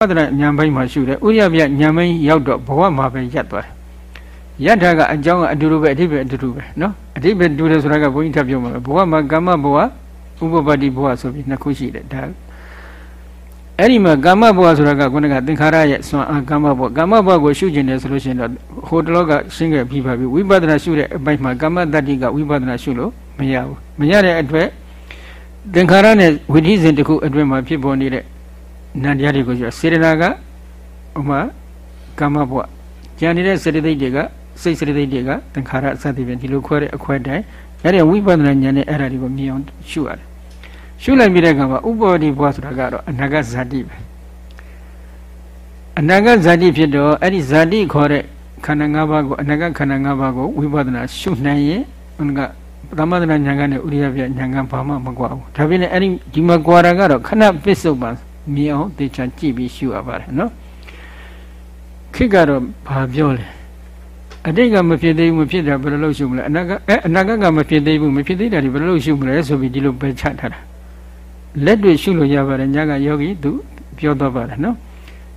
ပဒနာဉာဏ်ပိုင်းမှာရှုတယ်ဥရိယပြဉာဏ်ပိုင်းရောက်တော့ဘဝမှာပဲရပ်သွားတယ်ယထာကအကြောင်းကအတူတူပဲအဓိပ္ပာယ်အတူတူပဲနော်အဓိပ္ပာယ်တူတယ်ဆိုတာကဘုန်းကြီးထပ်ပြောမှာပဲဘဝမှာကာမဘဝဥပပတ္တိဘဝဆိုပြီးနှစ်ခုရှိတယ်ဒါအဲ့ဒီမှာကာမဘဝဆိုတာကခုနကသင်္ခါရရဲ့စွမ်းအားကာမဘဝကာမဘဝကိုရှုကျင်တယ်ဆိုလို့ရှိရင်တော့ဟိုတလောကရှင်းခဲ့ပြီးပါပြီဝိပဿနာရှုတဲ့အပိုင်းမှာကာမတတ္တိကဝိပဿနာရှုလို့မရဘူးမရတဲ့အတွက်သင်္ခါရနဲ့ဝိသိစဉ်တစ်ခုအတွင်းမှာဖြစ်ပေါ်နေတဲ့ နန္တရားတွေကိုဆိုစေတနာကဥမာကာမဘဝကြံနေတဲ့စေတသိက်တွေကစိတ်စေတသိက်တွေကသင်္ခါရစသဖြင့်ဒီလိုခွဲတဲ့အခွဲတိုင်းအဲ့ဒီဝိပဿနာဉာဏ်နဲ့အဲ့ဒါတွေကိုမြင်အောင်ရှုရတယ်ရှုလိုက်ပြီးတဲ့အခါမှာဥပ္ပဝတိဘဝဆိုတာကတော့အနာဂတ်ဇာတိပဲအနာဂတ်ဇာတိဖြစ်တော့အဲ့ဒီဇာတိခေါ်တဲ့ခန္ဓာ၅ပါးကိုအနာဂတ်ခန္ဓာ၅ပါးကိုဝိပဿနာရှုနိုင်ရင်ဥနကသမထနာဉာဏ်ကနဲ့ဥရိယပြဉာဏ်ကဘာမှမကွာဘူးဒါပြင်လည်းအဲ့ဒီဒီမှာကွာတာကတော့ခဏပစ္စုပန် မြင်အောင်သေချာကြည့်ပြီးရှုရပါတယ်နော်ခေတ်ကတော့ဘာပြောလဲအတိတ်ကမဖြစ်သေးဘူးမဖြစ်တာဘယ်လိုလုပ်ရှုမလဲအနာဂတ်အဲအနာဂတ်ကမဖြစ်သေးဘူးမဖြစ်သေးတာဒီဘယ်လိုလုပ်ရှုမလဲဆိုပြီးဒီလိုပဲချထားတာလက်တွေ့ရှုလို့ရပါတယ်ညကယောဂီသူပြောတော့ပါတယ်နော်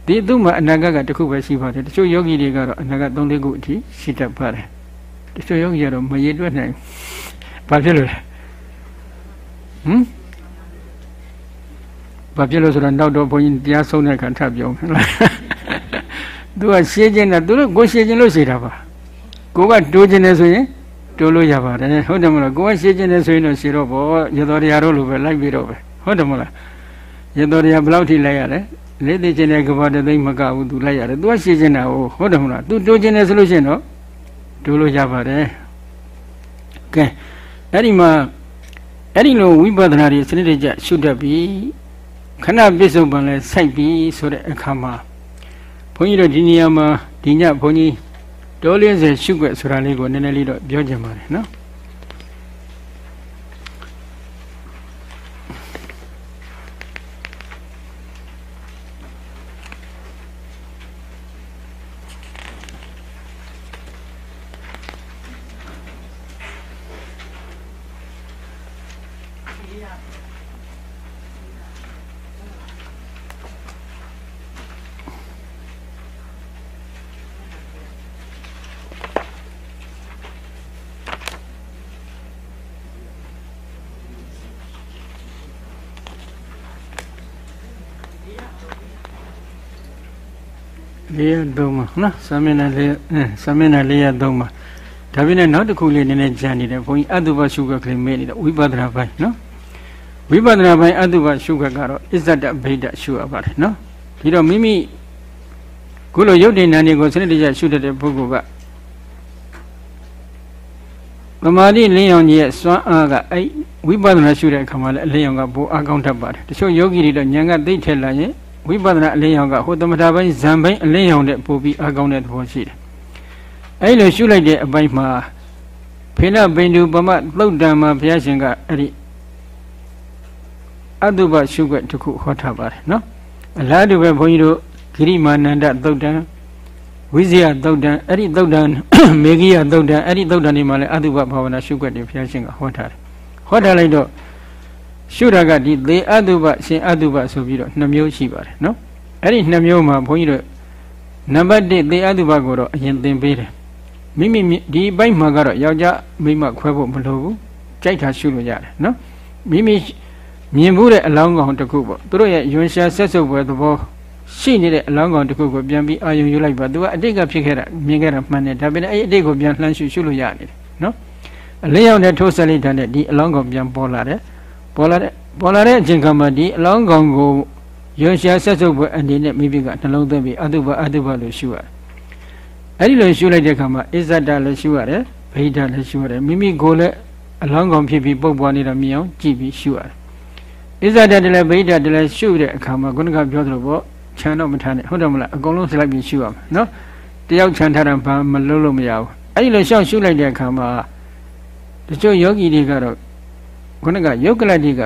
ဒီသူ့မှာအနာဂတ်ကတခုပဲရှိပါတယ်တချို့ယောဂီတွေကတော့အနာဂတ်၃-၄ခုအထိရှိတတ်ပါတယ်တချို့ယောဂီကတော့မရေတွက်နိုင်ဘာဖြစ်လို့လဲဟမ် ဘာဖြစ်လို့ဆိုတော့နောက်တော့ဘုန်းကြီးတရားဆုံးတဲ့ခါထပ်ပြောမယ်လားသူကရှင်းခြင်းနဲ့သူတို့ကိုရှင်းခြင်းလို့ရှိတာပါကိုကတိုးခြင်းနဲ့ဆိုရင်တိုးလို့ရပါတယ်ဟုတ်တယ်မလားကိုကရှင်းခြင်းနဲ့ဆိုရင်တော့ရှင်းတော့ဗောရတော်တရားတို့လိုပဲလိုက်ပြီးတော့ပဲဟုတ်တယ်မလားရတော်တရားဘယ်လောက်ထိလိုက်ရလဲလေးသိခြင်းနဲ့ကဘာတသိမ့်မကဘူးသူလိုက်ရတယ်သူကရှင်းခြင်းတာဟုတ်တယ်မလားသူတိုးခြင်းနဲ့ဆိုလို့ရှိရင်တော့တိုးလို့ရပါတယ်ကဲအဲ့ဒီမှာအဲ့ဒီလိုဝိပဿနာတွေစနစ်တကျရှုတတ်ပြီး ခဏပြစ္ဆုတ်ပံလဲစိုက်ပြီးဆိုတဲ့အခါမှာဘုန်းကြီးတို့ဒီနေရာမှာဒီညဘုန်းကြီးတောလင်းစေရှုွက်ဆိုတာလေးကိုနည်းနည်းလေးတော့ပြောချင်ပါတယ်နော် လေးရသုံးပါနော်ဆမ်းမျက်နှာလေးအဲဆမ်းမျက်နှာလေးရသုံးပါဒါပြင်းနဲ့နောက်တစ်ခုလေးနည်းနည်းကြံနေတယ်ဘုန်းကြီးအတုပရှုခက်ကလေးမေ့နေတာဝိပဿနာပိုင်းနော်ဝိပဿနာပိုင်းအတုပရှုခက်ကတော့အစ္ဆဒဗိဒရှုရပါတယ်နော်ဒီတော့မိမိခုလိုရုပ်တည်နာနေကိုစနစ်တကျရှုတတ်တဲ့ပုဂ္ဂိုလ်ကသမာဓိလင်းရောင်ကြီးရဲ့စွမ်းအားကအဲ့ဝိပဿနာရှုတဲ့အခါမှာလည်းအလင်းရောင်ကဘိုးအကောင်းတတ်ပါတယ်တချို့ယောဂီတွေတော့ဉာဏ်ကသိထက်လာရင် ဝိပဿနာအလင်းရောင်ကဟိုသမထပိုင်းဇံပိုင်းအလင်းရောင်တဲ့ပို့ပြီးအကောင်းတဲ့သဘောရှိတယ်။အဲဒီလိုရှုလိုက်တဲ့အပိုင်းမှာဖေနဘိန္ဒုပမသုတ်တံမှာဘုရားရှင်ကအဲ့ဒီအတုပရှုွက်တစ်ခုဟောထားပါတယ်နော်။အလားတူပဲဘုန်းကြီးတို့ဂိရိမာနန္ဒသုတ်တံဝိဇယသုတ်တံအဲ့ဒီသုတ်တံမေဂိယသုတ်တံအဲ့ဒီသုတ်တံဒီမှာလည်းအတုပဘာဝနာရှုွက်တွေဘုရားရှင်ကဟောထားတယ်။ဟောထားလိုက်တော့ ရှုတာကဒီသေအတုပရှင်အတုပဆိုပြီးတော့နှစ်မျိုးရှိပါတယ်နော်အဲ့ဒီနှစ်မျိုးမှာဘုန်းကြီးတို့နံပါတ်1သေအတုပကိုတော့အရင်သင်ပေးတယ်မိမိဒီဘိုက်မှာကတော့ယောက်ျားမိန်းမခွဲဖို့မလိုဘူးကြိုက်တာရှုလို့ရတယ်နော်မိမိမြင်မှုတဲ့အလောင်းကောင်တစ်ခုပေါ့သူတို့ရဲ့ယွန်ရှာဆက်စုပ်ပွဲသဘောရှိနေတဲ့အလောင်းကောင်တစ်ခုကိုပြန်ပြီးအာယုံယူလိုက်ပါသူကအတိတ်ကဖြစ်ခဲ့တာမြင်ခဲ့တာမှန်တယ်ဒါပေမဲ့အဲ့ဒီအတိတ်ကိုပြန်လှမ်းရှုရှုလို့ရနေတယ်နော်အလင်းရောက်တဲ့ထိုးဆက်လိုက်တဲ့ဒီအလောင်းကောင်ပြန်ပေါ်လာတယ် ပေါ်လာတဲ့ပေါ်လာတဲ့အချိန်ခါမှာဒီအလောင်းကောင်ကိုရွှရှာဆက်စုပ်ပွဲအနေနဲ့မိမိကနှလုံးသွင်းပြီးအတုပအတုပလို့ရှုရတယ်။အဲဒီလိုရှုလိုက်တဲ့အခါမှာအစ္ဆဒလည်းရှုရတယ်ဗိဒလည်းရှုရတယ်မိမိကိုယ်လည်းအလောင်းကောင်ဖြစ်ပြီးပုတ်ပွားနေတာမြင်အောင်ကြည့်ပြီးရှုရတယ်။အစ္ဆဒတလည်းဗိဒတလည်းရှုတဲ့အခါမှာခုနကပြောသလိုပေါ့ခြံတော့မထားနဲ့ဟုတ်တယ်မလားအကုန်လုံးစလိုက်ပြီးရှုရမယ်နော်။တယောက်ခြံထားတာဘာမလုပ်လို့မရဘူး။အဲဒီလိုရှောက်ရှုလိုက်တဲ့အခါမှာတချို့ယောဂီတွေကတော့ ခုနကယုတ်ကလတိက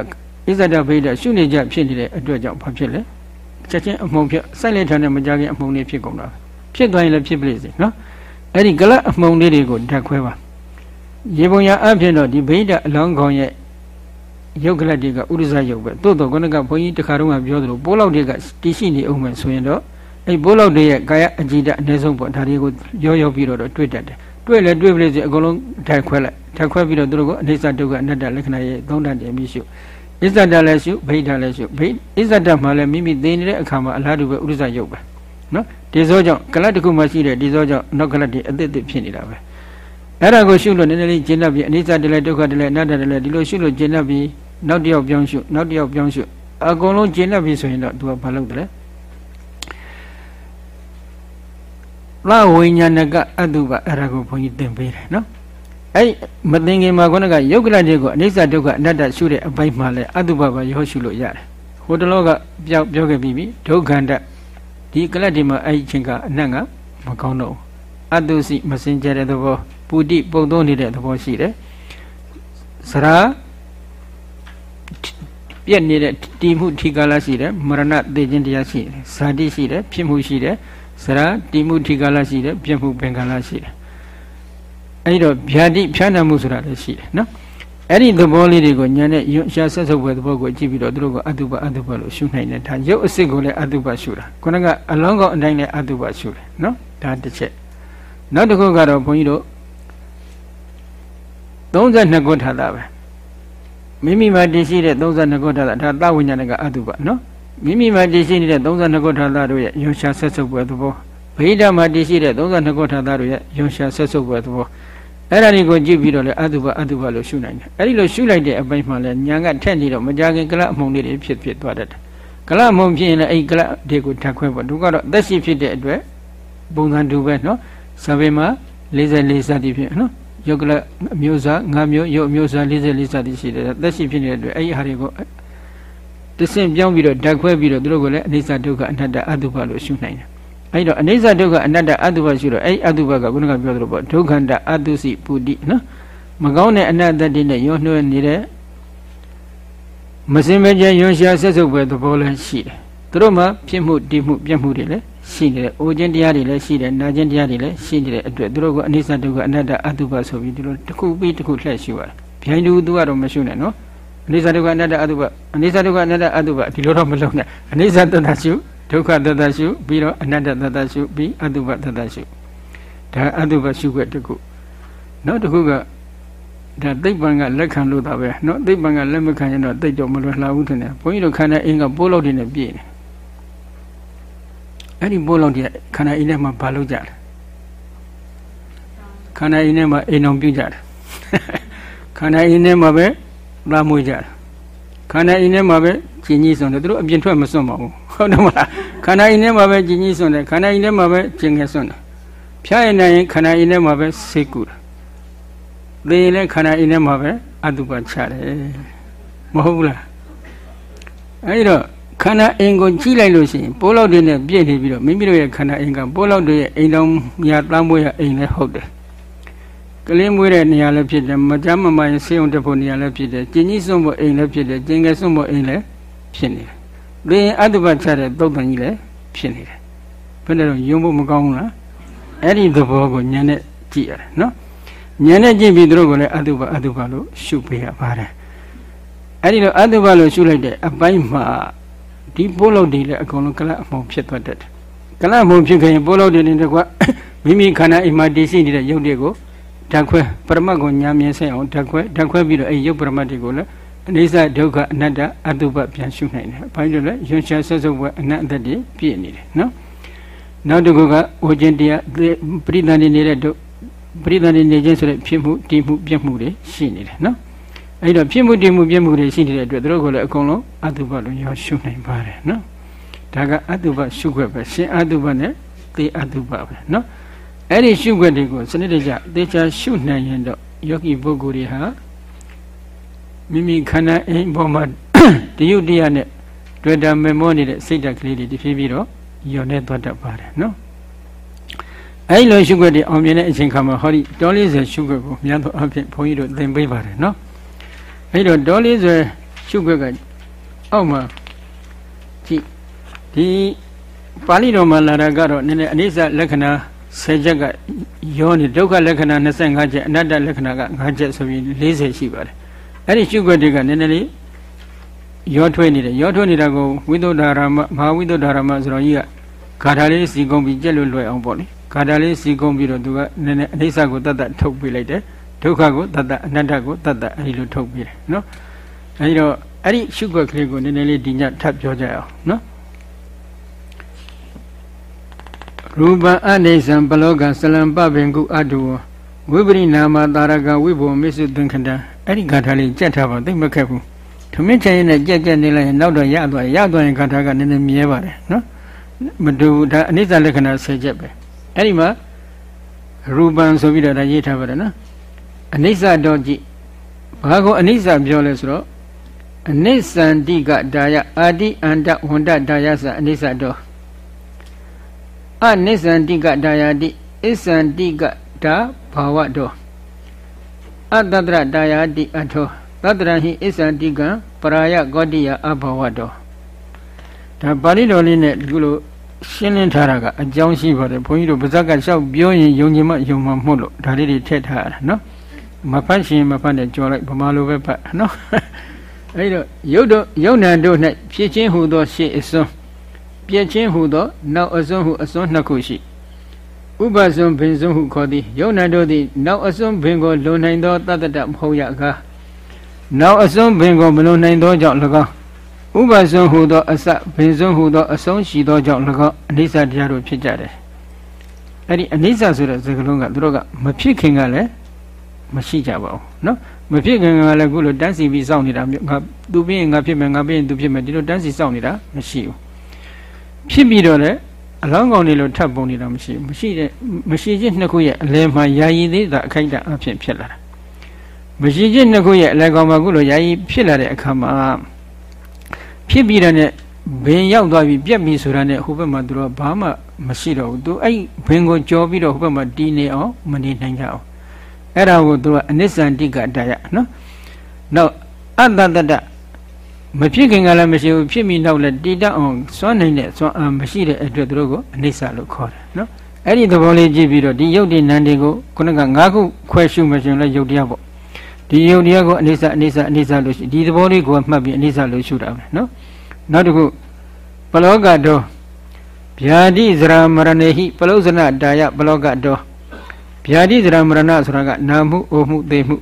အစ္ဆဒဗိဒရှုနေကြဖြစ်နေတဲ့အတွက်ကြောင့်ဘာဖြစ်လဲချက်ချင်းအမှုံဖြစ်စိုက်လိုက်ထားတဲ့မကြခင်အမှုံလေးဖြစ်ကုန်တာဖြစ်သွားရင်လည်းဖြစ်ပလိစေနော်အဲ့ဒီကလအမှုံလေးတွေကိုဓာတ်ခွဲပါရေပုံရအဖြစ်တော့ဒီဗိဒအလောင်းကောင်ရဲ့ယုတ်ကလတ်တွေကဥရဇယုတ်ပဲသို့တော့ခုနကဘုန်းကြီးတခါတော့ပြောသလိုပိုးလောက်တွေကတရှိနေအောင်မယ်ဆိုရင်တော့အဲ့ပိုးလောက်တွေရဲ့ကာယအကြည်ဓာတ်အနည်းဆုံးပေါ့ဒါတွေကိုရောရောပြီးတော့တွေ့တတ်တယ် တွေ့လဲတွေ့ပြီလေဆိုအကုန်လုံးထိုက်ခွဲလိုက်ထိုက်ခွဲပြီးတော့သူတို့ကအနိစ္စဒုက္ခအနတ္တလက္ခဏာရဲ့သုံးတတ်တယ်မြရှုအစ္ဆဒလည်းရှုဗိဓာလည်းရှုဗိအစ္ဆဒမှာလည်းမိမိသိနေတဲ့အခါမှာအလားတူပဲဥရဇယုတ်ပဲနော်ဒီဇောကြောင့်ကလတ်တစ်ခုမှရှိတဲ့ဒီဇောကြောင့်နောက်ကလတ်တွေအသစ်သစ်ဖြစ်နေတာပဲအဲ့ဒါကိုရှုလို့နည်းနည်းလေးကျင့်တတ်ပြီးအနိစ္စတလည်းဒုက္ခတလည်းအနတ္တတလည်းဒီလိုရှုလို့ကျင့်တတ်ပြီးနောက်တစ်ယောက်ပြောင်းရှုနောက်တစ်ယောက်ပြောင်းရှုအကုန်လုံးကျင့်တတ်ပြီးဆိုရင်တော့သူကဘာလုပ်တယ်လဲ လာဝိညာဏကအတုပအဲ့ဒါကိုဘုန်းကြီးသင်ပေးတယ်နော်အဲ့မသိခင်မှာခုနကယုတ်ကလတဲ့ကိုအနိစ္စဒုက္ခအနတ္တရှုတဲ့အပိုင်းမှာလဲအတုပပါရောရှုလို့ရတယ်ဟိုတလောကပြောပြောခဲ့ပြီးပြီဒုက္ခန္တဒီကလတ်ဒီမှာအဲ့ချင်းကအနတ်ကမကောင်းတော့ဘူးအတုစီမစင်ကြတဲ့သဘောပူတိပုံသုံးနေတဲ့သဘောရှိတယ်စရာပြက်နေတဲ့တီမှုထိကာလရှိတယ်မရဏသေခြင်းတရားရှိတယ်ဇာတိရှိတယ်ဖြစ်မှုရှိတယ် စရာတီမှုထိကာလရှိတယ်ပြက်မှုပင်ကာလရှိတယ်အဲဒီတော့ဗျာတိဖြာနာမှုဆိုတာလည်းရှိတယ်နော်အဲ့ဒီသဘောလေးတွေကိုညာနဲ့ရှာဆက်ဆုပ်ပဲသဘောကိုကြည့်ပြီးတော့သူတို့ကအတုပအတုပလို့ရှုနိုင်တယ်ဒါရုပ်အစစ်ကိုလည်းအတုပရှုတာခုနကအလုံးကောင်အတိုင်းလည်းအတုပရှုတယ်နော်ဒါတစ်ချက်နောက်တစ်ခုကတော့ဘုန်းကြီးတို့32ခုထာတာပဲမိမိမှာတည်ရှိတဲ့32ခုထာတာဒါသဝိညာဏကအတုပနော် မိမိမှာတည်ရှိနေတဲ့32ခုထာတာတို့ရဲ့ယုံရှာဆက်ဆုပ်ပဲသဘောဗိဓာမှာတည်ရှိတဲ့32ခုထာတာတို့ရဲ့ယုံရှာဆက်ဆုပ်ပဲသဘောအဲ့ဒါတွေကိုကြည့်ပြီးတော့လေအတုပအတုပလို့ရှုနိုင်တယ်အဲ့ဒီလိုရှုလိုက်တဲ့အပိုင်းမှာလဲညာကထက်နေတော့မကြခင်ကလအမုံလေးတွေဖြစ်ဖြစ်သွားတတ်တယ်ကလအမုံဖြစ်ရင်လည်းအဲ့ကလတွေကိုထပ်ခွဲပေါ့သူကတော့အသက်ရှိဖြစ်တဲ့အတွက်ပုံစံတူပဲနော်ဆံပေမှာ44စသည်ဖြစ်နော်ယုတ်ကလအမျိုးအစား၅မျိုးယုတ်အမျိုးအစား44စသည်ရှိတယ်အသက်ရှိဖြစ်နေတဲ့အတွက်အဲ့ဒီဟာတွေကို တဆင့်ပြောင်းပြီးတော့ဓာတ်ခွဲပြီးတော့သူတို့ကလည်းအနိစ္စဒုက္ခအနတ္တအတုပလို့ရှုနိုင်တယ်အဲ့တော့အနိစ္စဒုက္ခအနတ္တအတုပရှိတော့အဲ့အတုပကခုနကပြောသလိုပေါ့ဒုက္ခန္တအတုစီပုတိနော်မကောင်းတဲ့အနတ္တတိနဲ့ရောနှွှဲနေတဲ့မစင်မကြရွှရှာဆက်စုပ်ပဲသဘောလည်းရှိတယ်သူတို့မှာဖြစ်မှုတည်မှုပြတ်မှုတွေလည်းရှိနေတယ်အိုခြင်းတရားတွေလည်းရှိတယ်နာခြင်းတရားတွေလည်းရှိနေတဲ့အတွက်သူတို့ကအနိစ္စဒုက္ခအနတ္တအတုပဆိုပြီးဒီလိုတစ်ခုပြီးတစ်ခုလှည့်ရှိပါတယ်ဗျိုင်းတူသူကတော့မရှိနဲ့နော်အ နိစ္စဒုက္ခအနတ္တအတုပအနိစ္စဒုက္ခအနတ္တအတုပဒီလိုတော့မလုပ်နဲ့အနိစ္စတတရှုဒုက္ခတတရှုပြီးတော့အနတ္တတတရှုပြီးအတုပတတရှုဒါအတုပရှုခွက်တစ်ခုနောက်တစ်ခုကဒါသိပ္ပံကလက်ခံလို့တာပဲเนาะသိပ္ပံကလက်မခံရင်တော့သိတော့မလွယ်လှဘူးထင်တယ်ဘုန်းကြီးတို့ခန္ဓာအင်းကပိုးလောက်တွေနဲ့ပြည့်နေအဲ့ဒီပိုးလောက်တွေခန္ဓာအင်းထဲမှာဘာလုပ်ကြလဲခန္ဓာအင်းထဲမှာအိမ်အောင်ပြုကြတယ်ခန္ဓာအင်းထဲမှာပဲ သားမွေးကြတယ်ခန္ဓာအင်းထဲမှာပဲကျင်ကြီးစွန်တယ်သူတို့အပြင်ထွက်မစွန်ပါဘူးဟုတ်တယ်မလားခန္ဓာအင်းထဲမှာပဲကျင်ကြီးစွန်တယ်ခန္ဓာအင်းထဲမှာပဲကျင်ငယ်စွန်တယ်ဖြားရင်နိုင်ခန္ဓာအင်းထဲမှာပဲစိတ်ကူတယ်သေရင်လည်းခန္ဓာအင်းထဲမှာပဲအတုပချတယ်မဟုတ်ဘူးလားအဲဒီတော့ခန္ဓာအင်းကိုကြည့်လိုက်လို့ရှိရင်ပိုးလောက်တွေနဲ့ပြည့်နေပြီးတော့မိမိတို့ရဲ့ခန္ဓာအင်းကပိုးလောက်တွေရဲ့အိမ်တော်များတမ်းမွေးရအိမ်လည်းဟုတ်တယ် ကလေးမွေးတဲ့နေရာလည်းဖြစ်တယ်မကြမ်းမမရင်ဆေးုံတက်ဖို့နေရာလည်းဖြစ်တယ်ကျင်ကြီးစွန့်ဖို့အိမ်လည်းဖြစ်တယ်ကျင်ငယ်စွန့်ဖို့အိမ်လည်းဖြစ်နေတယ်။သေရင်အတုပချတဲ့သုတ်တန်ကြီးလည်းဖြစ်နေတယ်။ဘယ်နဲ့တော့ယုံဖို့မကောင်းဘူးလား။အဲ့ဒီသဘောကိုဉာဏ်နဲ့ကြည့်ရတယ်နော်။ဉာဏ်နဲ့ကြည့်ပြီးသူတို့ကလည်းအတုပအတုပလို့ရှုပေးရပါတယ်။အဲ့ဒီတော့အတုပလို့ရှုလိုက်တဲ့အပိုင်းမှာဒီပိုးလုံးတွေလည်းအကုန်လုံးကလပ်အမှုံဖြစ်သွားတတ်တယ်။ကလပ်အမှုံဖြစ်ခင်ပိုးလုံးတွေနဲ့တကွမိမိခန္ဓာအိမ်မှာတည်ရှိနေတဲ့ရုပ်တွေကို ဓာတ်ခွဲပရမတ်ကိုညာမြင်ဆိုင်အောင်ဓာတ်ခွဲဓာတ်ခွဲပြီးတော့အဲ့ရုပ်ပရမတ်တွေကိုလည်းအနိစ္စဒုက္ခအနတ္တအတုပပြန်ရှုနိုင်တယ်။ဘာလို့လဲ။ယွန်ရှာဆက်စုပ်ဘွယ်အနတ္တတည်းပြည့်နေတယ်နော်။နောက်တစ်ခုကဝကျင်တရားပရိသန္တိနေတဲ့ဒုပရိသန္တိနေခြင်းဆိုတဲ့ဖြစ်မှုတည်မှုပြတ်မှုတွေရှိနေတယ်နော်။အဲဒီတော့ဖြစ်မှုတည်မှုပြတ်မှုတွေရှိနေတဲ့အတွက်တို့ကလည်းအကုန်လုံးအတုပလို့ရောရှုနိုင်ပါတယ်နော်။ဒါကအတုပရှုခွက်ပဲရှင်အတုပနဲ့သေအတုပပဲနော်။ အဲ့ဒီရှုခွက်တွေကိုစနစ်တကျသေချာရှုနိုင်ရင်တော့ယောဂီပုဂ္ဂိုလ်တွေဟာမိမိခန္ဓာအိမ်ပေါ်မှာတယုတ်တရားနဲ့တွေ့တာမေမောနေတဲ့စိတ်ဓာတ်ကလေးတွေတဖြည်းဖြည်းတော့ညော်နေသွားတတ်ပါတယ်နော်အဲလိုရှုခွက်တွေအောင်မြင်တဲ့အချိန်ခါမှာဟောဒီတော40ရှုခွက်ကိုများသောအားဖြင့်ဘုန်းကြီးတို့သင်ပေးပါတယ်နော်အဲတော့တော40ရှုခွက်ကအောက်မှာကြည့်ဒီပါဠိတော်မှာလာတာကတော့နည်းနည်းအနိစ္စလက္ခဏာ 10ချက်ကယောနေဒုက္ခလက္ခဏာ25ချက်အနတ္တလက္ခဏာက5ချက်ဆိုပြီး40ရှိပါတယ်အဲ့ဒီရှုခွက်တွေကနည်းနည်းလေးရောထွေးနေတယ်ရောထွေးနေတာကိုဝိသုဒ္ဓရာမမဟာဝိသုဒ္ဓရာမဆိုတော့ကြီးကဂါထာလေးစီကုံပြီးကြက်လို့လွယ်အောင်ပေါ့လေဂါထာလေးစီကုံပြီးတော့သူကနည်းနည်းအနိစ္စကိုတတ်တတ်ထုတ်ပြလိုက်တယ်ဒုက္ခကိုတတ်တတ်အနတ္တကိုတတ်တတ်အဲဒီလိုထုတ်ပြတယ်နော်အဲဒီတော့အဲ့ဒီရှုွက်ကလေးကိုနည်းနည်းလေးဒီညထပ်ပြောကြအောင်နော် ရူပအနေဆံပလောကဆလံပပင်ကုအတုဝိပရိနာမတာရကဝိဘောမစ္စုသင်္ခတံအဲ့ဒီဂါထာလေးကြက်ထားပါသိမခက်ဘူးထမင်းချင်ရင်လည်းကြက်ကြက်နေလိုက်ရင်နောက်တော့ရသွားရသွားရင်ဂါထာကနည်းနည်းမြဲပါတယ်နော်မတူဒါအနိစ္စလက္ခဏာ၁၀ချက်ပဲအဲ့ဒီမှာရူပံဆိုပြီးတော့ဒါရေးထားပါတယ်နော်အနိစ္စတော့ကြည့်ဘာကိုအနိစ္စပြောလဲဆိုတော့အနိစ္စန္တိကဒါယအာတိအန္တဝန္တဒါယသအနိစ္စတော့ အနိစ္စန္တိကဒါယတိအစ္ဆန္တိကဒါဘာဝတော့အတ္တတရဒါယတိအထောသတ္တရဟိအစ္ဆန္တိကံပရာယဂောတိယအဘဝတော့ဒါပါဠိတော်လေးနဲ့ဒီလိုရှင်းလင်းထားတာကအကြောင်းရှိပါတယ်ဘုန်းကြီးတို့ပါဇက်ကလျှောက်ပြောရင်ယုံကြည်မှယုံမှမဟုတ်လို့ဒါလေးတွေထည့်ထားရတာနော်မဖတ်ရှင်မဖတ်နဲ့ကြော်လိုက်ဗမာလိုပဲဖတ်နော်အဲဒီတော့ယုတ်တို့ယုံနံတို့၌ဖြစ်ချင်းဟူသောရှေ့အစွန်း ပြည့်ချင်းဟူသောနောက်အစွန်းဟုအစွန်းနှစ်ခုရှိဥပစွန်းဘင်စွန်းဟုခေါ်သည်ယုံနံတို့သည်နောက်အစွန်းဘင်ကိုလွန်နိုင်သောတတ္တတမဟုတ်ရကားနောက်အစွန်းဘင်ကိုမလွန်နိုင်သောကြောင့်၎င်းဥပစွန်းဟူသောအစဘင်စွန်းဟူသောအဆုံးရှိသောကြောင့်၎င်းအနိစ္စတရားတို့ဖြစ်ကြတယ်အဲ့ဒီအနိစ္စဆိုတဲ့စကားလုံးကသူတို့ကမဖြစ်ခင်ကလည်းမရှိကြပါဘူးနော်မဖြစ်ခင်ကလည်းခုလိုတန်းစီပြီးစောင့်နေတာမျိုးငါသူပြီးရင်ငါဖြစ်မယ်ငါပြီးရင်သူဖြစ်မယ်ဒီလိုတန်းစီစောင့်နေတာမရှိဘူး ဖြစ်ပြီးတော့လည်းအလောင်းကောင်တွေလိုထပ်ပုံနေတာမရှိဘူးမရှိတဲ့မရှိချင်းနှစ်ခုရဲ့အလဲမှာယာယီသေးတာအခိုက်အတန့်အဖြစ်ဖြစ်လာတာမရှိချင်းနှစ်ခုရဲ့အလဲကောင်မှာခုလိုယာယီဖြစ်လာတဲ့အခါမှာဖြစ်ပြီးတဲ့ဘင်ရောက်သွားပြီပြက်ပြီဆိုတာနဲ့ဟိုဘက်မှာသူတို့ဘာမှမရှိတော့ဘူးသူအဲ့ဘင်ကိုကြောပြီးတော့ဟိုဘက်မှာတီးနေအောင်မနေနိုင်ကြအောင်အဲ့ဒါကိုသူကအနိစ္စန္တိကတယနော်နောက်အတ္တတတ မဖြစ်ခင်ကလည်းမရှိဘူးဖြစ်ပြီးနောက်လည်းတည်တတ်အောင်စွမ်းနိုင်တဲ့စွမ်းအားမရှိတဲ့အတွက်သူတို့ကိုအနိစ္စလို့ခေါ်တယ်နော်အဲ့ဒီသဘောလေးကြည့်ပြီးတော့ဒီယုတ်တိနန္ဒီကိုခုနက၅ခုခွဲရှုမှရှင်လဲယုတ်တရားပေါ့ဒီယုတ်တရားကိုအနိစ္စအနိစ္စအနိစ္စလို့ရှိဒီသဘောလေးကိုမှတ်ပြီးအနိစ္စလို့ရှုတာပဲနော်နောက်တစ်ခုပလောကတောဗျာတိဇရာမရဏေဟိပလုဇနတာယပလောကတောဗျာတိဇရာမရဏဆိုတာကနာမှုအိုမှုသိမှု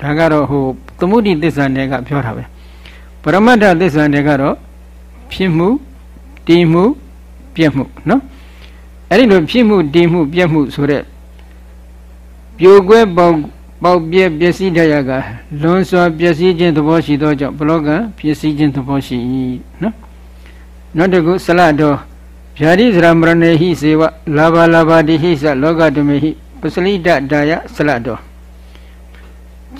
ဒါကတော့ဟိုသမုဒိသစ္စာနယ်ကပြောတာပဲ ပရမတ္ထသစ္စာနယ်ကတော့ဖြစ်မှုတည်မှုပြည့်မှုနော်အဲ့ဒီလိုဖြစ်မှုတည်မှုပြည့်မှုဆိုတဲ့ပြိုကွဲပေါက်ပေါက်ပြဲပျက်စီးတရကလွန်စွာပျက်စီးခြင်းသဘောရှိသောကြောင့်ဘလောကပျက်စီးခြင်းသဘောရှိ၏နော်နောက်တစ်ခုဆလတော်ဗျာတိစရမရဏေဟိစေဝလာဘာလာဘာတိဟိသလောကတမေဟိပစလိတဒါယဆလတော်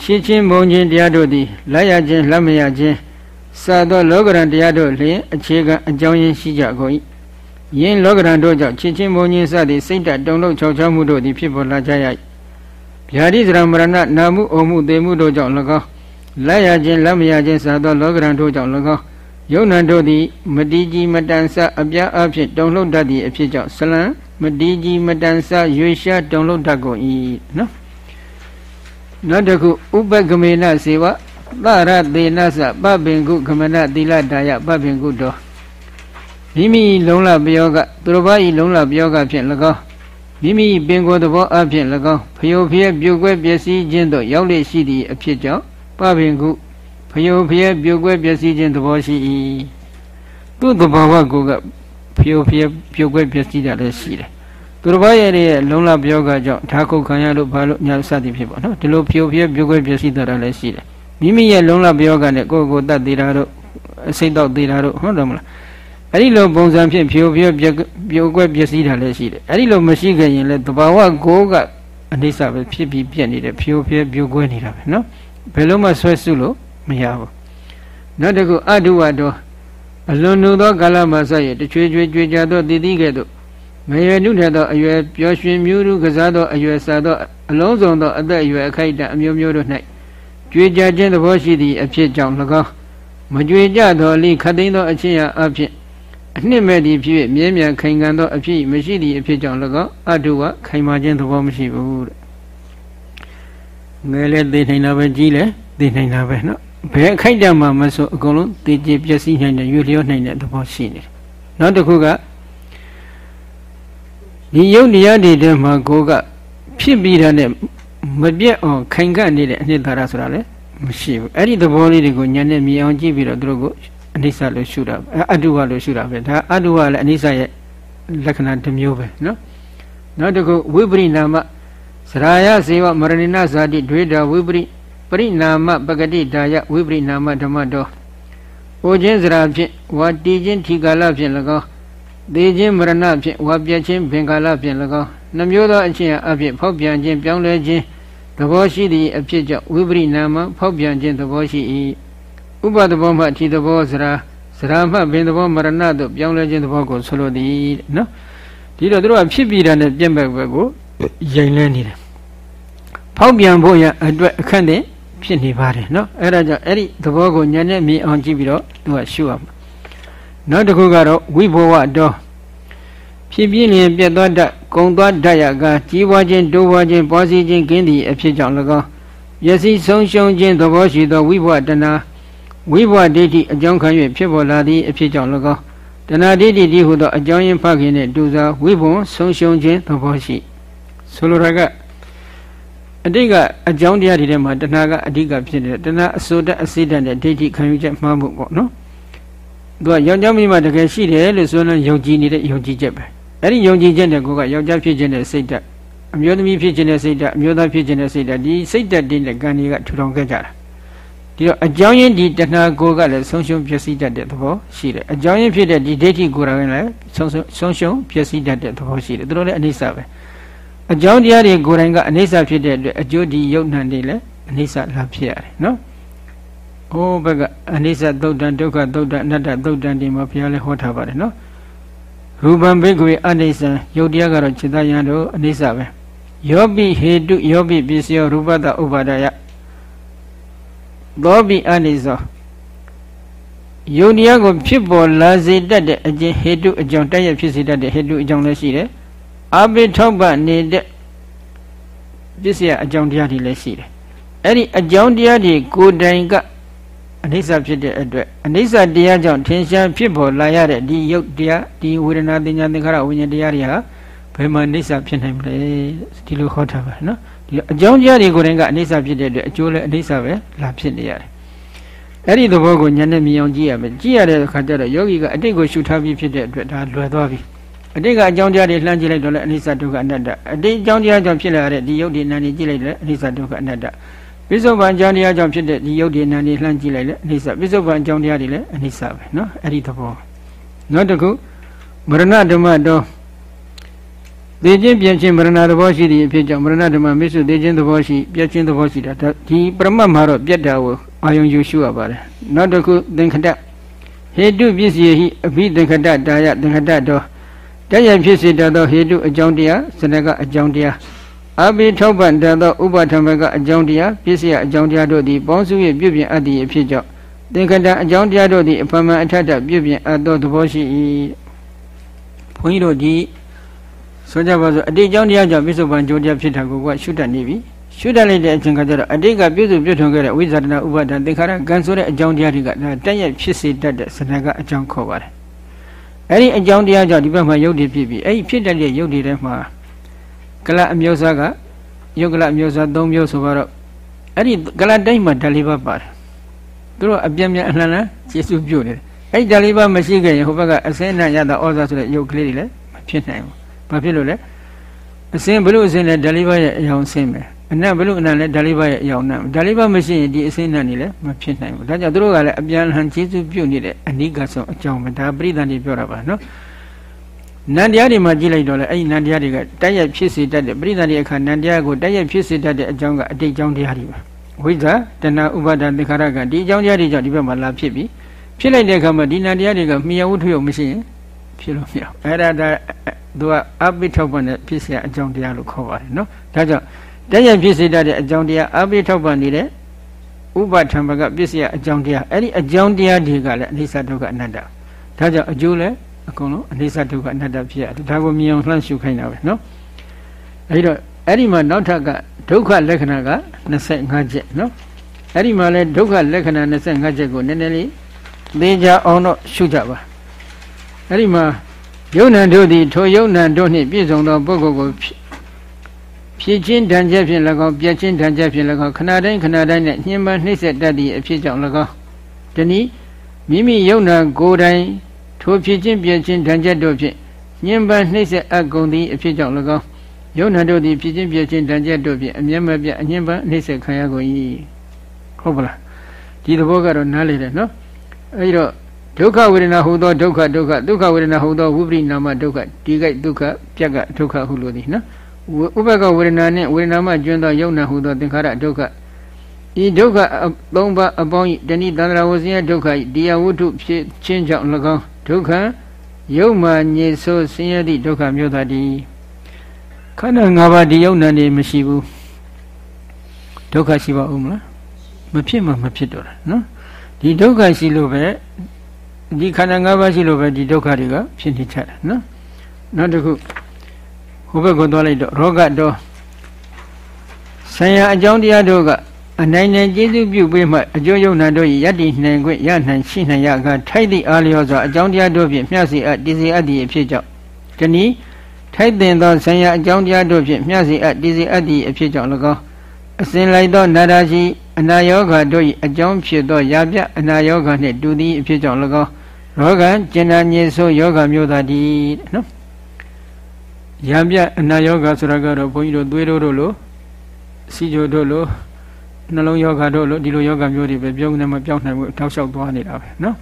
ချင်းချင်းမုံချင်းတရားတို့သည်လက်ရခြင်းလက်မရခြင်း စသောလောကရန်တရားတို့လျင်အခြေခံအကြောင်းရင်းရှိကြကုန်၏ယင်းလောကရန်တို့ကြောင့်ချင်းချင်းမုံချင်းစသည့်စိတ်တတုံလုံးချောက်ချောက်မှုတို့သည်ဖြစ်ပေါ်လာကြရ၏ဗျာတိစရမရဏနာမှုအုံမှုသေမှုတို့ကြောင့်၎င်းလက်ရခြင်းလက်မရခြင်းစသောလောကရန်တို့ကြောင့်၎င်းယုံနံတို့သည်မတိကြီးမတန်ဆအပြားအဖြစ်တုံလှုပ်တတ်သည့်အဖြစ်ကြောင့်ဆလံမတိကြီးမတန်ဆရွေရှားတုံလှုပ်တတ်ကုန်၏နော်နောက်တစ်ခုဥပကမေနစေဝ သရသေနသပပင်ကုကမနသီလဒါယပပင်ကုတော်မိမိလုံးလပယောကသူတော်ဘာဤလုံးလပယောကဖြင့်၎င်းမိမိပင်ကိုယ်သဘောအဖြစ်၎င်းဖျို့ဖျက်ပြုတ်ကွဲပျက်စီးခြင်းသို့ရောက်လေရှိသည့်အဖြစ်ကြောင့်ပပင်ကုဖျို့ဖျက်ပြုတ်ကွဲပျက်စီးခြင်းသဘောရှိ၏သူ့သဘာဝကိုကဖျို့ဖျက်ပြုတ်ကွဲပျက်စီးတာလည်းရှိတယ်သူတော်ဘာရဲ့ရဲ့လုံလပြောကကြောင့်ဓာခုခံရလို့ဘာလို့ညာစသည်ဖြစ်ပါနော်ဒီလိုဖျို့ဖျက်ပြုတ်ကွဲပျက်စီးတာလည်းရှိတယ် မိမိရဲ့လုံလပြောကနဲ့ကိုယ့်ကိုယ်တတ်သေးတာတို့အစိတ်တော့သေးတာတို့ဟုတ်တယ်မလားအဲ့ဒီလိုပုံစံဖြင့်ဖြိုဖြိုပြိုကွက်ပျက်စီးတာလည်းရှိတယ်အဲ့ဒီလိုမရှိခဲ့ရင်လည်းတဘာဝကိုကအနိစ္စပဲဖြစ်ပြီးပြက်နေတယ်ဖြိုဖြဲပြိုကွဲနေတာပဲနော်ဘယ်လိုမှဆွဲစုလို့မရဘူးနောက်တစ်ခုအတုဝတော်အလွန်နုသောကာလမှာဆက်ရတချွေချွေကြွေကြသောတည်တည်ကဲ့သို့ငရွယ်နုထသောအရွယ်ပျော်ရွှင်မြူးရူကစားသောအရွယ်စားသောအလုံးစုံသောအသက်အရွယ်အခိုက်အတန့်အမျိုးမျိုးတို့၌ ကြွေကြခြင်းသဘောရှိသည့်အဖြစ်ကြောင့်၎င်းမကြွေကြသောလိခတ်သိမ်းသောအချင်းရာအဖြစ်အနှစ်မဲ့သည်ဖြစ်မြဲမြံခိုင်ခံသောအဖြစ်မရှိသည့်အဖြစ်ကြောင့်၎င်းအတုဝခိုင်မာခြင်းသဘောမရှိဘူးတဲ့ငယ်လဲသိနိုင်တာပဲကြီးလဲသိနိုင်တာပဲနော်ဘယ်အခိုက်အတန့်မှမဆိုအကုန်လုံးတည်ကြည်ပျက်စီးနိုင်တဲ့ရွေလျောနိုင်တဲ့သဘောရှိနေတယ်နောက်တစ်ခုကဒီယုတ်တရားတွေထဲမှာကိုကဖြစ်ပြီးတာနဲ့ မပြတ်အောင်ခိုင်ခန့်နေတဲ့အနှစ်သာရဆိုတာလည်းမရှိဘူးအဲ့ဒီသဘောလေးတွေကိုညာနဲ့မြင်အောင်ကြည့်ပြီးတော့သူတို့ကိုအနိစ္စလို့ရှုတာအတုဝလို့ရှုတာပဲဒါအတုဝလည်းအနိစ္စရဲ့လက္ခဏာတစ်မျိုးပဲနော်နောက်တစ်ခုဝိပရိနာမစရာယစေဝမရဏိနဇာတိဒွေတာဝိပရိပရိနာမပဂတိတာယဝိပရိနာမဓမ္မတော်အိုခြင်းစရာဖြင့်ဝါတီခြင်းထီကာလဖြင့်၎င်းသေခြင်းမရဏဖြင့်ဝါပြက်ခြင်းဘင်္ဂါလဖြင့်၎င်းနှမျိုးသောအချင်းအဖြစ်ဖောက်ပြန်ခြင်းပြောင်းလဲခြင်း သဘောရှိသည့်အဖြစ်ကြောင့်ဝိပရိနာမဖောက်ပြန်ခြင်းသဘောရှိ၏ဥပသဘောမှထီသဘောစရာစရာမှဘင်သဘောမရဏသို့ပြောင်းလဲခြင်းသဘောကိုဆိုလိုသည်နော်ဒီတော့တို့ကဖြစ်ပြီးတာနဲ့ပြက်မဲ့ဘက်ကိုယိမ်လဲနေတယ်ဖောက်ပြန်ဖို့ရအတွက်အခန့်တဲ့ဖြစ်နေပါတယ်နော်အဲ့ဒါကြောင့်အဲ့ဒီသဘောကိုညာနဲ့မြင်အောင်ကြည့်ပြီးတော့သူကရှုရမှာနောက်တစ်ခုကတော့ဝိဘဝတော် ဖြစ်ပြင်းလျင်ပြတ်သွားတတ်ကုံသွားတတ်ရကကြီးပွားခြင်းတိုးပွားခြင်းပွားစီခြင်းကင်းသည့်အဖြစ်ကြောင့်၎င်းယစီဆုံးရှုံးခြင်းသဘောရှိသောဝိဘဝတဏဝိဘဝဒိဋ္ဌိအကြောင်းခံ၍ဖြစ်ပေါ်လာသည့်အဖြစ်ကြောင့်၎င်းတဏှာဒိဋ္ဌိဒီဟုသောအကြောင်းရင်းဖခင်နှင့်တူစွာဝိဘုံဆုံးရှုံးခြင်းသဘောရှိဆိုလိုတာကအတိတ်ကအကြောင်းတရားတွေထဲမှာတဏှာကအဓိကဖြစ်တယ်တဏှာအစိုးတအစိတတ်တဲ့ဒိဋ္ဌိခံယူချက်မှားမှုပေါ့နော်သူကယောက်ျားမိန်းမတကယ်ရှိတယ်လို့ဆိုရင်ယုံကြည်နေတဲ့ယုံကြည်ချက်ပဲ အဲ့ဒီယုံကြည်ချက်နဲ့ကိုကယောက်ျားဖြစ်ခြင်းနဲ့စိတ်ဓာတ်အမျိုးသမီးဖြစ်ခြင်းနဲ့စိတ်ဓာတ်အမျိုးသားဖြစ်ခြင်းနဲ့စိတ်ဓာတ်ဒီစိတ်ဓာတ်တင်းတဲ့ကံတွေကထူထောင်ခဲ့ကြတာဒီတော့အကြောင်းရင်းဒီတဏှာကိုကလည်းဆုံးရှုံးဖြစ်စီတတ်တဲ့သဘောရှိတယ်အကြောင်းရင်းဖြစ်တဲ့ဒီဒိဋ္ဌိကိုယ်တိုင်လည်းဆုံးဆုံးရှုံးဖြစ်စီတတ်တဲ့သဘောရှိတယ်သူတို့လည်းအနိစ္စပဲအကြောင်းတရားတွေကိုယ်တိုင်ကအနိစ္စဖြစ်တဲ့အတွက်အကျိုးဒီယုတ်နှံတွေလည်းအနိစ္စလာဖြစ်ရတယ်နော်ဟိုဘက်ကအနိစ္စသုတ်တံဒုက္ခသုတ်တံအနတ္တသုတ်တံဒီမှာဘုရားလည်းဟောထားပါတယ်နော် ရူပံဘိက္ခွေအနိစ္စံယုတ်တရားကတော့จิตယံတို့အနိစ္စပဲယောပိဟေတုယောပိပစ္စယောရူပတဥပါဒယသောပိအနိစ္စယုတ်တရားကိုဖြစ်ပေါ်လာစေတတ်တဲ့အကျင့်ဟေတုအကြောင်းတည့်ရဖြစ်စေတတ်တဲ့ဟေတုအကြောင်းလည်းရှိတယ်အဘိထောက်ပနေတဲ့ပစ္စယအကြောင်းတရားတွေလည်းရှိတယ်အဲ့ဒီအကြောင်းတရားတွေကိုယ်တိုင်က အနိစ္စဖြစ်တဲ့အတွက်အနိစ္စတရားကြောင့်ထင်ရှားဖြစ်ပေါ်လာရတဲ့ဒီယုတ်တရားဒီဝေဒနာတင်ညာသင်္ခါရဝိညာဉ်တရားတွေဟာဘယ်မှာအနိစ္စဖြစ်နိုင်မလဲဒီလိုခေါ်ထားပါနော်ဒီအကြောင်းတရားတွေကိုယ်တိုင်ကအနိစ္စဖြစ်တဲ့အတွက်အကျိုးလည်းအနိစ္စပဲလာဖြစ်နေရတယ်အဲ့ဒီသဘောကိုဉာဏ်နဲ့မြင်အောင်ကြည့်ရမယ်ကြည့်ရတဲ့အခါကျတော့ယောဂီကအတိတ်ကိုရှုထားပြီးဖြစ်တဲ့အတွက်ဒါလွယ်သွားပြီအတိတ်ကအကြောင်းတရားတွေလှမ်းကြည့်လိုက်တော့လည်းအနိစ္စဒုက္ခအနတ္တအတိတ်အကြောင်းတရားကြောင့်ဖြစ်လာတဲ့ဒီယုတ်ဒီနာနေကြည့်လိုက်တယ်အနိစ္စဒုက္ခအနတ္တ ပိဿုပန်အကြောင်းတရားကြောင့်ဖြစ်တဲ့ဒီယုတ်ဒီနာနေလှမ်းကြည့်လိုက်လေအနိစ္စပိဿုပန်အကြောင်းတရားတွေလည်းအနိစ္စပဲเนาะအဲ့ဒီသဘောနောက်တစ်ခုမရဏဓမ္မတော်သေခြင်းပြည့်ခြင်းမရဏသဘောရှိသည့်အဖြစ်ကြောင့်မရဏဓမ္မမစ္ဆုသေခြင်းသဘောရှိပြည့်ခြင်းသဘောရှိတာဒီပရမတ်မှာတော့ပြတ်တာကိုအာယုံယူရှုရပါတယ်နောက်တစ်ခုသင်္ခတဟေတုပစ္စည်းဟိအဘိသင်္ခတတာယသင်္ခတတော်တရဖြစ်စေတတ်သောဟေတုအကြောင်းတရားစနကအကြောင်းတရား အဘိထောက်ပံ့တတ်သောဥပထံဘကအကြောင်းတရားပစ္စယအကြောင်းတရားတို့သည်ပေါင်းစု၍ပြုပြင်အပ်သည့်အဖြစ်ကြောင့်သင်္ခတအကြောင်းတရားတို့သည်အဖမှန်အထက်ထပြုပြင်အပ်သောသဘောရှိ၏ဘုန်းကြီးတို့ဒီဆိုကြပါစို့အတိတ်ကြောင့်တရားကြောင့်ပြစ္ဆုတ်ပံကြိုးတရားဖြစ်တာကိုကရှုတတ်နေပြီရှုတတ်လိုက်တဲ့အချိန်ကကျတော့အတိတ်ကပြည့်စုံပြည့်ထွန်းခဲ့တဲ့ဝိဇာတနာဥပါဒံသင်္ခါရကံဆိုတဲ့အကြောင်းတရားတွေကတက်ရက်ဖြစ်စေတတ်တဲ့စနကအကြောင်းခေါ်ပါတယ်အဲ့ဒီအကြောင်းတရားကြောင့်ဒီဘက်မှာယုတ်တည်ဖြစ်ပြီးအဲ့ဒီဖြစ်တတ်တဲ့ယုတ်တည်ထဲမှာ ကလအမျိုးသားကယုတ်ကလအမျိုးသား၃မျိုးဆိုတော့အဲ့ဒီကလတိုင်းမှာဓာလေးပါပါတယ်သူတို့အပြင်းပြင်းအလှမ်းလှမ်းကျေစုပြုတ်နေတယ်အဲ့ဒီဓာလေးပါမရှိခဲ့ရင်ဟိုဘက်ကအစင်းနဲ့ရတာဩဇာဆိုတဲ့ယုတ်ကလေးတွေလည်းမဖြစ်နိုင်ဘူးဘာဖြစ်လို့လဲအစင်းဘလို့အစင်းလဲဓာလေးပါရဲ့အယောင်ဆင်းပဲအနတ်ဘလို့အနတ်လဲဓာလေးပါရဲ့အယောင်နတ်ဓာလေးပါမရှိရင်ဒီအစင်းနတ်နေလည်းမဖြစ်နိုင်ဘူးဒါကြောင့်သူတို့ကလည်းအပြန်လှန်ကျေစုပြုတ်နေတဲ့အနိကဆုံးအကြောင်းပဲဒါပရိသတ်တွေပြောတာပါနော် နန္တရားတွေမှာကြည့်လိုက်တော့လေအဲ့ဒီနန္တရားတွေကတိုက်ရိုက်ဖြစ်စေတတ်တဲ့ပရိသတ်တွေအခါနန္တရားကိုတိုက်ရိုက်ဖြစ်စေတတ်တဲ့အကြောင်းကအတိတ်ကြောင်းတရားတွေပါဝိဇ္ဇာတဏှာဥပါဒသင်္ခါရကဒီအကြောင်းတရားတွေကြောင့်ဒီဘက်မှာလာဖြစ်ပြီးဖြစ်လိုက်တဲ့အခါမှာဒီနန္တရားတွေကမြေဝုထွေမရှိရင်ဖြစ်လို့မရအဲ့ဒါဒါသူကအပိထောက်ပံ့တဲ့ဖြစ်เสียအကြောင်းတရားလို့ခေါ်ပါတယ်နော်ဒါကြောင့်တိုက်ရိုက်ဖြစ်စေတတ်တဲ့အကြောင်းတရားအပိထောက်ပံ့နေတဲ့ဥပထံဘကပစ္စယအကြောင်းတရားအဲ့ဒီအကြောင်းတရားတွေကလည်းအနိစ္စဒုက္ခအနတ္တဒါကြောင့်အကျိုးလည်း အကုန်လုံးအနိစ္စဒုက္ခအနတ္တဖြစ်ရတယ်ဒါကိုမြင်အောင်လှမ်းရှုခိုင်းတာပဲနော်အဲဒီတော့အဲ့ဒီမှာနောက်ထပ်ကဒုက္ခလက္ခဏာက25ချက်နော်အဲ့ဒီမှာလဲဒုက္ခလက္ခဏာ25ချက်ကိုနည်းနည်းလေးသိကြအောင်တော့ရှုကြပါအဲ့ဒီမှာယုံနံတို့သည်ထိုယုံနံတို့နှင့်ပြည့်စုံသောပုဂ္ဂိုလ်ကိုဖြည့်ချင်းတန်ချက်ဖြင့်၎င်းပြည့်ချင်းတန်ချက်ဖြင့်၎င်းခဏတိုင်းခဏတိုင်းနဲ့ညှင်းပန်းနှိမ့်ဆက်တတ်သည့်အဖြစ်ကြောင့်၎င်းတနည်းမိမိယုံနံကိုယ်တိုင် ထိုဖြည့်ချင်းပြည့်ချင်းတန်ချက်တို့ဖြင့်ညှင်းပန်းနှိမ့်ဆက်အပ်ကုန်သည့်အဖြစ်ကြောင့်၎င်းယုံနံတို့သည်ဖြည့်ချင်းပြည့်ချင်းတန်ချက်တို့ဖြင့်အမျက်မပြတ်အညှင်းပန်းနှိမ့်ဆက်ခံရကုန်၏ဟုတ်ပါလားဒီသဘောကတော့နားလေတယ်နော်အဲဒီတော့ဒုက္ခဝေဒနာဟူသောဒုက္ခဒုက္ခဒုက္ခဝေဒနာဟူသောဝိပရိနာမဒုက္ခဒီကိဒုက္ခပြက်ကဒုက္ခဟုလို့သည်နော်ဥပက္ခဝေဒနာနှင့်ဝေဒနာမှကျွမ်းသောယုံနာဟူသောသင်္ခါရဒုက္ခဤဒုက္ခသုံးပါးအပေါင်းဤတဏိတန္တရာဝဇင်းဒုက္ခဤတရားဝတ္ထုဖြစ်ခြင်းကြောင့်၎င်း ဒုက္ခယုံမှညေဆိုဆင်းရဲသည့်ဒုက္ခမျိုးသာတည်းခန္ဓာ၅ပါးဒီယုံနာနေမရှိဘူးဒုက္ခရှိပါဦးမလားမဖြစ်မှမဖြစ်တော့တာနော်ဒီဒုက္ခရှိလို့ပဲဒီခန္ဓာ၅ပါးရှိလို့ပဲဒီဒုက္ခတွေကဖြစ်နေကြတာနော်နောက်တစ်ခုဟိုဘက်ကိုသွားလိုက်တော့ရောဂတော့ဆံရအကြောင်းတရားတို့က အနိုင်နိုင်ကျေးဇူးပြုပေးမှအကျိုးယုံနာတို့၏ယတ္တိနိုင်ခွင့်ရနိုင်ရှိနိုင်ရကထိုက်သည့်အားလျော်စွာအကြောင်းတရားတို့ဖြင့်မျှစီအပ်တည်စီအပ်သည့်အဖြစ်ကြောင့်တနည်းထိုက်တင်သောဆံရအကြောင်းတရားတို့ဖြင့်မျှစီအပ်တည်စီအပ်သည့်အဖြစ်ကြောင့်၎င်းအစဉ်လိုက်သောနာရာရှိအနာယောဂတို့၏အကြောင်းဖြစ်သောရာပြအနာယောဂနှင့်တူသည့်အဖြစ်ကြောင့်၎င်းရောဂကျင်နာညေဆိုယောဂမျိုးသာတည်းနော်ရာပြအနာယောဂဆိုတာကတော့ဘုန်းကြီးတို့သွေးတို့လို့စီကြိုတို့လို့ နှလုံးယောဂတို့လို့ဒီလိုယောဂမျိုးတွေပဲပြောနေမှပြောင်းနိုင်မှုထောက်လျှောက်သွားနေတာပဲနော်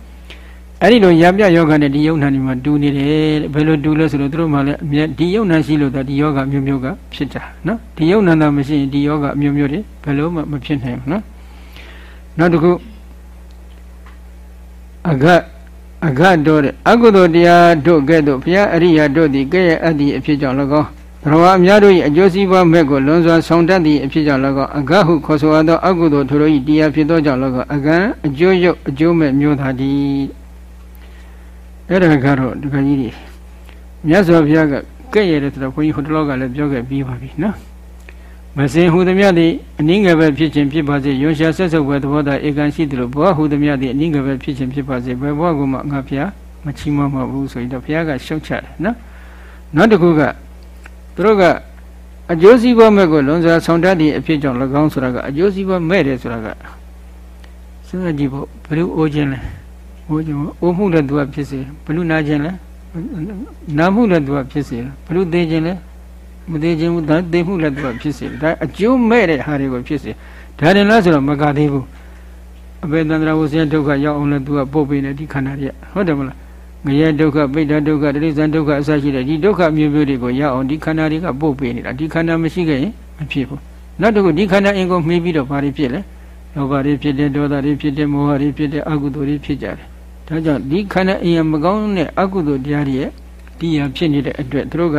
အဲ့ဒီလိုရပြယောဂနဲ့ဒီယုံနာဒီမှာတူနေတယ်ဘယ်လိုတူလဲဆိုတော့သူတို့မှလည်းအမြဲဒီယုံနာရှိလို့ဒါဒီယောဂမျိုးမျိုးကဖြစ်တာနော်ဒီယုံနာသာမရှိရင်ဒီယောဂမျိုးမျိုးတွေဘယ်လိုမှမဖြစ်နိုင်ဘူးနော်နောက်တစ်ခုအဂတ်အဂတ်တို့တဲ့အကုသိုလ်တရားတို့ကဲ့သို့ဘုရားအရိယာတို့သည်ကဲ့ရဲ့အပ်သည့်အဖြစ်ကြောင့်၎င်း ဘရဝအများတို့၏အကျိုးစီးပွားမဲ့ကိုလွန်စွာဆောင်တတ်သည့်အဖြစ်ကြောင့်၎င်းအဂတ်ဟုခေါ်ဆိုရသောအကုသိုလ်ထိုတို့၏တရားဖြစ်သောကြောင့်၎င်းအကံအကျိုးရုပ်အကျိုးမဲ့မျိုးသာတည်းအဲ့ဒါကတော့ဒီကကြီးကြီးမြတ်စွာဘုရားကကဲ့ရဲ့တယ်ဆိုတော့ဘုန်းကြီးဟိုတလောကလည်းပြောခဲ့ပြီးပါပြီနော်မစင်ဟူသည်မြတ်သည်အနည်းငယ်ပဲဖြစ်ခြင်းဖြစ်ပါစေရွှရှာဆက်ဆုပ်ပဲသဘောသာဧကန်ရှိသလိုဘဝဟူသည်မြတ်သည်အနည်းငယ်ပဲဖြစ်ခြင်းဖြစ်ပါစေဘယ်ဘဝကမှငါဖျားမချီးမွမ်းပါဘူးဆိုရင်တော့ဘုရားကရှုတ်ချတယ်နော်နောက်တစ်ခုက သူတို့ကအကျိုးစီးပွားမဲ့ကိုလွန်စွာဆောင်တတ်သည့်အဖြစ်ကြောင့်၎င်းဆိုတာကအကျိုးစီးပွားမဲ့တယ်ဆိုတာကစဉ်းစားကြည့်ဖို့ဘယ်လိုအိုးခြင်းလဲအိုးခြင်းအိုးမှုလည်းသူကဖြစ်စေဘယ်လိုနာခြင်းလဲနာမှုလည်းသူကဖြစ်စေဘယ်လိုသိခြင်းလဲမသေးခြင်းဘူးဒါသိမှုလည်းသူကဖြစ်စေဒါအကျိုးမဲ့တဲ့ဟာတွေကိုဖြစ်စေဒါရင်လားဆိုတော့မကသေးဘူးအဘေတန္တရာဝဆင်းဒုက္ခရောက်အောင်လည်းသူကပို့ပေးနေဒီခန္ဓာတွေကဟုတ်တယ်မလား ငရဲဒုက္ခပိဋကဒုက္ခတိရစ္ဆာန်ဒုက္ခအစရှိတဲ့ဒီဒုက္ခမျိုးမျိုးတွေကိုရအောင်ဒီခန္ဓာတွေကပို့ပေးနေတာဒီခန္ဓာမရှိခဲ့ရင်မဖြစ်ဘူးနောက်တစ်ခုဒီခန္ဓာအင်ကိုမှီးပြီးတော့ဘာတွေဖြစ်လဲလောဘတွေဖြစ်တယ်ဒေါသတွေဖြစ်တယ်မောဟတွေဖြစ်တယ်အကုသိုလ်တွေဖြစ်ကြတယ်ဒါကြောင့်ဒီခန္ဓာအင်မကောင်းတဲ့အကုသိုလ်တရားတွေရဲ့တရားဖြစ်နေတဲ့အတွက်သူတို့က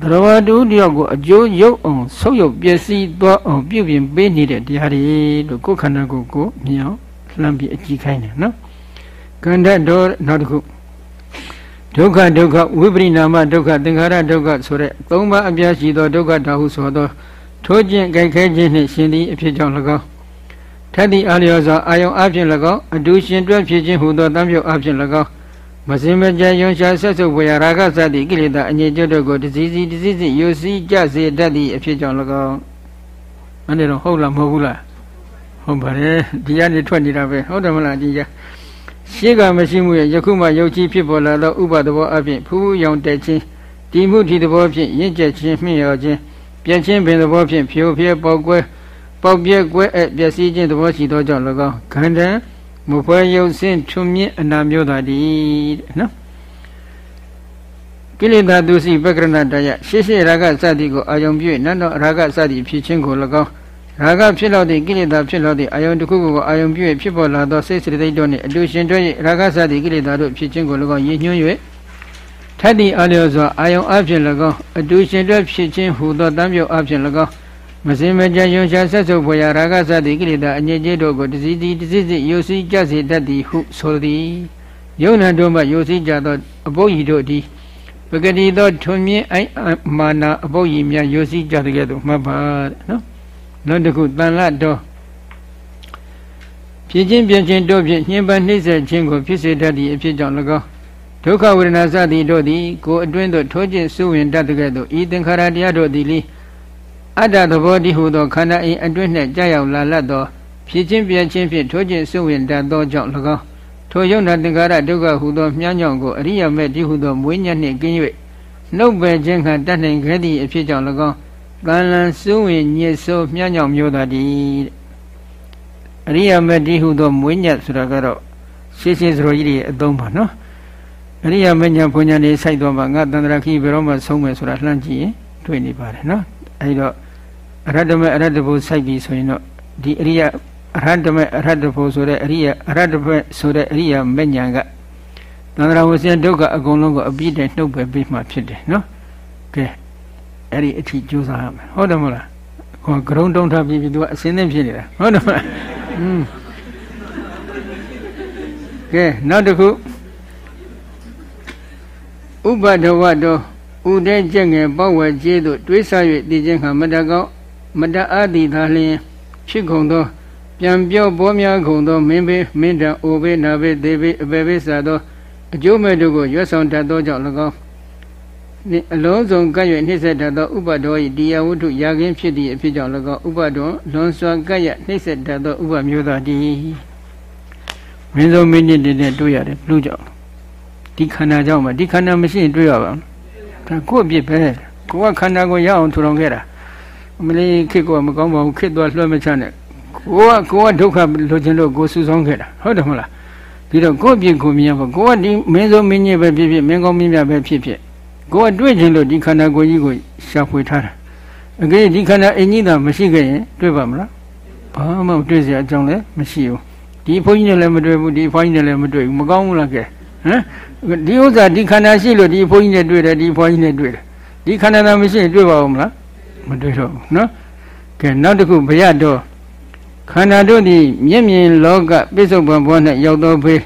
သရဝတူတယောက်ကိုအကျိုးရုပ်အောင်ဆုပ်ယုပ်ပျက်စီးသွားအောင်ပြုပြင်ပေးနေတဲ့တရားတွေလို့ကိုယ်ခန္ဓာကိုယ်ကိုမြင်အောင်လှမ်းပြီးအကြည့်ခိုင်းတယ်နော် ကန္တတော်နောက်တစ်ခုဒုက္ခဒုက္ခဝိပရိနာမဒုက္ခသင်္ခါရဒုက္ခဆိုတဲ့သုံးပါးအပြားရှိသောဒုက္ခတာဟုဆိုသောထိုးခြင်းကြိုက်ခဲခြင်းနှင့်ရှင်သည့်အဖြစ်ကြောင့်၎င်းထက်သည့်အာလျောစွာအာယုံအဖြစ်၎င်းအတူရှင်တွဲဖြစ်ခြင်းဟူသောတံပြုတ်အဖြစ်၎င်းမစင်မကြယွန်ရှာဆက်ဆုပ်ဝေရာဂစသည့်ကိလေသာအငြိကျွတ်တို့ကိုတစည်းစီတစည်းစီယူစည်းကြစေတတ်သည့်အဖြစ်ကြောင့်၎င်းအဲ့ဒါတော့ဟုတ်လားမဟုတ်ဘူးလားဟုတ်ပါတယ်ဒီကနေထွက်နေတာပဲဟုတ်တယ်မလားဒီက ရှေးကမရှိမှုရဲ့ယခုမှယုတ်ကြီးဖြစ်ပေါ်လာသောဥပသဘောအဖြစ်ဖူးဖူးရောင်တက်ခြင်းဒီမှုဒီသဘောဖြင့်ရင့်ကျက်ခြင်းမြင့်ရောခြင်းပြည့်ချင်းပင်သဘောဖြင့်ဖြိုးဖျက်ပေါက်ကွဲပေါက်ပြဲကွဲအပ်ပျက်စီးခြင်းသဘောရှိသောကြောင့်၎င်းခန္ဓာမဖွဲရုပ်စင်းထွမြင့်အနာမျိုးသာတည်းတဲ့နော်ကိလေသာသူစီပက္ခရဏတယရှေ့ရှေ့ရာဂစသည်ကိုအာယုံပြည့်နတ်တော်ရာဂစသည်ဖြစ်ခြင်းကို၎င်း ရာဂဖြစ်လို့သည့်ကိလေသာဖြစ်လို့သည့်အာယုံတစ်ခုခုကိုအာယုံပြည့်ဖြစ်ပေါ်လာသောစိတ်စိတ်သိတို့နှင့်အတူရှင်တွဲ၍ရာဂစသည်ကိလေသာတို့ဖြစ်ခြင်းကို၎င်းရည်ညွှန်း၍ထက်သည့်အလျော်စွာအာယုံအဖြစ်၎င်းအတူရှင်တွဲဖြစ်ခြင်းဟူသောတံပြုတ်အဖြစ်၎င်းမစင်မကြယွန်ရှာဆက်ဆုပ်ဖွယ်ရာရာဂစသည်ကိလေသာအငြိကျေတို့ကိုတစည်းစီတစည်းစီယုစီကြစေတတ်သည်ဟုဆိုသည်ယုံနာတို့မှယုစီကြသောအပုပ်ဤတို့သည်ပဂတိသောထွန်မြင့်အိုင်မာနာအပုပ်ဤများယုစီကြတဲ့ကဲ့သို့မှတ်ပါတဲ့နော် နောက်တစ်ခုတန်လတော်ဖြစ်ခြင်းပြခြင်းတို့ဖြင့်ညှဉ်းပန်းနှိမ့်ဆက်ခြင်းကိုဖြစ်စေတတ်သည့်အဖြစ်ကြောင့်၎င်းဒုက္ခဝေဒနာစသည်တို့သည်ကိုယ်အတွင်းသို့ထိုးကျင့်စုဝင်တတ်တဲ့သို့ဤသင်္ခါရတရားတို့သည်လီအတ္တသဘောတည်းဟူသောခန္ဓာအိမ်အတွင်းနှင့်ကြာရောက်လာလတ်သောဖြစ်ခြင်းပြခြင်းဖြင့်ထိုးကျင့်စုဝင်တတ်သောကြောင့်၎င်းထိုယုံနာသင်္ခါရဒုက္ခဟူသောမြားညောင်ကိုအရိယာမေတ္တိဟူသောမွေးညက်နှင့်ကင်း၍နှုတ်ပယ်ခြင်းခံတတ်နိုင်ခဲ့သည့်အဖြစ်ကြောင့်၎င်း ကံလန်စုဝင်ညစ်ဆိုးမြားညောင်မျိုးသာတည်းအရိယာမေတ္တိဟူသောမွေးညက်ဆိုတာကတော့ရှင်းရှင်းစရောကြီးတွေအသုံးပါနော်အရိယာမညာဘုံညာနေစိုက်တော့မှငါတန္တရာခိဘယ်တော့မှဆုံးမယ်ဆိုတာလှမ်းကြည့်ရင်တွေ့နေပါတယ်နော်အဲဒီတော့အရဟတမေအရဟတဘုစိုက်ပြီဆိုရင်တော့ဒီအရိယာအရဟတမေအရဟတဘုဆိုတဲ့အရိယာအရဟတမေဆိုတဲ့အရိယာမညာကတန္တရာဝဆင်ဒုက္ခအကုန်လုံးကိုအပြည့်တည်းနှုတ်ပဲပြီးမှဖြစ်တယ်နော်ကဲ အဲ့ဒီအထီကြိုးစားရမယ်ဟုတ်တယ်မဟုတ်လားဟောကရုံတုံးထားပြီးပြီးသူကအစင်းသင်းဖြစ်နေတာဟုတ်တယ်မလားอืมကဲနောက်တစ်ခုဥပဒဝတောဥဒဲကျက်ငယ်ပေါ့ဝဲကျေးသို့တွေးဆ၍တည်ခြင်းဟာမတကောက်မတအားသည်သာလျှင်ဖြစ်ကုန်သောပြန်ပြောပေါ်များကုန်သောမင်းဘေးမင်းတံအိုဘေးနာဘေးသေဘေးအပေဘေးစသောအကျိုးမဲ့တို့ကိုရွတ်ဆောင်တတ်သောကြောင့်၎င်း အလုံးစုံကပ်၍နှိမ့်ဆက်တတ်သောဥပဒော၏တရားဝတ္ထုရာခင်းဖြစ်သည့်အဖြစ်ကြောင့်၎င်းဥပဒောလွန်စွာကပ်ရနှိမ့်ဆက်တတ်သောဥပမျိုးသားတည်းမင်းဆုံးမင်းကြီးတဲ့တွေ့ရတယ်လူကြောင့်ဒီခန္ဓာကြောင့်မှဒီခန္ဓာမရှိရင်တွေ့ရပါဘူးဒါကိုယ့်အပြစ်ပဲကိုကခန္ဓာကိုရအောင်ထူထောင်ခဲ့တာအမလေးခစ်ကမကောင်းပါဘူးခစ်သွားလွှဲမချနဲ့ကိုကကိုကဒုက္ခလိုချင်လို့ကိုဆူဆောင်းခဲ့တာဟုတ်တယ်မဟုတ်လားဒီတော့ကိုယ့်အပြစ်ကိုမြင်ပါကိုကဒီမင်းဆုံးမင်းကြီးပဲဖြစ်ဖြစ်မင်းကောင်းမင်းမြတ်ပဲဖြစ်ဖြစ် ကိုကတွေ့ချင်လို့ဒီခန္ဓာကိုယ်ကြီးကိုရှာဖွေထားတာအကယ်ဒီခန္ဓာအင်းကြီးသာမရှိခဲ့ရင်တွေ့ပါမလားဘာမှမတွေ့စရာအကြောင်းလည်းမရှိဘူးဒီဘုန်းကြီးနဲ့လည်းမတွေ့ဘူးဒီဘုန်းကြီးနဲ့လည်းမတွေ့ဘူးမကောင်းဘူးလားကဲဟမ်ဒီဥစ္စာဒီခန္ဓာရှိလို့ဒီဘုန်းကြီးနဲ့တွေ့တယ်ဒီဘုန်းကြီးနဲ့တွေ့တယ်ဒီခန္ဓာသာမရှိရင်တွေ့ပါဦးမလားမတွေ့တော့ဘူးနော်ကဲနောက်တစ်ခုဘရတော့ခန္ဓာတို့သည်မျက်မြင်လောကပိဿုပံဘော၌ရောက်သောဘေး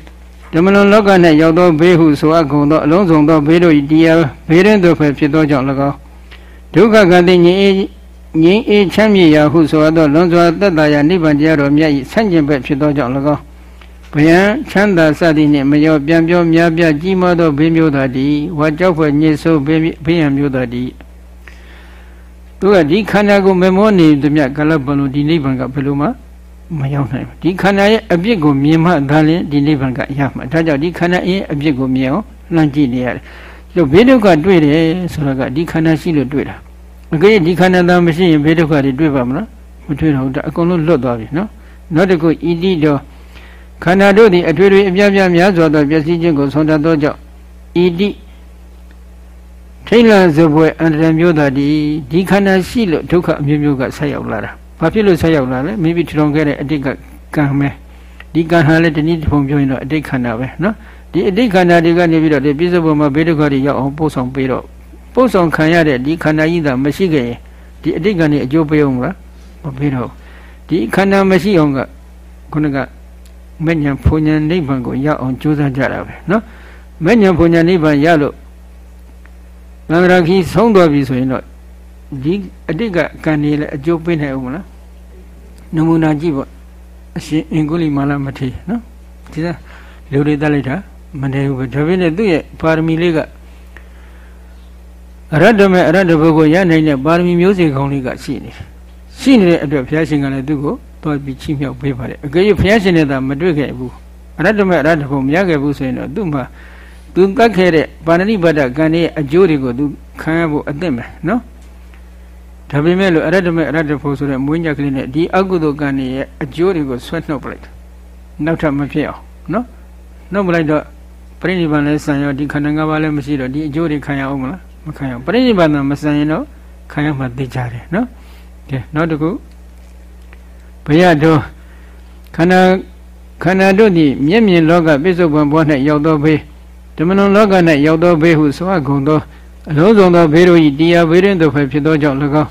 ဓမ္မလွန်လောက၌ရောက်သောဘေးဟုဆိုအပ်ကုန်သောအလုံးစုံသောဘေးတို့၏တရားဘေးရင်တို့ပဲဖြစ်သောကြောင့်၎င်းဒုက္ခကတိငြိအေးငြိအေးချမ်းမြေရာဟုဆိုသောလွန်စွာတတ္တရာနိဗ္ဗာန်တရားတော်မြတ်၏ဆန့်ကျင်ဘက်ဖြစ်သောကြောင့်၎င်းဘယံချမ်းသာစသည်နှင့်မရောပြန်ပြောများပြကြီးမားသောဘေးမျိုးသာတည်းဝါကြောက်ဖွယ်ညစ်ဆိုးဘေးဘေးရန်မျိုးသာတည်းသူကဒီခန္ဓာကိုမမောနေသည်မြတ်ကလပ်ဘလုံးဒီနိဗ္ဗာန်ကဘယ်လိုမှ မရောက်နိုင်ဘူးဒီခန္ဓာရဲ့အပြစ်ကိုမြင်မှသာလျှင်ဒီနိဗ္ဗာန်ကရမှာဒါကြောင့်ဒီခန္ဓာရဲ့အပြစ်ကိုမြင်အောင်လှမ်းကြည့်နေရတယ်လို့ဘေးဒုက္ခတွေ့တယ်ဆိုတော့ကဒီခန္ဓာရှိလို့တွေ့တာအကယ်ဒီခန္ဓာသာမရှိရင်ဘေးဒုက္ခတွေတွေ့ပါမလားမတွေ့တော့ဘူးဒါအကုန်လုံးလွတ်သွားပြီနော်နောက်တစ်ခုဣတိတော်ခန္ဓာတို့သည်အထွေထွေအပြားပြားများစွာသောပျက်စီးခြင်းကိုဆုံးတတ်သောကြောင့်ဣတိထိတ်လန့်စပွဲအန္တရာယ်မျိုးသာဒီဒီခန္ဓာရှိလို့ဒုက္ခအမျိုးမျိုးကဆက်ရောက်လာတာ ဘာဖြစ်လို့ဆက်ရောက်လာလဲမိမိထူထောင်ခဲ့တဲ့အတိတ်ကကံပဲဒီကံဟာလည်းတနည်းတစ်ပုံပြောရင်တော့အတိတ်ခန္ဓာပဲနော်ဒီအတိတ်ခန္ဓာတွေကနေပြီးတော့ဒီပြစ္ဆုတ်ဘုံမှာဘေးဒုက္ခတွေရောက်အောင်ပို့ဆောင်ပေးတော့ပို့ဆောင်ခံရတဲ့ဒီခန္ဓာကြီးသာမရှိခဲ့ရင်ဒီအတိတ်ကနေအကျိုးပေးအောင်လားမပေးတော့ဒီခန္ဓာမရှိအောင်ကခုနကမဉ္ဇဉ်ဘုံဉဏ်နိဗ္ဗာန်ကိုရောက်အောင်ကြိုးစားကြတာပဲနော်မဉ္ဇဉ်ဘုံဉဏ်နိဗ္ဗာန်ရလို့သံဃာခီဆုံးသွားပြီဆိုရင်တော့ ဒီအတိတ်ကကံနေလဲအကျိုးပေးနိုင်ဦးမလားနမူနာကြည့်ပေါ့အရှင်အင်္ဂုလိမာလမထေနော်ဒီကလူတွေတက်လိုက်တာမနေဘူးပဲဒါပေမဲ့သူ့ရဲ့ပါရမီလေးကအရတ္တမေအရတ္တဘုကိုရနိုင်တဲ့ပါရမီမျိုးစေ့ကောင်းလေးကရှိနေတယ်ရှိနေတဲ့အတွက်ဘုရားရှင်ကလည်းသူ့ကိုသွားပြီးချိမြောက်ပေးပါတယ်အကယ်၍ဘုရားရှင်နဲ့သာမတွေ့ခဲ့ဘူးအရတ္တမေအရတ္တဘုမရခဲ့ဘူးဆိုရင်တော့သူ့မှာသူတတ်ခဲ့တဲ့ပါဏိပါဒကံရဲ့အကျိုးတွေကိုသူခံရဖို့အသင့်ပဲနော် ဒါပေမဲ့လို့အရတ္တမေအရတ္တဖို့ဆိုတဲ့မွေးညက်ကလေးနဲ့ဒီအကုသိုလ်ကံရဲ့အကျိုးတွေကိုဆွဲနှုတ်ပလိုက်နောက်ထပ်မဖြစ်အောင်နော်နှုတ်ပလိုက်တော့ပြိဋိဘံလည်းဆံရောဒီခန္ဓာ၅ပါးလည်းမရှိတော့ဒီအကျိုးတွေခံရအောင်မလားမခံရအောင်ပြိဋိဘံသာမဆံရင်တော့ခံရမှသိကြတယ်နော်ကဲနောက်တစ်ခုဘယတော်ခန္ဓာခန္ဓာတို့သည်မျက်မြင်လောကပိစ္ဆုပန်ဘော၌ရောက်သောဘေးဓမ္မလွန်လောက၌ရောက်သောဘေးဟုဆိုအပ်ကုန်သောအလုံးစုံသောဘေးတို့၏တရားဘေးတွင်သို့ဖယ်ဖြစ်သောကြောင့်၎င်း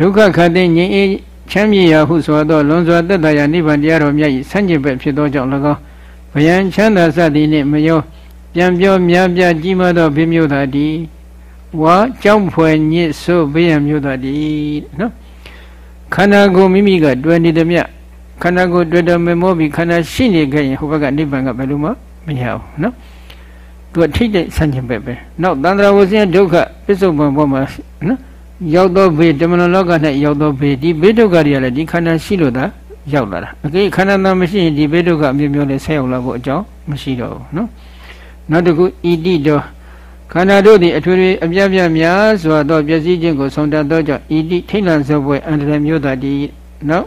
ဒုက္ခခတ်သိငြိမ်းအေးချမ်းမြေရာဟုဆိုသောလွန်စွာတက်တာရာနိဗ္ဗာန်တရားတော်မြတ်၏ဆန့်ကျင်ဘက်ဖြစ်သောကြောင့်၎င်းဗယံချမ်းသာစသည်နှင့်မယောပြန်ပြောများပြကြီးမားသောဘေးမျိုးသာတည်းဝါကြောင့်ဖွယ်ညစ်ဆိုးဘေးရန်မျိုးသာတည်းနော်ခန္ဓာကိုယ်မိမိကတွယ်နေသည်မြခန္ဓာကိုယ်တွေ့တော်မေမောပြီးခန္ဓာရှိနေခဲ့ရင်ဟိုဘက်ကနိဗ္ဗာန်ကဘယ်လိုမှမရဘူးနော်သူကထိတ်တဲ့ဆန့်ကျင်ဘက်ပဲနောက်တန္တရာဝဆင်းဒုက္ခပစ္စုပန်ဘောမှာနော် ရောက်သောဘေးတမန်လောက၌ရောက်သောဘေးဒီဘေးဒုက္ခတွေကလည်းဒီခန္ဓာရှိလို့သာရောက်လာတာအကိခန္ဓာသားမရှိရင်ဒီဘေးဒုက္ခအမျိုးမျိုးလည်းဆက်ရောက်လာဖို့အကြောင်းမရှိတော့ဘူးနော်နောက်တစ်ခုဣတိတော်ခန္ဓာတို့သည်အထွေထွေအပြတ်ပြတ်များစွာသောပျက်စီးခြင်းကိုဆောင်တတ်သောကြောင့်ဣတိထိတ်လန့်စောပွဲအန္တရာယ်မျိုးသာဒီနော်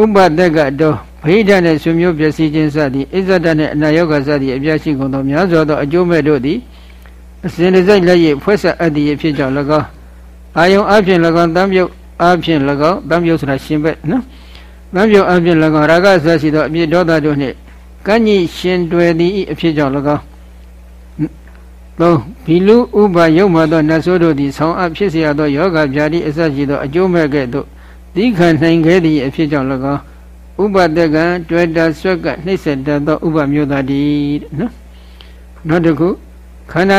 ဥပဒကတော်ဗိဓာနဲ့ဆွေမျိုးပျက်စီးခြင်းစသည်အစ္ဆဒနဲ့အနာယောဂစသည်အပြတ်ရှိကုန်သောများစွာသောအကျိုးမဲ့တို့သည်အစဉ်တစိုက်လက်ရည်ဖွဲ့ဆက်အပ်သည့်ဖြစ်ကြောင့်၎င်း အာယုံအဖြစ်၎င်းတံပြုတ်အဖြစ်၎င်းတံပြုတ်ဆိုတာရှင်ဘက်နော်တံပြုတ်အဖြစ်၎င်းရာဂဆရှိသောအပြစ်ဒေါသတို့နှင့်ကန့်ညိရှင်တွယ်သည့်အဖြစ်ကြောင့်၎င်းသုံးဘီလူဥပယုံမှသောနတ်ဆိုးတို့သည်ဆောင်းအဖြစ်เสียသောယောဂဗျာတိအစရှိသောအကျိုးမဲ့ကဲ့သို့သီခံနိုင်ခဲ့သည့်အဖြစ်ကြောင့်၎င်းဥပဒကံတွေ့တာဆွက်ကနှိမ့်ဆက်တတ်သောဥပမျိုးသားတည်းနော်နောက်တစ်ခုခန္ဓာ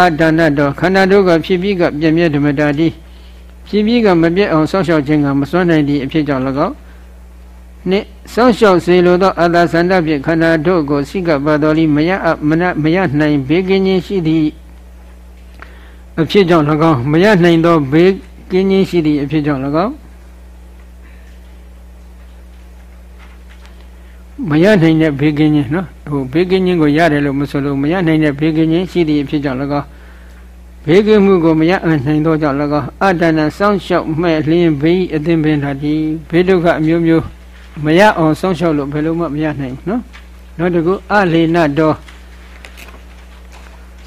အဒါနတော်ခန္ဓာတို့ကဖြစ်ပြီးကပြည့်မြဲဓမ္မတာတည်းဖြစ်ပြီးကမပြည့်အောင်စောင့်ရှောက်ခြင်းကမစွမ်းနိုင်သည့်အဖြစ်ကြောင့်၎င်းနှင့်စောင့်ရှောက်စေလိုသောအတ္တဆန္ဒဖြင့်ခန္ဓာတို့ကိုစိကပါတော်လီမရမနမရနိုင်ဘေးကင်းခြင်းရှိသည့်အဖြစ်ကြောင့်၎င်းမရနိုင်သောဘေးကင်းခြင်းရှိသည့်အဖြစ်ကြောင့်၎င်း မရနိုင်တဲ့ဘေးကင်းခြင်းနော်ဟိုဘေးကင်းခြင်းကိုရတယ်လို့မဆိုလို့မရနိုင်တဲ့ဘေးကင်းခြင်းရှိသည့်အဖြစ်ကြောင့်၎င်းဘေးကင်းမှုကိုမရနိုင်သောကြောင့်၎င်းအတ္တနာစောင့်ရှောက်မဲ့လျင်ဘေးအသင်ပင်လာသည်ဘေးဒုက္ခအမျိုးမျိုးမရအောင်စောင့်ရှောက်လို့ဘယ်လိုမှမရနိုင်ဘူးနော်နောက်တစ်ခုအလေနတော်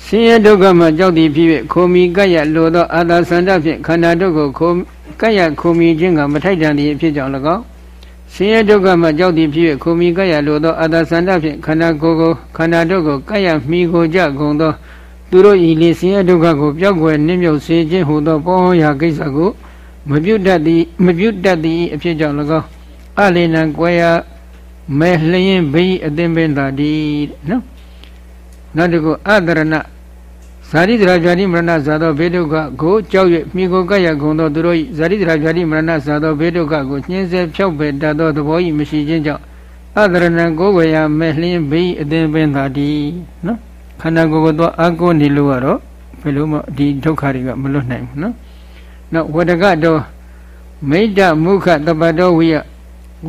ဆင်းရဲဒုက္ခမှကြောက်သည်ဖြစ်၍ခိုမီကပ်ရလိုသောအာသာဆန္ဒဖြင့်ခန္ဓာတို့ကိုခိုကပ်ရခိုမီခြင်းကမထိုက်တန်သည့်ဖြစ်ကြောင်း၎င်း ဆင်းရဲဒုက္ခမှကြောက်သည်ဖြစ်၍ခိုမီကပ်ရလိုသောအာသာဆန္ဒဖြင့်ခန္ဓာကိုယ်ကိုခန္ဓာတို့ကိုကပ်ရမိကိုကြကုန်သောသူတို့ဤလေဆင်းရဲဒုက္ခကိုပျောက်ကွယ်နှင်းမြုပ်စေခြင်းဟူသောပေါဟောရာကိစ္စကိုမပြုတ်တတ်သည်မပြုတ်တတ်သည်အဖြစ်ကြောင့်၎င်းအလေနံကွယ်ရမဲလျင်ဘေးအသင်ပင်သာဒီနော်နောက်တစ်ခုအတရဏ ဇာတိတရာဇာတိမရဏဇာသောဘေဒုက္ခကိုကြောက်၍မိကိုကပ်ရကုန်သောသူတို့၏ဇာတိတရာဇာတိမရဏဇာသောဘေဒုက္ခကိုညှင်းဆဲဖြောက်ပယ်တတ်သောသဘော၏မရှိခြင်းကြောင့်အတရဏံကိုဝေယမဲလျင်ဘေးအသင်ပင်သာဒီနော်ခန္ဓာကိုယ်ကတော့အကုနေလို့ကတော့ဘယ်လိုမှဒီဒုက္ခတွေကမလွတ်နိုင်ဘူးနော်နောက်ဝတကတော်မိတ္တမုခတပတောဝိယ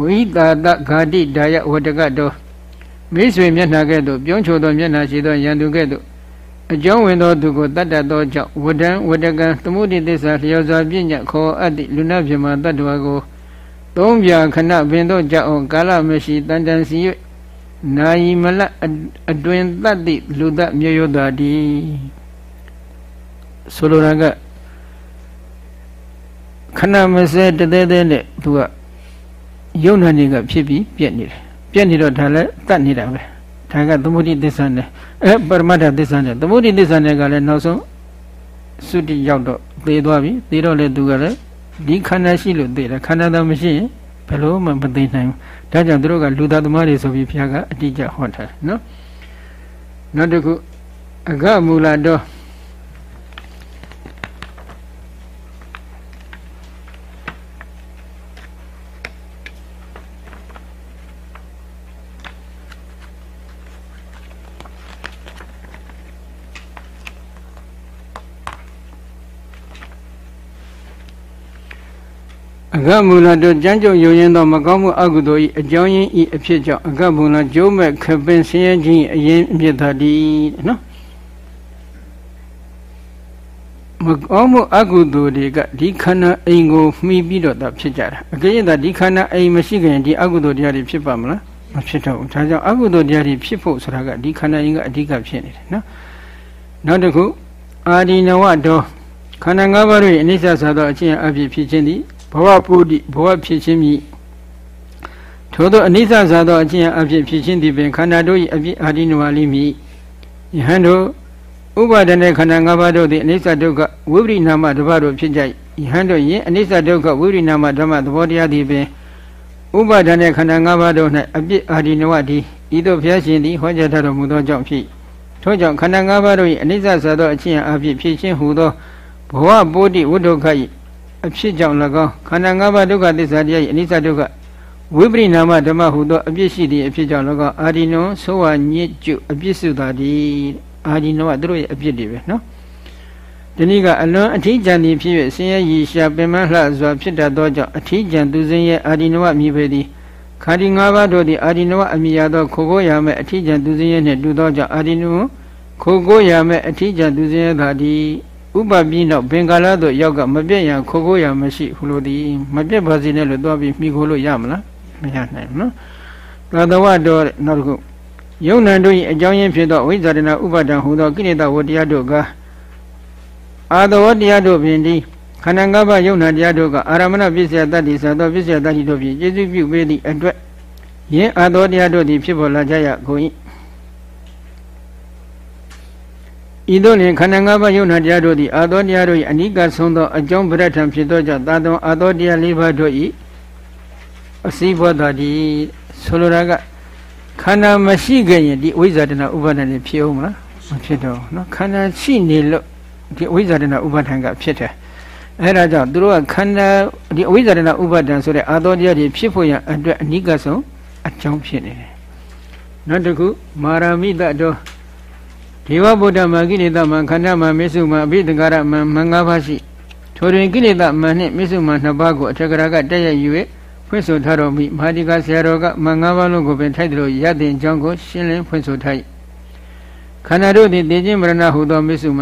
ဝိတာတဂာတိဒါယဝတကတောမိတ်ဆွေမျက်နှာကဲ့သို့ပြုံးချိုသောမျက်နှာရှိသောယန္တုကဲ့သို့ အကြောင်းဝင်သောသူကိုတတ်တတ်သောကြောင့်ဝဒံဝတကံသမုဒိသစ္စာလျော်စွာပြည့်ညတ်ခေါ်အပ်သည့်လူနာပြမတတ္တဝါကိုသုံးပြခဏပင်သောကြောင့်ကာလမရှိတန်တန်စီ၍နာယီမလအတွင်တတ်သည့်လူသက်မြေရွတ်သာတည်းဆိုလိုတာကခဏမစဲတသေးသေးနဲ့သူကယုံနာနေကဖြစ်ပြီးပြက်နေတယ်ပြက်နေတော့ဒါလည်းတတ်နေတာပဲ ဒါကသမုဒိသစ္စာနဲ့အဲပရမတ္ထသစ္စာနဲ့သမုဒိသစ္စာနဲ့ကလည်းနောက်ဆုံးသုတိရောက်တော့သေသွားပြီသေတော့လေသူကလည်းဒီခန္ဓာရှိလို့သေတယ်ခန္ဓာတော့မရှိရင်ဘယ်လို့မှမသိနိုင်ဘူးဒါကြောင့်သူတို့ကလူသားသမားတွေဆိုပြီးဘုရားကအတိအကျဟောထားတယ်နော်နောက်တစ်ခုအကမူလတော့ အကမူလတို့ကြမ်းကြုတ်ယုံရင်သောမကောင်းမှုအကုသိုလ်၏အကြောင်းရင်း၏အဖြစ်ကြောင့်အကမူလကျိုးမဲ့ခပင်ဆင်းရဲခြင်းအရင်အဖြစ်သာတည်းနော်မကောင်းမှုအကုသိုလ်တွေကဒီခန္ဓာအိမ်ကိုမှီပြီးတော့တာဖြစ်ကြတာအကယ်၍သာဒီခန္ဓာအိမ်မရှိခင်ဒီအကုသိုလ်တရားတွေဖြစ်ပါမလားမဖြစ်တော့ဘူးဒါကြောင့်အကုသိုလ်တရားတွေဖြစ်ဖို့ဆိုတာကဒီခန္ဓာအိမ်ကအဓိကဖြစ်နေတယ်နော်နောက်တစ်ခုအာဒီနဝတော်ခန္ဓာ၅ပါးရဲ့အနိစ္စသာသောအချင်းအဖြစ်ဖြစ်ခြင်းသည် ဘဝပုဒိဘဝဖြစ်ခြင်းမြည်ထို့သောအနိစ္စဇာသောအချင်းအဖြစ်ဖြစ်ခြင်းသည်ပင်ခန္ဓာတို့၏အပြစ်အာဒီနဝလိမြည်ယဟန်တို့ဥပါဒနဲ့ခန္ဓာ၅ပါးတို့သည်အနိစ္စဒုက္ခဝိပရိနာမတပါးတို့ဖြစ်ကြယဟန်တို့ယင်အနိစ္စဒုက္ခဝိပရိနာမဓမ္မသဘောတရားသည်ပင်ဥပါဒနဲ့ခန္ဓာ၅ပါးတို့၌အပြစ်အာဒီနဝတိဤသို့ဘုရားရှင်သည်ဟောကြားတော်မူသောကြောင့်ဖြစ်ထို့ကြောင့်ခန္ဓာ၅ပါးတို့၏အနိစ္စဇာသောအချင်းအဖြစ်ဖြစ်ခြင်းဟူသောဘဝပုဒိဝိဒုက္ခ၏ အဖြစ်ကြောင့်၎င်းခန္ဓာ၅ပါးဒုက္ခသစ္စာတရား၏အနိစ္စဒုက္ခဝဝိပရိနာမဓမ္မဟုသောအပြစ်ရှိသည့်အဖြစ်ကြောင့်လည်းကောအာဒီနောသောဝညစ်ကျွအပြစ်စုသာဒီအာဒီနောကသူတို့ရဲ့အပြစ်တွေပဲနော်ဒီနည်းကအလွန်အထီးကျန်သည်ဖြစ်၍ဆင်းရဲရည်ရှာပင်မလှစွာဖြစ်တတ်သောကြောင့်အထီးကျန်သူစင်းရဲ့အာဒီနောမြည်ပေသည်ခါဒီ၅ပါးတို့သည်အာဒီနောအမိရသောခိုကိုရမဲ့အထီးကျန်သူစင်းရဲ့နှင့်တူသောကြောင့်အာဒီနောခိုကိုရမဲ့အထီးကျန်သူစင်းရဲ့သာဒီ ဥပပြီးနောက်ဘင်္ဂလာတို့ရောက်ကမပြည့်ရန်ခိုကိုရမရှိဟုလို့ဒီမပြည့်ပါစေနဲ့လို့သွားပြီးမိခိုလို့ရမလားမရနိုင်ဘူးနော်သာသဝတော်နောက်တစ်ခုယုံနံတို့၏အကြောင်းရင်းဖြစ်သောဝိဇာရဏဥပါဒံဟူသောကိလေသာဝတရားတို့ကအာသဝတရားတို့ဖြင့်ဒီခန္ဓာ၅ပါးယုံနာတရားတို့ကအာရမဏပစ္စယတတ္တိဆိုသောပစ္စယတတ္တိတို့ဖြင့်ကျေစုပြုပေးသည့်အတွက်ယင်းအာသောတရားတို့သည်ဖြစ်ပေါ်လာကြရကုန်၏ ဤသို့လျှင်ခန္ဓာ၅ပါးယုံနာတရားတို့သည်အာသောတရားတို့၏အနိကဆုံးသောအကြောင်းပရထံဖြစ်သောကြောင့်သာသောအာသောတရား၄ပါးတို့၏အစည်းဘောတော်ဒီဆိုလိုတာကခန္ဓာမရှိခင်ရင်ဒီဝိဇ္ဇာတနာဥပါဒဏ်ဖြစ်အောင်မလားမဖြစ်တော့နော်ခန္ဓာရှိနေလို့ဒီဝိဇ္ဇာတနာဥပါဒဏ်ကဖြစ်တယ်အဲဒါကြောင့်သူတို့ကခန္ဓာဒီအဝိဇ္ဇာတနာဥပါဒဏ်ဆိုတဲ့အာသောတရားတွေဖြစ်ဖို့ရအတွက်အနိကဆုံးအကြောင်းဖြစ်နေတယ်နောက်တစ်ခုမာရမိတ္တတော် ဒေဝဗုဒ္ဓမာကိလေသာမခန္ဓာမမစ္စုမအဘိဓဂရမမငါးပါးရှိထိုတွင်ကိလေသာမနှင့်မစ္စုမနှစ်ပါးကိုအထက်ကရာကတက်ရယူ၍ဖွင့်ဆိုထားတော်မူမဟာဒီကဆရာတော်ကမငါးပါးလုံးကိုပင်ထိုက်တယ်လို့ရတဲ့ကြောင်းကိုရှင်းလင်းဖွင့်ဆိုထား၏ခန္ဓာတို့သည်တည်ခြင်းမရဏဟုသောမစ္စုမ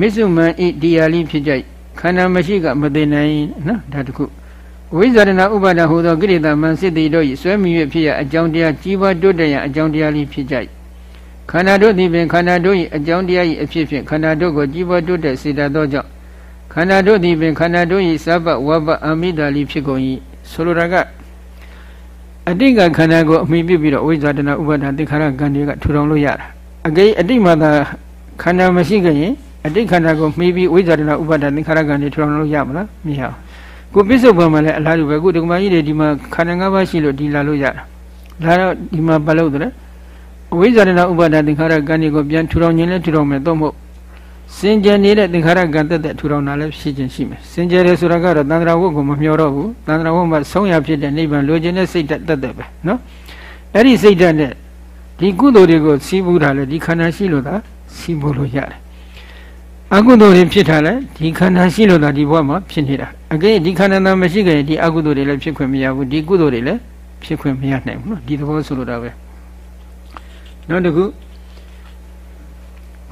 မစ္စုမဤတရားလေးဖြစ်ကြခန္ဓာမရှိကမသိနိုင်နော်ဒါတခုဝိဇာရဏဥပါဒဟူသောကိရိတာမန်စစ်တိတို့၏ဆွဲမြ၍ဖြစ်ရအကြောင်းတရားကြီးပွားတိုးတက်ရအကြောင်းတရားလေးဖြစ်ကြ ခန္ဓာတို့သည်ပင်ခန္ဓာတို့၏အကြောင်းတရား၏အဖြစ်ဖြင့်ခန္ဓာတို့ကိုကြီးပွားတိုးတက်စေတတ်သောကြောင့်ခန္ဓာတို့သည်ပင်ခန္ဓာတို့၏စဘဝဘအမိတာလိဖြစ်ကုန်၏ဆိုလိုတာကအတိတ်ကခန္ဓာကိုအမိပြုပြီးတော့ဝိဇ္ဇာတနာဥပါဒသင်္ခါရကံတွေကထူထောင်လို့ရတာအကိအတိတ်မှာသာခန္ဓာမရှိခဲ့ရင်အတိတ်ခန္ဓာကိုမှီပြီးဝိဇ္ဇာတနာဥပါဒသင်္ခါရကံတွေထူထောင်လို့ရမလားမရဘူးကိုပစ္စုပန်မှာလည်းအလားတူပဲခုဒကမာကြီးတွေဒီမှာခန္ဓာ၅ပါးရှိလို့ဒီလာလို့ရတာလာတော့ဒီမှာဘာလို့လဲ ဝိဇ္ဇာတနာဥပါဒသင်္ခါရကံတွေကိုပြန်ထူထောင်ခြင်းလဲထူထောင်မယ်တော့မဟုတ်စင်ကြယ်နေတဲ့သင်္ခါရကံတက်တဲ့ထူထောင်တာလည်းရှိခြင်းရှိမယ်စင်ကြယ်တယ်ဆိုတာကတော့တန္တရာဝတ်ကိုမမျှော်တော့ဘူးတန္တရာဝတ်မှာဆုံးရဖြစ်တဲ့နိဗ္ဗာန်လိုချင်တဲ့စိတ်တက်တက်ပဲနော်အဲ့ဒီစိတ်တက်နဲ့ဒီကုသိုလ်တွေကိုစီးပူးတာလေဒီခန္ဓာရှိလို့သာစီးပူးလို့ရတယ်အကုသိုလ်တွေဖြစ်တာလေဒီခန္ဓာရှိလို့သာဒီဘဝမှာဖြစ်နေတာအကဲဒီခန္ဓာသာမရှိခင်ဒီအကုသိုလ်တွေလည်းဖြစ်ခွင့်မရဘူးဒီကုသိုလ်တွေလည်းဖြစ်ခွင့်မရနိုင်ဘူးနော်ဒီသဘောဆိုလိုတာပဲ နောက်တစ်ခု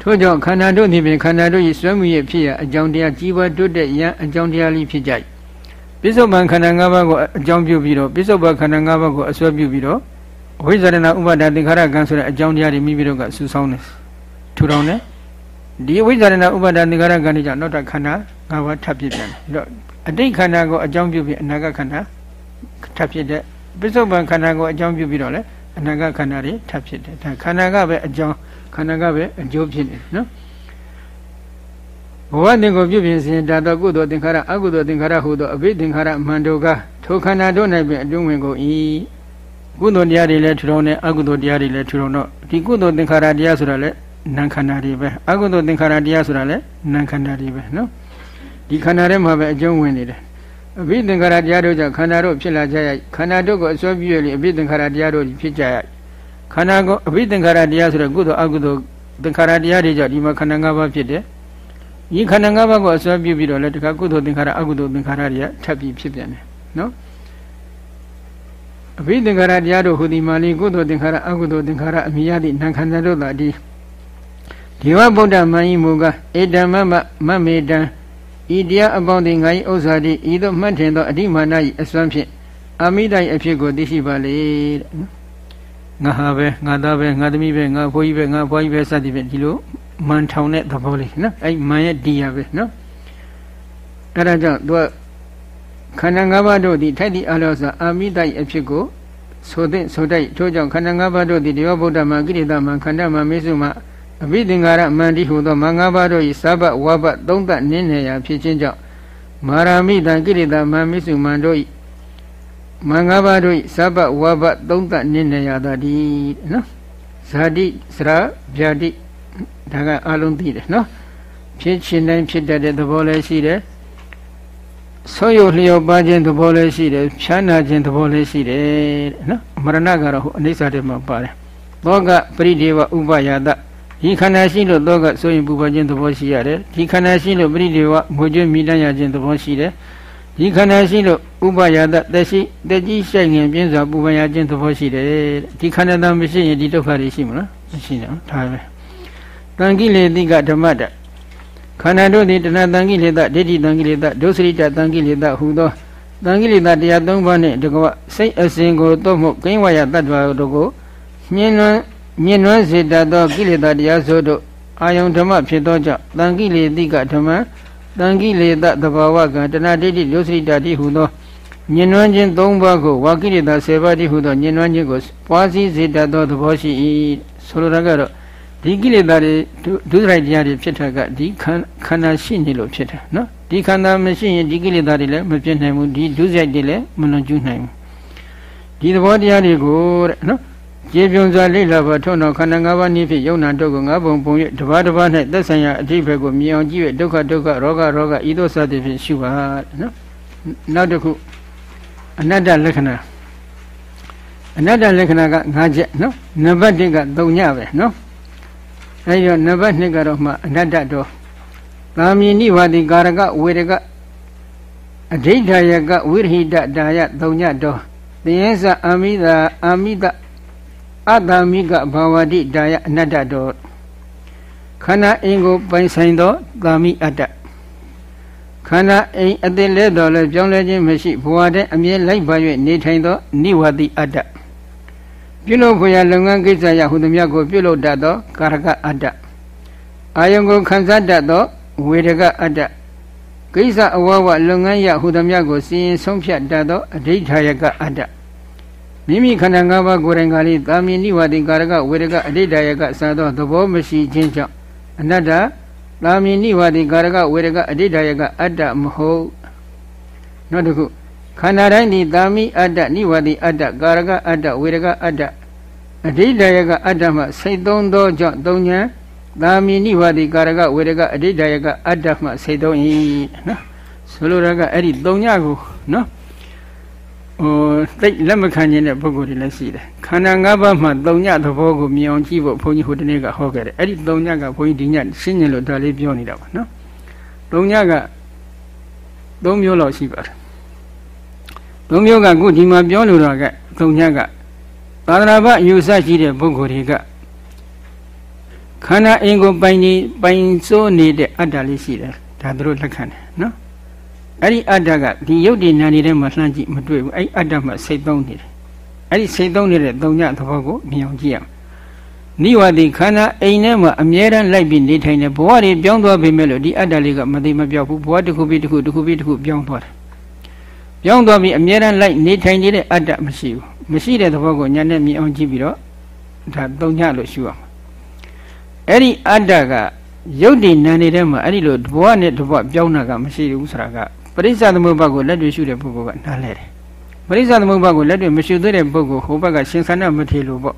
ထို့ကြောင့်ခန္ဓာတို့သည်ပင်ခန္ဓာတို့၏စွဲမှု၏ဖြစ်ရာအကြောင်းတရားကြီးပွားတိုးတက်ရန်အကြောင်းတရားလေးဖြစ်ကြ၏ပိဿုပန်ခန္ဓာ၅ပါးကိုအကြောင်းပြုပြီးတော့ပိဿုပန်ခန္ဓာ၅ပါးကိုအစွဲပြုပြီးတော့ဝိဇ္ဇာရဏဥပါဒသင်္ခါရကံဆိုတဲ့အကြောင်းတရားတွေမိမိတို့ကဆူဆောင်းနေထူထောင်နေဒီဝိဇ္ဇာရဏဥပါဒသင်္ခါရကံတွေကြောင့်နောက်တစ်ခန္ဓာ၅ပါးထပ်ဖြစ်ပြန်တယ်အဲ့တော့အတိတ်ခန္ဓာကိုအကြောင်းပြုပြီးအနာဂတ်ခန္ဓာထပ်ဖြစ်တဲ့ပိဿုပန်ခန္ဓာကိုအကြောင်းပြုပြီးတော့လည်း အနာဂတ်ခန္ဓာတွေထပ်ဖြစ်တယ်ဒါခန္ဓာကပဲအကြောင်းခန္ဓာကပဲအကျိုးဖြစ်နေနော်ဘဝတင်ကိုပြုပြင်စဉ်ဒါတော့ကုသိုလ်သင်္ခါရအကုသိုလ်သင်္ခါရဟူသောအဘိသင်္ခါရမန္တောကထိုခန္ဓာတို့၌ပင်အတွင်းဝင်ကုန်၏ကုသိုလ်တရားတွေလည်းထူထောင်တယ်အကုသိုလ်တရားတွေလည်းထူထောင်တော့ဒီကုသိုလ်သင်္ခါရတရားဆိုတာလည်းနာခန္ဓာတွေပဲအကုသိုလ်သင်္ခါရတရားဆိုတာလည်းနာခန္ဓာတွေပဲနော်ဒီခန္ဓာထဲမှာပဲအကျုံးဝင်နေတယ် အဘိသင်္ခါရတရားတို့ကြောင့်ခန္ဓာတို့ဖြစ်လာကြရခန္ဓာတို့ကိုအစွဲပြည့်ရလေအဘိသင်္ခါရတရားတို့ဖြစ်ကြရခန္ဓာကိုအဘိသင်္ခါရတရားဆိုတဲ့ကုသိုလ်အကုသိုလ်သင်္ခါရတရားတွေကြောင့်ဒီမှာခန္ဓာ၅ပါးဖြစ်တယ်။ဒီခန္ဓာ၅ပါးကိုအစွဲပြုပြီးတော့လည်းတခါကုသိုလ်သင်္ခါရအကုသိုလ်သင်္ခါရတွေကထပ်ပြီးဖြစ်ပြန်တယ်နော်။အဘိသင်္ခါရတရားတို့ဟူသည်မာလီကုသိုလ်သင်္ခါရအကုသိုလ်သင်္ခါရအမိယသည့်နာခန္ဓာတို့သာဒီဒီဝဗုဒ္ဓမန်ဤမူကားဧတမမမမေတံ ဤတရားအပေါင်းသည်ငါ၏ဥစ္စာတိဤသို့မှတ်ထင်သောအဋ္ဌိမာန၏အစွမ်းဖြင့်အမိတိုင်အဖြစ်ကိုသိရှိပါလေတဲ့နော်ငါဟာပဲငါသားပဲငါသမီးပဲငါဘိုးကြီးပဲငါဘွားကြီးပဲစသည်ဖြင့်ဒီလိုမန်ထောင်တဲ့သဘောလေးနော်အဲ့မန်ရဲ့ဒီရပဲနော်အဲ့ဒါကြောင့်သူကခန္ဓာ၅ပါးတို့သည်ထိုက်သည့်အလောစာအာမိတိုင်အဖြစ်ကိုဆိုတဲ့ဆိုတိုက်ထို့ကြောင့်ခန္ဓာ၅ပါးတို့သည်ဒေဝဗုဒ္ဓမှာကိရိတာမှာခန္ဓာမှာမေစုမှာ အဘိသင်္ကာရမန္တိဟုသောမင်္ဂပါတို့၏သဗ္ဗဝဘသုံးသနင်းနေရာဖြစ်ခြင်းကြောင့်မာရာမိတံကိရိတာမမေစုမန္တို့၏မင်္ဂပါတို့စဘဝဘသုံးသနင်းနေရတာဒီနော်ဇာတိစရာဗျာတိဒါကအလုံးသိတယ်နော်ဖြစ်ချင်းတိုင်းဖြစ်တတ်တဲ့သဘောလည်းရှိတယ်ဆိုးရုပ်လျော်ပါခြင်းသဘောလည်းရှိတယ်ဖြားနာခြင်းသဘောလည်းရှိတယ်တဲ့နော်မရဏကတော့ဟိုအနိစ္စတည်းမှာပါတယ်သောကပရိဒေဝဥပယတ ဒီခန္ဓာရှိလို့သောကဆိုရင်ပူပါခြင်းသဘောရှိရတယ်ဒီခန္ဓာရှိလို့ပရိဒေဝငွေကျွေးမိတတ်ရခြင်းသဘောရှိတယ်ဒီခန္ဓာရှိလို့ဥပယတသက်ရှိတက်ကြီးရှိုက်ငင်ပြင်းစွာပူပန်ရခြင်းသဘောရှိတယ်ဒီခန္ဓာသာမရှိရင်ဒီဒုက္ခတွေရှိမလားမရှိတော့ဒါပဲတန်ကိလေတိကဓမ္မတခန္ဓာတို့သည်တဏှတန်ကိလေသဒိဋ္ဌိတန်ကိလေသဒုစရိတတန်ကိလေသဟူသောတန်ကိလေသတရား၃ပါးနှင့်တကွစိတ်အစဉ်ကိုသို့မဟုတ်ကိဉ္ဝါယတတ္တဝါတို့ကိုမြင်လွန် မြင်လွန်စေတတ်သောကိလေသာတရားဆိုတို့အာယုံဓမ္မဖြစ်သောကြောင့်တန်ကိလေတိကဓမ္မတန်ကိလေသသဘာဝကတဏှဒိဋ္ဌိဒုစရိတတိဟူသောညင်နွမ်းခြင်း၃ပါးကိုဝါကိလေသာ၁၀ပါးတိဟူသောညင်နွမ်းခြင်းကိုပွားစည်းစေတတ်သောသဘောရှိ၏ဆိုလိုတာကတော့ဒီကိလေသာတွေဒုစရိုက်တရားတွေဖြစ်တာကဒီခန္ဓာရှိနေလို့ဖြစ်တာနော်ဒီခန္ဓာမရှိရင်ဒီကိလေသာတွေလည်းမဖြစ်နိုင်ဘူးဒီဒုစရိုက်တွေလည်းမလွန်ကျူးနိုင်ဘူးဒီသဘောတရားတွေကိုတဲ့နော် ကျေပြုံစွာလိလဘထုံတော်ခန္ဓာ၅ပါးနည်းဖြင့်ယုံနာတို့ကိုငါးပုံပုံ၍တပါးတပါး၌သက်ဆိုင်ရာအဓိပ္ပာယ်ကိုမြင်အောင်ကြည့်၍ဒုက္ခဒုက္ခရောဂရောဂဤသို့စသည်ဖြင့်ရှုပါနော်နောက်တစ်ခုအနတ္တလက္ခဏာအနတ္တလက္ခဏာက၅ချက်နော်နံပါတ်1က၃ညပဲနော်အဲဒီတော့နံပါတ်2ကတော့မှအနတ္တတော့သာမီနိဝါတိကာရကဝေရကအဋိဋ္ဌာယကဝိရဟိတဒါယ၃ညတော့သင်္ယသအာမိတာအာမိတ အတ္တမိကဘာဝတိဒါယအနတ္တတော်ခန္ဓာအင်းကိုပိုင်ဆိုင်သောသာမိအတ္တခန္ဓာအိမ်အသစ်လဲတော်လဲပြောင်းလဲခြင်းမရှိဘဝတဲ့အမြဲလိုက်ပါ၍နေထိုင်သောနိဝတိအတ္တပြုလုပ်ဖွယ်ရာလုပ်ငန်းကိစ္စရဟုသမျှကိုပြုလုပ်တတ်သောကာရကအတ္တအာယုံကိုခံစားတတ်သောဝေဒကအတ္တကိစ္စအဝဝလုပ်ငန်းရဟုသမျှကိုစီရင်ဆုံးဖြတ်တတ်သောအဋိဋ္ဌာယကအတ္တ မိမိခန္ဓာ၅ပါးကိုယ်တိုင်ကလေးသာမင်နိဝတိကာရကဝေဒကအဋိဋ္ဌာယကစသောသဘောမရှိခြင်းကြောင့်အနတ္တသာမင်နိဝတိကာရကဝေဒကအဋိဋ္ဌာယကအတ္တမဟုတ်နောက်တစ်ခုခန္ဓာတိုင်းဒီသာမိအတ္တနိဝတိအတ္တကာရကအတ္တဝေဒကအတ္တအဋိဋ္ဌာယကအတ္တမှစိတ်သုံးသောကြောင့်သုံးညာသာမင်နိဝတိကာရကဝေဒကအဋိဋ္ဌာယကအတ္တမှစိတ်သုံး၏နော်ဆိုလိုတာကအဲ့ဒီသုံးညကိုနော် ဟိုသိလက်မခံခြင်းတဲ့ပုဂ္ဂိုလ်တွေလည်းရှိတယ်ခန္ဓာ၅ပါးမှာသုံးညသဘောကိုမြင်အောင်ကြည့်ဖို့ဘုန်းကြီးဟိုတနေ့ကဟောခဲ့တယ်အဲ့ဒီသုံးညကဘုန်းကြီးဒီညရှင်းညင်လို့ဒါလေးပြောနေတာပါနော်သုံးညကသုံးမျိုးလောက်ရှိပါတယ်သုံးမျိုးကခုဒီမှာပြောလို့တော့ကသုံးညကသာသနာ့ဘအယူဆရှိတဲ့ပုဂ္ဂိုလ်တွေကခန္ဓာအင်ကိုပိုင်နေပိုင်စိုးနေတဲ့အတ္တလေးရှိတယ်ဒါသူတို့လက်ခံတယ်နော် အဲ့ဒီအတ္တကဒီယုတ်ဒီနာနေထဲမှာလှမ်းကြည့်မတွေ့ဘူးအဲ့ဒီအတ္တမှာစိတ်သုံးနေတယ်အဲ့ဒီစိတ်သုံးနေတဲ့သုံးညသဘောကိုမြင်အောင်ကြည့်ရမယ်နိဝတိခန္ဓာအိမ်ထဲမှာအမြဲတမ်းလိုက်ပြီးနေထိုင်တယ်ဘဝတွေပြောင်းသွားပြီမဲ့လို့ဒီအတ္တလေးကမသိမပြောက်ဘူးဘဝတစ်ခုပြီးတစ်ခုတစ်ခုပြီးတစ်ခုပြောင်းသွားတယ်ပြောင်းသွားပြီးအမြဲတမ်းလိုက်နေထိုင်နေတဲ့အတ္တမရှိဘူးမရှိတဲ့သဘောကိုညာနဲ့မြင်အောင်ကြည့်ပြီးတော့ဒါသုံးညလို့ရှုရမှာအဲ့ဒီအတ္တကယုတ်ဒီနာနေထဲမှာအဲ့ဒီလိုဘဝနဲ့တဘဝပြောင်းတာကမရှိဘူးဆိုတာက ပရိစ္ဆသမုပ္ပါကိုလက်တွေ့ရှုတဲ့ပုဂ္ဂိုလ်ကနားလဲတယ်ပရိစ္ဆသမုပ္ပါကိုလက်တွေ့မရှုသေးတဲ့ပုဂ္ဂိုလ်ဟိုဘက်ကရှင်ဆန္ဒမထေလို့ပေါ့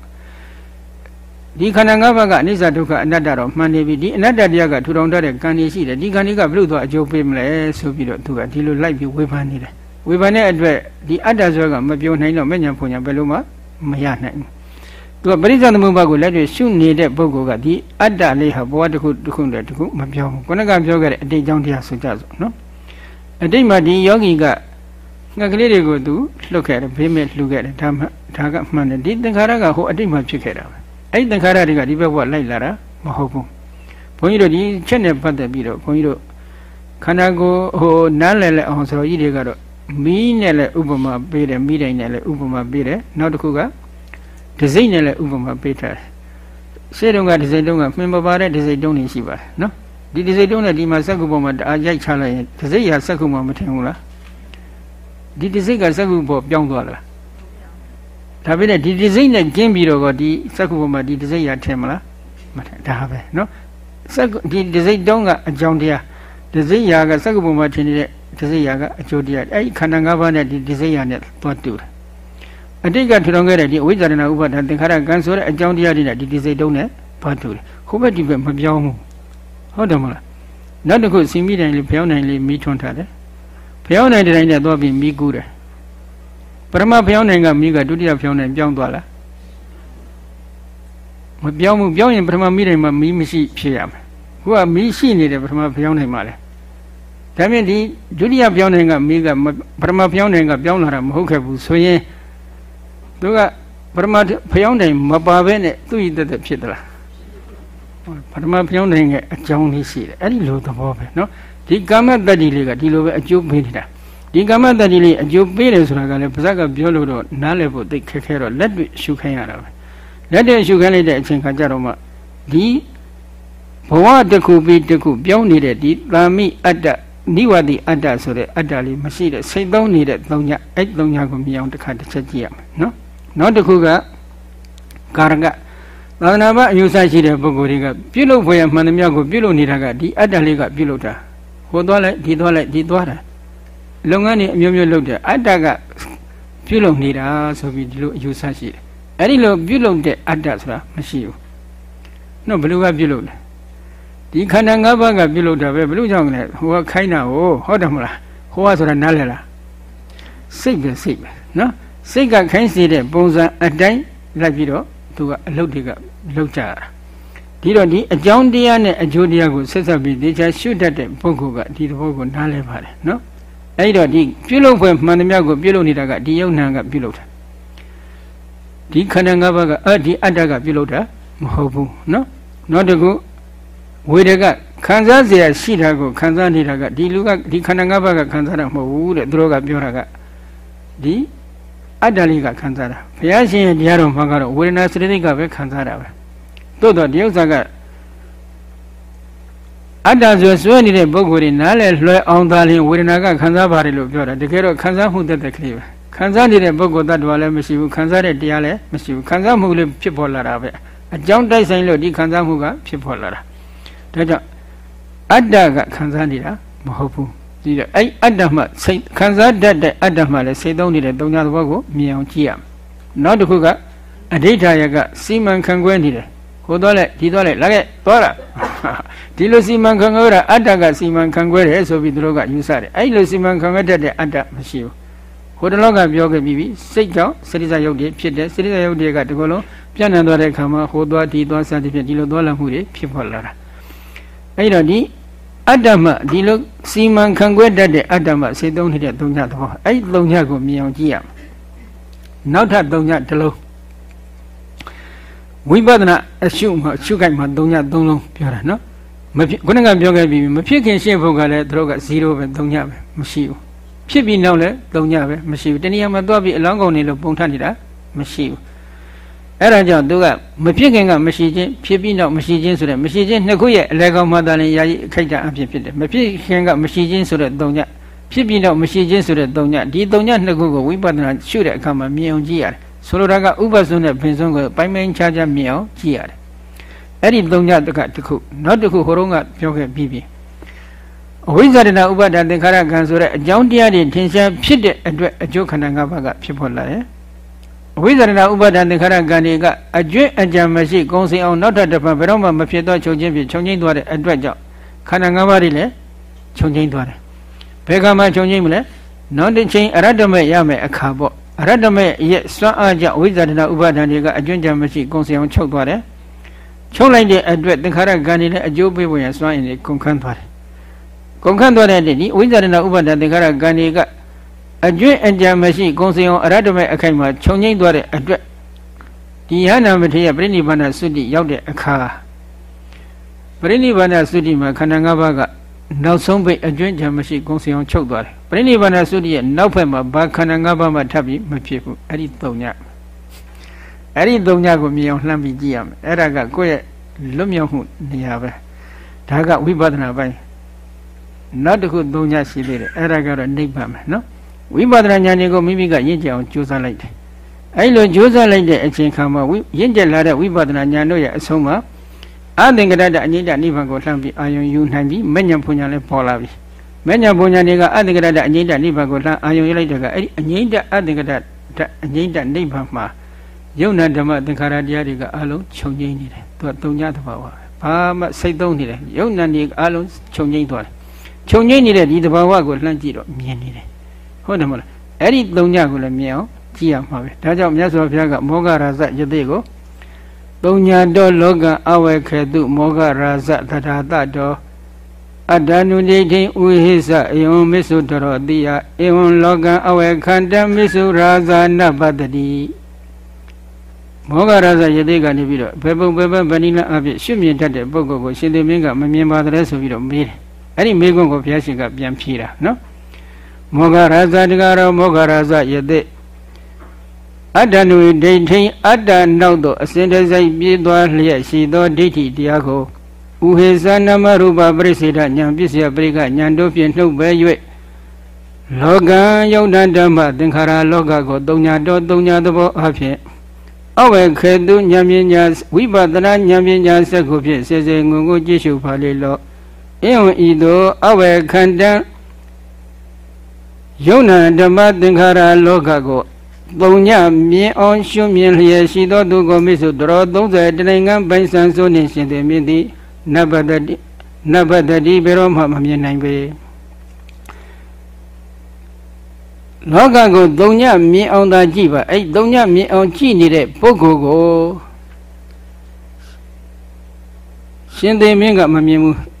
ဒီခန္ဓာ၅ပါးကအနိစ္စဒုက္ခအနတ္တတော့မှန်နေပြီဒီအနတ္တတရားကထူထောင်တတ်တဲ့ကံကြီးရှိတယ်ဒီကံကြီးကဘလို့သွားအကျိုးပေးမလဲဆိုပြီးတော့သူကဒီလိုလိုက်ပြီးဝေဖန်နေတယ်ဝေဖန်တဲ့အတွက်ဒီအတ္တဇောကမပြောနိုင်တော့မညံဖုန်ညာဘယ်လိုမှမရနိုင်ဘူးသူကပရိစ္ဆသမုပ္ပါကိုလက်တွေ့ရှုနေတဲ့ပုဂ္ဂိုလ်ကဒီအတ္တလေးဟာဘဝတစ်ခုတစ်ခုနဲ့တစ်ခုမပြောဘူးခုနကပြောခဲ့တဲ့အတိတ်ကြောင့်တရားဆိုကြစို့နော် အတိတ်မှာဒီယောဂီကငှက်ကလေးတွေကိုသူလှုပ်ခဲ့တယ်ဘေးမဲ့လှုပ်ခဲ့တယ်ဒါမှဒါကမှန်တယ်ဒီသင်္ခါရကဟိုအတိတ်မှာဖြစ်ခဲ့တာပဲအဲ့ဒီသင်္ခါရတွေကဒီဘက်ဘဝလိုက်လာတာမဟုတ်ဘူးဘုန်းကြီးတို့ဒီချက်နဲ့ပတ်သက်ပြီးတော့ဘုန်းကြီးတို့ခန္ဓာကိုယ်ဟိုနားလည်လဲအောင်ဆိုတော့ကြီးတွေကတော့မီးနဲ့လည်းဥပမာပေးတယ်မီးတိုင်နဲ့လည်းဥပမာပေးတယ်နောက်တစ်ခုကဒစိမ့်နဲ့လည်းဥပမာပေးထားတယ်ရှေ့တုန်းကဒစိမ့်တုန်းကမှင်မပါတဲ့ဒစိမ့်တုံးနေရှိပါတယ်နော် ဒီဒစိမ့်တုံးနဲ့ဒီမှာစက္ကုပေါ်မှာတအားရိုက်ချလိုက်ရင်ဒစိမ့်ရစက္ကုမှာမထင်ဘူးလားဒီဒစိမ့်ကစက္ကုပေါ်ပြောင်းသွားလားဒါပေမဲ့ဒီဒစိမ့်နဲ့ကျင်းပြီးတော့ဒီစက္ကုပေါ်မှာဒီဒစိမ့်ရထင်မလားမထင်ဒါပဲနော်စက္ကုဒီဒစိမ့်တုံးကအကြောင်းတရားဒစိမ့်ရာကစက္ကုပေါ်မှာထင်နေတဲ့ဒစိယာကအကျိုးတရားအဲ့ဒီခန္ဓာ၅ပါးနဲ့ဒီဒစိယာနဲ့သွားတူတယ်အတိတ်ကထူထောင်ခဲ့တဲ့ဒီအဝိဇ္ဇာရဏဥပါဒသင်္ခါရကံဆိုတဲ့အကြောင်းတရားတွေနဲ့ဒီဒီစိတ်တုံးနဲ့သွားတူတယ်ဟိုဘက်ဒီဘက်မပြောင်းဘူး ဟုတ်တယ်မလားနောက်တစ်ခုစီမိတိုင်းလေးဖျောင်းနိုင်လေးမိထွန်းထားတယ်ဖျောင်းနိုင်တိုင်းနဲ့သွားပြီးမိကူးတယ်ပရမဖျောင်းနိုင်ကမိကဒုတိယဖျောင်းနိုင်ပြောင်းသွားလားမပြောင်းဘူးပြောင်းရင်ပထမမိတိုင်းမှာမီးမရှိဖြစ်ရမယ်ခုကမီးရှိနေတယ်ပထမဖျောင်းနိုင်မှာလေဒါဖြင့်ဒီဒုတိယဖျောင်းနိုင်ကမီးကပထမဖျောင်းနိုင်ကပြောင်းလာတာမဟုတ်ခဲ့ဘူးဆိုရင်သူကပထမဖျောင်းနိုင်မပါဘဲနဲ့သူ့ရည်သက်သက်ဖြစ်သလား ပထမဘုရားနိုင်ရဲ့အကြောင်းလေးရှိတယ်အဲ့ဒီလိုသဘောပဲနော်ဒီကာမတတ္တိလေးကဒီလိုပဲအကျိုးပေးနေတာဒီကာမတတ္တိလေးအကျိုးပေးတယ်ဆိုတာကလည်းပါဇက်ကပြောလို့တော့နားလည်ဖို့သိခက်ခဲတော့လက်တွေ့ရှုခိုင်းရတာပဲလက်တွေ့ရှုခိုင်းလိုက်တဲ့အချိန်ခါကျတော့မှဒီဘဝတစ်ခုပြီးတစ်ခုပြောင်းနေတဲ့ဒီသာမိအတ္တနိဝတိအတ္တဆိုတဲ့အတ္တလေးမရှိတဲ့စိတ်သုံးနေတဲ့သုံးညအဲ့သုံးညကိုမြင်အောင်တစ်ခါတစ်ချက်ကြည့်ရမယ်နော်နောက်တစ်ခုကကာရက သာသနာ့ဘအယူဆရှိတဲ့ပုဂ္ဂိုလ်တွေကပြုလုပ်ဖွယ်မှန်သမျှကိုပြုလုပ်နေတာကဒီအတ္တလေးကပြုလုပ်တာဟိုသွားလိုက်ဒီသွားလိုက်ဒီသွားတာလုပ်ငန်းတွေအမျိုးမျိုးလုပ်တယ်အတ္တကပြုလုပ်နေတာဆိုပြီးဒီလိုအယူဆရှိတယ်အဲ့ဒီလိုပြုလုပ်တဲ့အတ္တဆိုတာမရှိဘူးနော်ဘယ်လိုကပြုလုပ်လဲဒီခန္ဓာ၅ပါးကပြုလုပ်တာပဲဘယ်လိုကြောင့်လဲဟိုကခိုင်းတာကိုဟုတ်တယ်မလားဟိုကဆိုတာနားလည်လားစိတ်ပဲစိတ်ပဲနော်စိတ်ကခိုင်းစေတဲ့ပုံစံအတိုင်းလိုက်ပြီးတော့ သူကအလုပ်တွေကလုပ်ကြတာဒီတော့ဒီအကြောင်းတရားနဲ့အကျိုးတရားကိုဆက်ဆက်ပြီးတေချာရှုတတ်တဲ့ပုဂ္ဂိုလ်ကဒီသဘောကိုနားလည်ပါတယ်နော်အဲ့တော့ဒီပြုလုပ်ဖွယ်မှန်သမျှကိုပြုလုပ်နေတာကဒီယုံနာကပြုလုပ်တာဒီခန္ဓာ၅ပါးကအဲ့ဒီအတ္တကပြုလုပ်တာမဟုတ်ဘူးနော်နောက်တစ်ခုဝေဒကခံစားเสียရှိတာကိုခံစားနေတာကဒီလူကဒီခန္ဓာ၅ပါးကခံစားတာမဟုတ်ဘူးတဲ့သူတို့ကပြောတာကဒီ အတ္တလေးကခံစားတာဘုရားရှင်ရဲ့တရားတော်မှာကတော့ဝေဒနာစရတိကပဲခံစားတာပဲသို့တော့ဒီဥစ္စာကအတ္တဆိုဆွဲနေတဲ့ပုဂ္ဂိုလ်တွေနားလည်လွှဲအောင်သာလျှင်ဝေဒနာကခံစားပါတယ်လို့ပြောတာတကယ်တော့ခံစားမှုတက်တဲ့ကလေးပဲခံစားနေတဲ့ပုဂ္ဂိုလ်တ attva လည်းမရှိဘူးခံစားတဲ့တရားလည်းမရှိဘူးခံစားမှုလေးဖြစ်ပေါ်လာတာပဲအကြောင်းတိုက်ဆိုင်လို့ဒီခံစားမှုကဖြစ်ပေါ်လာတာဒါကြောင့်အတ္တကခံစားနေတာမဟုတ်ဘူး ဒီတော့အဲ့အတ္တမှစိတ်ခံစားတတ်တဲ့အတ္တမှလည်းစိတ်သုံးနေတဲ့တုံညာသဘောကိုမြင်အောင်ကြည့်ရမယ်နောက်တစ်ခုကအဋိဌာယကစီမံခန့်ခွဲနေတယ်ဟိုတော့လေဒီတော့လေလာခဲ့သွားတာဒီလိုစီမံခန့်ခွဲတာအတ္တကစီမံခန့်ခွဲတယ်ဆိုပြီးသူတို့ကယူဆတယ်အဲ့လိုစီမံခန့်ခွဲတတ်တဲ့အတ္တမရှိဘူးဟိုတလောကပြောခဲ့ပြီးပြီစိတ်ကြောင့်စရိစယုတ်တွေဖြစ်တယ်စရိစယုတ်တွေကဒီကုလုံးပြန့်နှံသွားတဲ့အခါမှာဟိုသွားဒီသွားစသဖြင့်ဒီလိုသွားလာမှုတွေဖြစ်ပေါ်လာတာအဲ့တော့ဒီ အတ္တမဒီလိုစီမံခန့်ခွဲတတ်တဲ့အတ္တမစေသုံးနေတဲ့သုံးညသဘောအဲ့သုံးညကိုမြင်အောင်ကြည့်ရမယ်နောက်ထပ်သုံးညတစ်လုံးဝိပဿနာအရှုမှအရှုခိုက်မှသုံးညသုံးလုံးပြောတာနော်မဖြစ်ခုနကပြောခဲ့ပြီးမဖြစ်ခင်ရှင်းဖို့ကလည်းတို့က0ပဲသုံးညပဲမရှိဘူးဖြစ်ပြီးနောက်လည်းသုံးညပဲမရှိဘူးတနည်းမှာသွားပြီးအလောင်းကုန်နေလို့ပုံထနေတာမရှိဘူး အဲ့ဒါကြောင့်သူကမဖြစ်ခင်ကမရှိခြင်းဖြစ်ပြီးနောက်မရှိခြင်းဆိုတဲ့မရှိခြင်းနှစ်ခုရဲ့အလဲကောင်မှသာလင်ယာယီအခိုက်အတန့်အဖြစ်ဖြစ်တယ်မဖြစ်ခင်ကမရှိခြင်းဆိုတဲ့သုံးညဖြစ်ပြီးနောက်မရှိခြင်းဆိုတဲ့သုံးညဒီသုံးညနှစ်ခုကိုဝိပဿနာရှုတဲ့အခါမှာမြင်အောင်ကြည့်ရတယ်ဆိုလိုတာကဥပ္ပစွန်းနဲ့ပင်စွန်းကိုပိုင်းပိုင်းခြားခြားမြင်အောင်ကြည့်ရတယ်အဲ့ဒီသုံးညတကတစ်ခုနောက်တစ်ခုဟိုတုန်းကပြောခဲ့ပြီးပြီအဝိဇ္ဇာတနာဥပါဒသင်္ခါရကံဆိုတဲ့အကြောင်းတရားတွေထင်ရှားဖြစ်တဲ့အတွက်အကျိုးခန္ဓာ၅ပါးကဖြစ်ပေါ်လာတယ် အဝိဇ္ဇာတနာဥပါဒသင်္ခါရကံတွေကအကျွင့်အကြံမရှိကုံစင်အောင်နောက်ထပ်တစ်ဖန်ဘယ်တော့မှမဖြစ်တော့ချုပ်ချင်းဖြစ်ချုပ်ချင်းသွားတဲ့အတွက်ကြောင့်ခန္ဓာ၅ပါးတွေလည်းချုပ်ချင်းသွားတယ်ဘယ်ကမှချုပ်ချင်းမလဲနောက်တစ်ချိန်အရတ္တမဲ့ရမယ်အခါပေါ့အရတ္တမဲ့ရဲ့စွမ်းအားကြောင့်ဝိဇ္ဇာတနာဥပါဒံတွေကအကျွင့်ကြံမရှိကုံစင်အောင်ချုပ်သွားတယ်ချုပ်လိုက်တဲ့အတွက်သင်္ခါရကံတွေလည်းအကျိုးပေးဖို့ရစွမ်းအင်တွေကုန်ခန်းသွားတယ်ကုန်ခန့်သွားတဲ့ဒီဝိဇ္ဇာရဏဥပါဒသင်္ခါရကံတွေက အကျွင့်အကြံမရှိကုံစင်အောင်အရတ္တမဲ့အခိုက်မှာခြုံငိမ့်သွားတဲ့အတွက်ဒီယဟနာမထေရပြိဋိဘာနာသုတိရောက်တဲ့အခါပြိဋိဘာနာသုတိမှာခန္ဓာ၅ပါးကနောက်ဆုံးပိတ်အကျွင့်ကြံမရှိကုံစင်အောင်ချုပ်သွားတယ်ပြိဋိဘာနာသုတိရဲ့နောက်ဖက်မှာဘာခန္ဓာ၅ပါးမှထပ်ပြီးမဖြစ်ဘူးအဲ့ဒီ၃ညအဲ့ဒီ၃ညကိုမြင်အောင်လှမ်းပြီးကြည့်ရမယ်အဲ့ဒါကကိုယ့်ရဲ့လွတ်မြောက်မှုနေရာပဲဒါကဝိပဿနာပိုင်းနောက်တစ်ခုသုံးညရှိသေးတယ်အဲ့ဒါကတော့နိဗ္ဗာန်ပဲနော် ဝိပဿနာဉာဏ်ကိုမိမိကရင့်ကျက်အောင်ကြိုးစားလိုက်တယ်အဲ့လိုကြိုးစားလိုက်တဲ့အချိန်ခါမှာရင့်ကျက်လာတဲ့ဝိပဿနာဉာဏ်တို့ရဲ့အဆုံးမှာအသင်္ကတတအငိမ့်တနိဗ္ဗာန်ကိုလှမ်းပြီးအာယုံယူနိုင်ပြီးမဉ္ဇဉ်ဖွညာလည်းပေါ်လာပြီမဉ္ဇဉ်ဖွညာတွေကအသင်္ကတတအငိမ့်တနိဗ္ဗာန်ကိုလှမ်းအာယုံရလိုက်တဲ့ကအဲ့ဒီအငိမ့်တအသင်္ကတတအငိမ့်တနိဗ္ဗာန်မှာယုံနာဓမ္မသင်္ခါရတရားတွေကအလုံးခြုံငိမ့်နေတယ်သူကတုံညသဘာဝဘာမှစိတ်သုံးနေတယ်ယုံနာတွေအလုံးခြုံငိမ့်သွားတယ်ခြုံငိမ့်နေတဲ့ဒီတဘာဝကိုလှမ်းကြည့်တော့မြင်နေတယ် ဟုတ်တယ်မလားအဲ့ဒီသုံးညကိုလည်းမြင်အောင်ကြည့်ရမှာပဲဒါကြောင့်မြတ်စွာဘုရားကမောဂရာဇယတိကိုသုံးညာတော်လောကအဝေခေတုမောဂရာဇသထာတတော်အတ္တနုဒိဋ္ဌိဥဟိသအေဝံမစ္ဆုတရောတိယအေဝံလောကံအဝေခန္တမစ္ဆုရာဇာနပတ္တိမောဂရာဇယတိကနေပြီးတော့ဘယ်ပုံဘယ်ဘက်ဗဏိလအဖြစ်ရှုမြင်တတ်တဲ့ပုဂ္ဂိုလ်ကိုရှင်သေမင်းကမမြင်ပါသလဲဆိုပြီးတော့မေးတယ်အဲ့ဒီမေးခွန်းကိုဘုရားရှင်ကပြန်ဖြေတာနော် မောဂရာဇတကရောမောဂရာဇယတိအတ္တနုဒိဋ္ဌိအတ္တနောက်သို့အစဉ်တစိုက်ပြေးသွားလျက်ရှိသောဒိဋ္ဌိတရားကိုဥဟေသနမရူပပရိစေဒဉာဏ်ပစ္စယပရိကဉာဏ်တို့ဖြင့်နှုတ်ပဲ၍လောကယုံတဓမ္မသင်္ခါရလောကကိုတုံညာတော်တုံညာသဘောအဖြစ်အဝေခေတုဉာဏ်ပညာဝိပဿနာဉာဏ်ပညာစက်ကိုဖြင့်စေစေငုံကိုကြည့်ရှုပါလေလောအင်းဝဤသို့အဝေခန္တံ ယုံနာဓမ္မသင်္ခါရလောကကိုပုံညမြင်အောင်ရှုမြင်လျက်ရှိသောသူကိုမိစုတော်30တနိုင်ငံပိုင်ဆန်ဆိုနှင့်ရှင်သည်မြင့်သည်နဘတတိနဘတတိဘယ်တော့မှမမြင်နိုင်ပေလောကကိုသုံညမြင်အောင်သာကြည့်ပါအဲ့သုံညမြင်အောင်ကြည့်နေတဲ့ပုဂ္ဂိုလ်ကိုရှင်သေမင်းကမမြင်ဘူး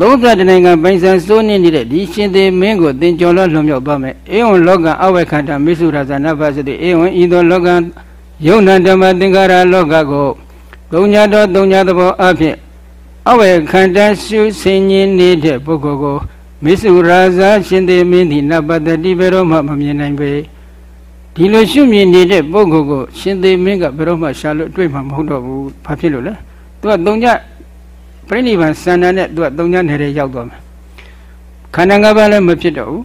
လုံးသတနိုင်ငံပိုင်ဆံစိုးနေနေတဲ့ဒီရှင်သေမင်းကိုသင်ကြော်လွတ်လွန်မြောက်သွားမယ်အေဝံလောကအဝေခန္ဓာမိစုရာဇနာဘသတိအေဝံဤသောလောကယုံနာဓမ္မသင်္ကာရလောကကိုသုံးညာတော်သုံးညာသဘောအဖြစ်အဝေခန္ဓာရှုဆင်ញင်းနေတဲ့ပုဂ္ဂိုလ်ကိုမိစုရာဇရှင်သေမင်းသည်နဘတတိဘယ်တော့မှမမြင်နိုင်ပေဒီလိုရှုမြင်နေတဲ့ပုဂ္ဂိုလ်ကိုရှင်သေမင်းကဘယ်တော့မှရှာလို့တွေ့မှာမဟုတ်တော့ဘူးဘာဖြစ်လို့လဲသူကသုံးညာ ပြိဋိဘံစန္ဒနဲ့သူကသုံးညနယ်ရောက်သွားမယ်ခန္ဓာ၅ပါးလည်းမဖြစ်တော့ဘူး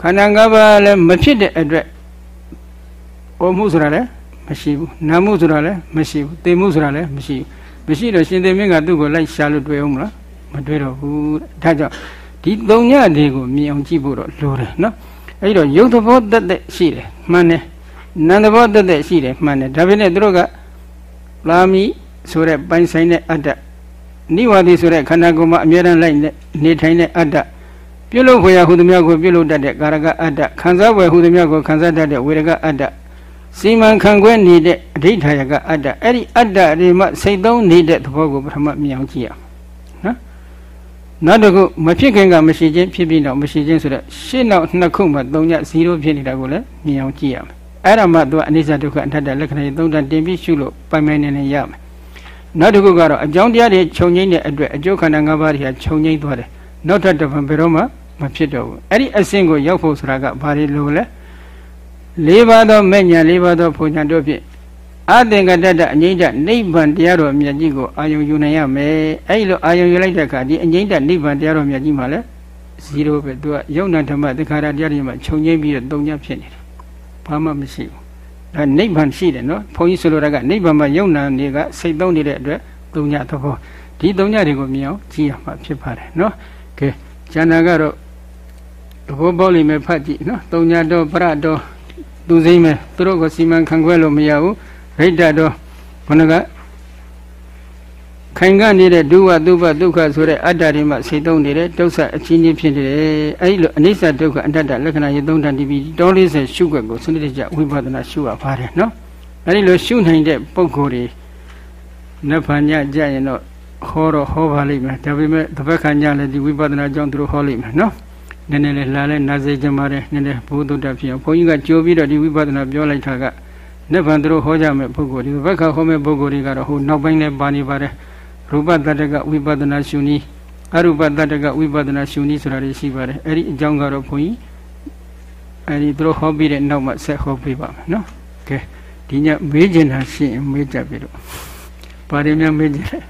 ခန္ဓာ၅ပါးလည်းမဖြစ်တဲ့အတွက်ဩမှုဆိုတာလည်းမရှိဘူးနာမှုဆိုတာလည်းမရှိဘူးသိမှုဆိုတာလည်းမရှိဘူးမရှိတော့ရှင်သေမင်းကသူ့ကိုလိုက်ရှာလို့တွေ့အောင်မလားမတွေ့တော့ဘူးဒါကြောင့်ဒီသုံးညတွေကိုမြင်အောင်ကြည့်ဖို့တော့လိုတယ်နော်အဲဒီတော့ယုတ်သဘောတတ်တဲ့ရှိတယ်မှန်တယ်နန္တဘောတတ်တဲ့ရှိတယ်မှန်တယ်ဒါပေမဲ့သူတို့ကလာမီဆိုတဲ့ပိုင်ဆိုင်တဲ့အတ္တ နိဝါဒီဆိုတဲ့ခန္ဓာကိုယ်မှာအမြဲတမ်းလိုက်နေထိုင်တဲ့အတ္တပြုလုပ်ခွေရဟုသမျှကိုပြုလုပ်တတ်တဲ့ကာရကအတ္တခံစားွယ်ဟုသမျှကိုခံစားတတ်တဲ့ဝေရကအတ္တစီမံခံခွဲနေတဲ့အဋိဌာယကအတ္တအဲ့ဒီအတ္တတွေမှစိတ်သုံးနေတဲ့သဘောကိုပထမမြင်အောင်ကြည့်ရအောင်နော်နောက်တစ်ခုမဖြစ်ခင်ကမရှိခြင်းဖြစ်ပြီးတော့မရှိခြင်းဆိုတော့ရှင်းနောက်နှစ်ခုမှသုံးည0ဖြစ်နေတာကိုလည်းမြင်အောင်ကြည့်ရမယ်အဲ့ဒါမှသူကအနိစ္စဒုက္ခအတ္တလက္ခဏာတွေသုံးတန်တင်ပြီးရှုလို့ပိုင်ပိုင်နေနေရမယ် နောက်တစ်ခုကတော့အကြောင်းတရားတွေခြုံငိမ့်တဲ့အတွက်အကျိုးခန္ဓာ၅ပါးတွေဟာခြုံငိမ့်သွားတယ်နောက်ထပ်တစ်ပံဘယ်တော့မှမဖြစ်တော့ဘူးအဲ့ဒီအဆင့်ကိုရောက်ဖို့ဆိုတာကဘာတွေလို့လဲလေးပါးသောမဲ့ညာလေးပါးသောဘုံညာတို့ဖြင့်အသင်္ကတတအငိမ့်တနိဗ္ဗာန်တရားတော်မြတ်ကြီးကိုအာယုံယူနိုင်ရမယ်အဲ့လိုအာယုံယူလိုက်တဲ့အခါဒီအငိမ့်တနိဗ္ဗာန်တရားတော်မြတ်ကြီးမှာလဲ0ပဲသူကယုံနာဓမ္မသင်္ခါရတရားတွေမှာခြုံငိမ့်ပြီးတော့တုံညဖြစ်နေတယ်ဘာမှမရှိဘူး ဒါနိဗ္ဗာန်ရှိတယ်နော်ဘုန်းကြီးဆိုလိုတာကနိဗ္ဗာန်မှာယုံနာတွေကစိတ်သုံးနေတဲ့အတွက်သုံးညသဘောဒီသုံးညတွေကိုမြင်အောင်ကြည့်ရမှာဖြစ်ပါတယ်နော်ကဲဉာဏ်ကတော့သဘောပေါက်လိမ့်မယ်ဖတ်ကြည့်နော်သုံးညတော့ပရတော့သူစိမ့်မယ်သူတို့ကိုစီမံခန့်ခွဲလို့မရဘူးရိတ်တတော့ဘုနက ခိုင်ကနေတဲ့ဒုဝသုဘဒုက္ခဆိုတဲ့အတ္တတွေမှစိတ်သုံးနေတဲ့ဒုက္ခအချင်းချင်းဖြစ်နေတယ်အဲဒီလိုအနိစ္စဒုက္ခအတ္တလက္ခဏာရေသုံးတန်တီးပြီးတော40ရှုွက်ကိုစနစ်တကျဝိပဿနာရှုရပါတယ်နော်အဲဒီလိုရှုနိုင်တဲ့ပုံကိုယ်တွေနတ်ဖန်ညကြရင်တော့ဟောတော့ဟောပါလိမ့်မယ်ဒါပေမဲ့တပတ်ခါညလည်းဒီဝိပဿနာကြောင့်သူတို့ဟောလိမ့်မယ်နော်နည်းနည်းလေးလာလဲနာစေချင်ပါတယ်နည်းနည်းဘုဒ္ဓတဖြစ်အောင်ဘုန်းကြီးကကြိုပြီးတော့ဒီဝိပဿနာပြောလိုက်တာကနတ်ဖန်သူတို့ဟောကြမဲ့ပုဂ္ဂိုလ်ဒီဘက်ခါဟောမဲ့ပုဂ္ဂိုလ်တွေကတော့ဟိုနောက်ပိုင်းလည်းပါနေပါတယ် ရူပတတ္တကဝိပဿနာရှုနည်းအရူပတတ္တကဝိပဿနာရှုနည်းဆိုတာတွေရှိပါတယ်အဲ့ဒီအကြောင်းကတော့ဘုန်းကြီးအဲ့ဒီသူတို့ဟောပြီးတဲ့နောက်မှဆက်ဟောပေးပါမယ်နော်ကဲဒီညမေးကျင်တာရှိရင်မေးကြပြီတော့ပါတယ်များမေးကြတယ်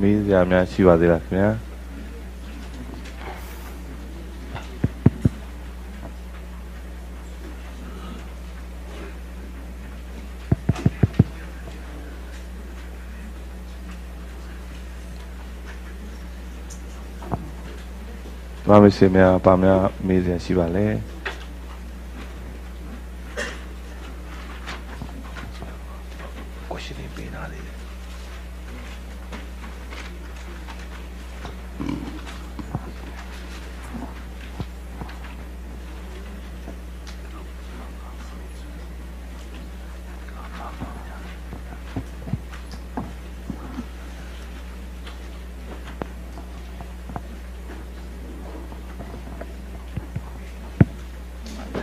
မေးစရာများရှိပါသေးလားခင်ဗျာမမစီများပါများမေးစရာရှိပါလဲကိုရှိနေပေးနာလေ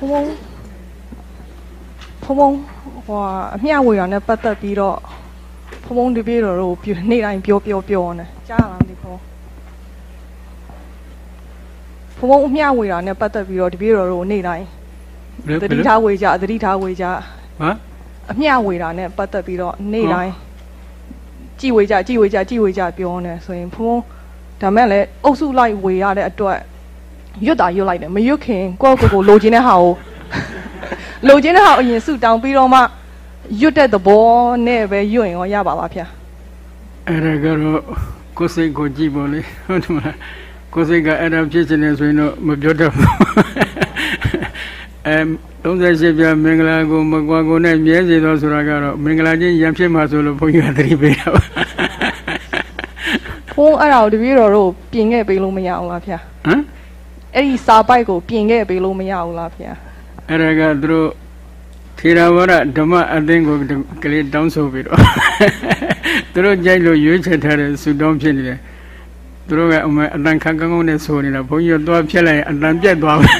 ဖုံဖုံဖုံဖုံဟိုအမျှ ဝေတာနဲ့ပတ်သက်ပြီးတော့ဖုံဖုံတပြေတော်တို့ပြနေ့တိုင်းပြောပြောပြောနေကြားလားမသိဘူးဖုံဖုံအမျှဝေတာနဲ့ပတ်သက်ပြီးတော့တပြေတော်တို့နေ့တိုင်းဘယ်သဘယ်တိလိုထားဝေကြသတိထားဝေကြဟာအမျှဝေတာနဲ့ပတ်သက်ပြီးတော့နေ့တိုင်းကြည်ဝေကြကြည်ဝေကြကြည်ဝေကြပြောနေဆိုရင်ဖုံဖုံဒါမဲ့လည်းအုပ်စုလိုက်ဝေရတဲ့အတွက်ရွတ်တာရွတ်လိုက်တယ်မရွတ်ခင်ကိုယ့်ကိုယ်ကိုလိုချင်တဲ့ဟာကိုလိုချင်တဲ့ဟာကိုအရင်စုတောင်းပြီးတော့မှ ရွတ်တဲ့သဘောနဲ့ပဲရွတ်ရင်ရောရပါပါဗျာအဲ့ဒါကတော့ကိုယ်စိတ်ကိုကြည့်ပါလေဟုတ်တယ်မလားကိုယ်စိတ်ကအဲ့ဒါဖြစ်ချင်တယ်ဆိုရင်တော့မပြောတတ်ဘူးအဲ38ပြမင်္ဂလာကိုမကွာကိုနဲ့မြဲစေတော့ဆိုတာကတော့မင်္ဂလာချင်းရံဖြစ်မှာဆိုလို့ဘုန်းကြီးကသတိပေးတာပါဖုန်းအဲ့ဒါကိုတပည့်တော်တို့ပြင်ခဲ့ပေးလို့မရအောင်လားဗျာဟမ်အဲ့ဒီစာပိုက်ကိုပြင်ခဲ့ပေးလို့မရဘူးလားဗျာအဲ့ဒါကသူတို့ ထေရဝါဒဓမ္မအသင်းကိုကလေးတောင်းဆိုပြီးတော့သူတို့ကြိုက်လို့ရွေးချယ်ထားတဲ့ဆုတောင်းဖြစ်နေတယ်သူတို့ကအမေအတန်ခန့်ကောင်းကောင်းနဲ့ဆိုနေတာဘုန်းကြီးကသွားဖြတ်လိုက်ရင်အတန်ပြတ်သွားတယ်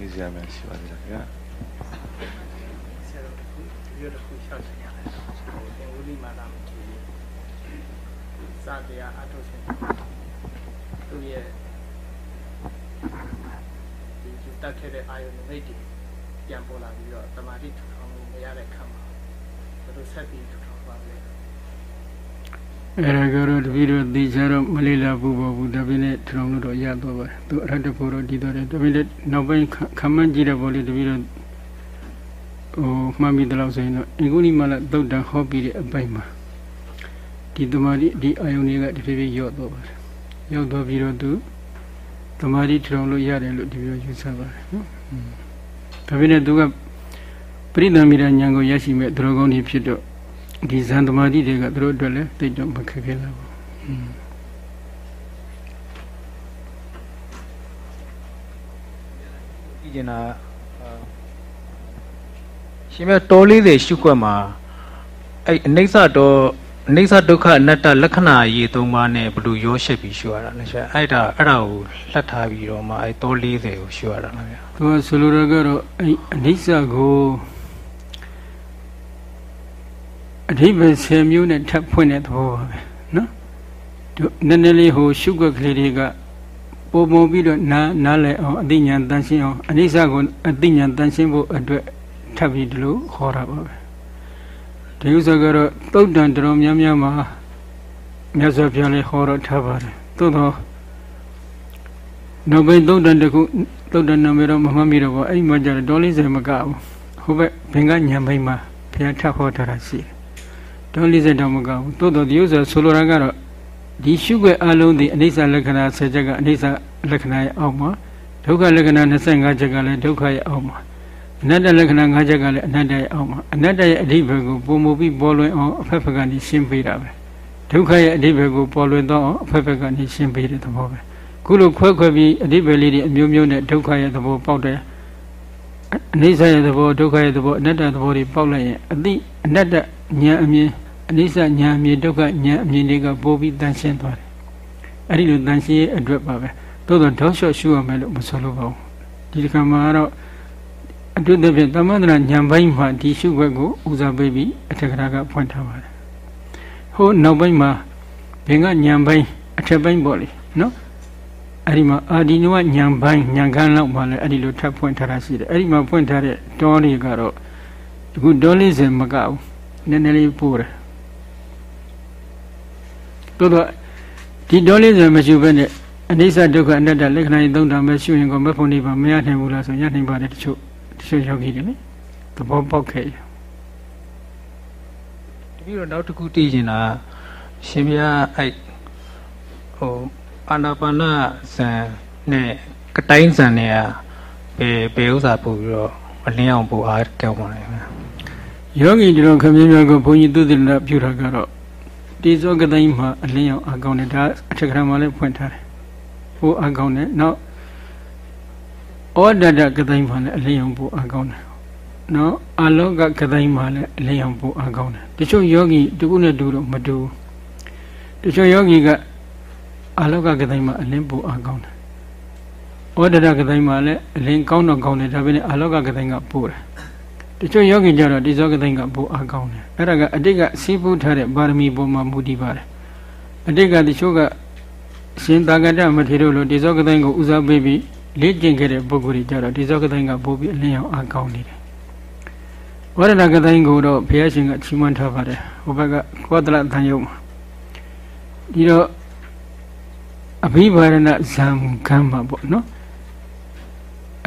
မေးစရာများရှိပါသေးလားခင်ဗျာ ဆရာတို့ဒီလိုတစ်ခုရှောက်ချင်ရတယ်။သင်္ဝိမာလာမကြည့်ဘူး။စာတရားအထုတ်ခြင်းသူရဲ့ဒီကျတက်ခဲ့တဲ့အာယုန်မိတ်တွေပြန်ပေါ်လာပြီးတော့တမာတိထူထောင်လို့မရတဲ့ခါမှာဘယ်လိုဆက်ပြီးထူထောင်ပါလဲ။ အဲဒါကတော့တပည့်တော်သိချတော့မလေးလာဘူးပေါ့ဘူးဒါပေမဲ့ထူထောင်လို့တော့ရတော့ပါတယ်။သူအရဟတဖို့တော့ဒီတော့တယ်ဒါပေမဲ့နောက်ပိုင်းခမန်းကြည့်တဲ့ပေါ်လေးတပည့်တော်ဟိုမှတ်မိတယ်လို့ဆိုရင်တော့အင်္ဂုလိမလာသုတ်တန်ဟောပြီးတဲ့အပိုင်းမှာဒီတမာတိဒီအာယုန်တွေကတဖြည်းဖြည်းရော့တော့ပါတယ်။ရော့တော့ပြီးတော့သူတမာတိထူထောင်လို့ရတယ်လို့ဒီလိုယူဆပါတယ်နော်။ဒါပေမဲ့သူကပရိသမီရဉာဏ်ကိုရရှိမဲ့သူတော်ကောင်းတွေဖြစ်တော့ ဒီဇန်တမာတိတွေကသူတို့အတွက်လည်းတိတ်တော့မခက်ခဲလာဘူးကြည့်နေတာအာရှင်မြတ်တော်လေးတွေရှုွက်မှာအဲ့အနိစ္စတော့အနိစ္စဒုက္ခအနတ္တလက္ခဏာရေးသုံးပါးနဲ့ဘယ်လိုရောရှက်ပြီးရှုရတာလဲရှင်အဲ့ဒါအဲ့ဒါကိုလှတ်ထားပြီးတော့မှအဲ့တော်လေးတွေကိုရှုရတာလားဗျာသူကဆိုလိုတာကတော့အဲ့အနိစ္စကို အဓိပ္ပာယ်10မျိုးနဲ့ထပ်ဖွင့်တဲ့သဘောပါပဲနော်သူနည်းနည်းလေးဟိုရှုွက်ကလေးတွေကပုံပုံပြီးတော့နားနားလဲအောင်အသိဉာဏ်တန်ရှင်းအောင်အနိစ္စကိုအသိဉာဏ်တန်ရှင်းဖို့အတွက်ထပ်ပြီးဒီလိုခေါ်တာပါပဲဒီဥစ္စာကတော့သုတ်တန်တော်များများမှာမြတ်စွာဘုရားလည်းဟောတော့ထားပါတယ်သို့တော့နောက်ပိုင်းသုတ်တန်တစ်ခုသုတ်တနာမေတော့မမှတ်မိတော့ဘူးအဲ့ဒီမှာကျတော့ဒေါ်လေးစဲမကဘူးဟိုဘက်ဘင်္ဂညံဘိုင်းမှာဘုရားထပ်ဟောထားတာရှိတယ် ဒေါ်လေးစဲတော့မကဘူးတိုးတော့ဒီဥစ္စာဆိုလိုတာကတော့ဒီရှုွက်အလုံးဒီအနိစ္စလက္ခဏာ10ချက်ကအနိစ္စလက္ခဏာရဲ့အောက်မှာဒုက္ခလက္ခဏာ25ချက်ကလည်းဒုက္ခရဲ့အောက်မှာအနတ္တလက္ခဏာ5ချက်ကလည်းအနတ္တရဲ့အောက်မှာအနတ္တရဲ့အဓိပ္ပာယ်ကိုပုံမူပြီးပေါ်လွင်အောင်အဖက်ဖက်ကနေရှင်းပေးတာပဲဒုက္ခရဲ့အဓိပ္ပာယ်ကိုပေါ်လွင်တော့အောင်အဖက်ဖက်ကနေရှင်းပေးတဲ့သဘောပဲခုလိုခွဲခွဲပြီးအဓိပ္ပာယ်လေးတွေအမျိုးမျိုးနဲ့ဒုက္ခရဲ့သဘောပေါက်တယ်အနိစ္စရဲ့သဘောဒုက္ခရဲ့သဘောအနတ္တသဘောတွေပေါက်လိုက်ရင်အတိအနတ္တ ဉာဏ်အမြင်အနိစ္စဉာဏ်အမြင်ဒုက္ခဉာဏ်အမြင်တွေကပိုးပြီးတန်ရှင်းသွားတယ်အဲ့ဒီလိုတန်ရှင်းရဲ့အတွက်ပါပဲသို့တော့တောက်လျှော့ရှုရမယ်လို့မဆိုလိုပါဘူးဒီတစ်ခါမှာတော့အတုတ္တဖြင့်သမန္တရာဉာဏ်ပိုင်းမှာဒီရှုခွက်ကိုဦးစားပေးပြီးအထက်ကရာကဖွင့်ထားပါတယ်ဟိုနောက်ပိုင်းမှာဘင်ကဉာဏ်ပိုင်းအထက်ပိုင်းပေါ့လေနော်အဲ့ဒီမှာအာဒီနဝညံပိုင်းညံခန်းလောက်မှလည်းအဲ့ဒီလိုထပ်ဖွင့်ထားတာရှိတယ်အဲ့ဒီမှာဖွင့်ထားတဲ့တောတွေကတော့အခုတောလေးစင်မကဘူး နည်းနည်းလေးပို့တယ်တိုးတော့ဒီတောလေးဆိုမရှိဘဲနဲ့အနိစ္စဒုက္ခအနတ္တလက္ခဏာကြီးသုံးတာပဲရှုရင်ကောမဖို့နေပါမရနိုင်ဘူးလားဆိုရနိုင်ပါတယ်တချို့တချို့ယောဂီတွေလေသဘောပေါက်ခဲ့ရပြီးတော့နောက်တစ်ခုသိချင်တာကရှင်ဘုရားအဲ့ဟိုအာနာပါနဇံနဲ့ကတိုင်းဇံနဲ့ကဘယ်ဘယ်ဥစ္စာပို့ပြီးတော့အလင်းအောင်ပို့အားကြောက်ပါလဲခင်ဗျာ ယောဂီတို့ခမင်းများကိုဘုန်းကြီးသုတေသနပြုတာကတော့တိဇောကတိုင်းမှာအလင်းရောက်အကောင်းတယ်ဒါအထက်ကရာမှာလည်းဖွင့်ထားတယ်ဟိုအကောင်းတယ်နောက်ဩဒဒကတိုင်းမှာလည်းအလင်းရောက်ဖို့အကောင်းတယ်နော်အလောကကတိုင်းမှာလည်းအလင်းရောက်ဖို့အကောင်းတယ်တချို့ယောဂီတခုနဲ့တူတော့မတူဘူးတချို့ယောဂီကအလောကကတိုင်းမှာအလင်းဖို့အကောင်းတယ်ဩဒဒကတိုင်းမှာလည်းအလင်းကောင်းတော့ကောင်းတယ်ဒါပေမဲ့အလောကကတိုင်းကပို့တယ် တချို့ယောဂီကြတော့ဒီဇောကသိန်းကဘိုးအားကောင်းတယ်အဲ့ဒါကအတိတ်ကစီးပူးထားတဲ့ပါရမီပေါ်မှာမူတည်ပါတယ်အတိတ်ကတချို့ကရှင်သာဂတမထေရတို့လိုဒီဇောကသိန်းကိုဦးစားပေးပြီးလေ့ကျင့်ခဲ့တဲ့ပုဂ္ဂိုလ်တွေကြတော့ဒီဇောကသိန်းကပို့ပြီးအလင်းအောင်အားကောင်းနေတယ်ဝရဒကသိန်းကိုတော့ဘုရားရှင်ကချီးမွမ်းထားပါတယ်ဟိုဘက်ကကောသလသံယုံမှာဒီတော့အဘိဗာရဏဇံကံမှာပေါ့နော်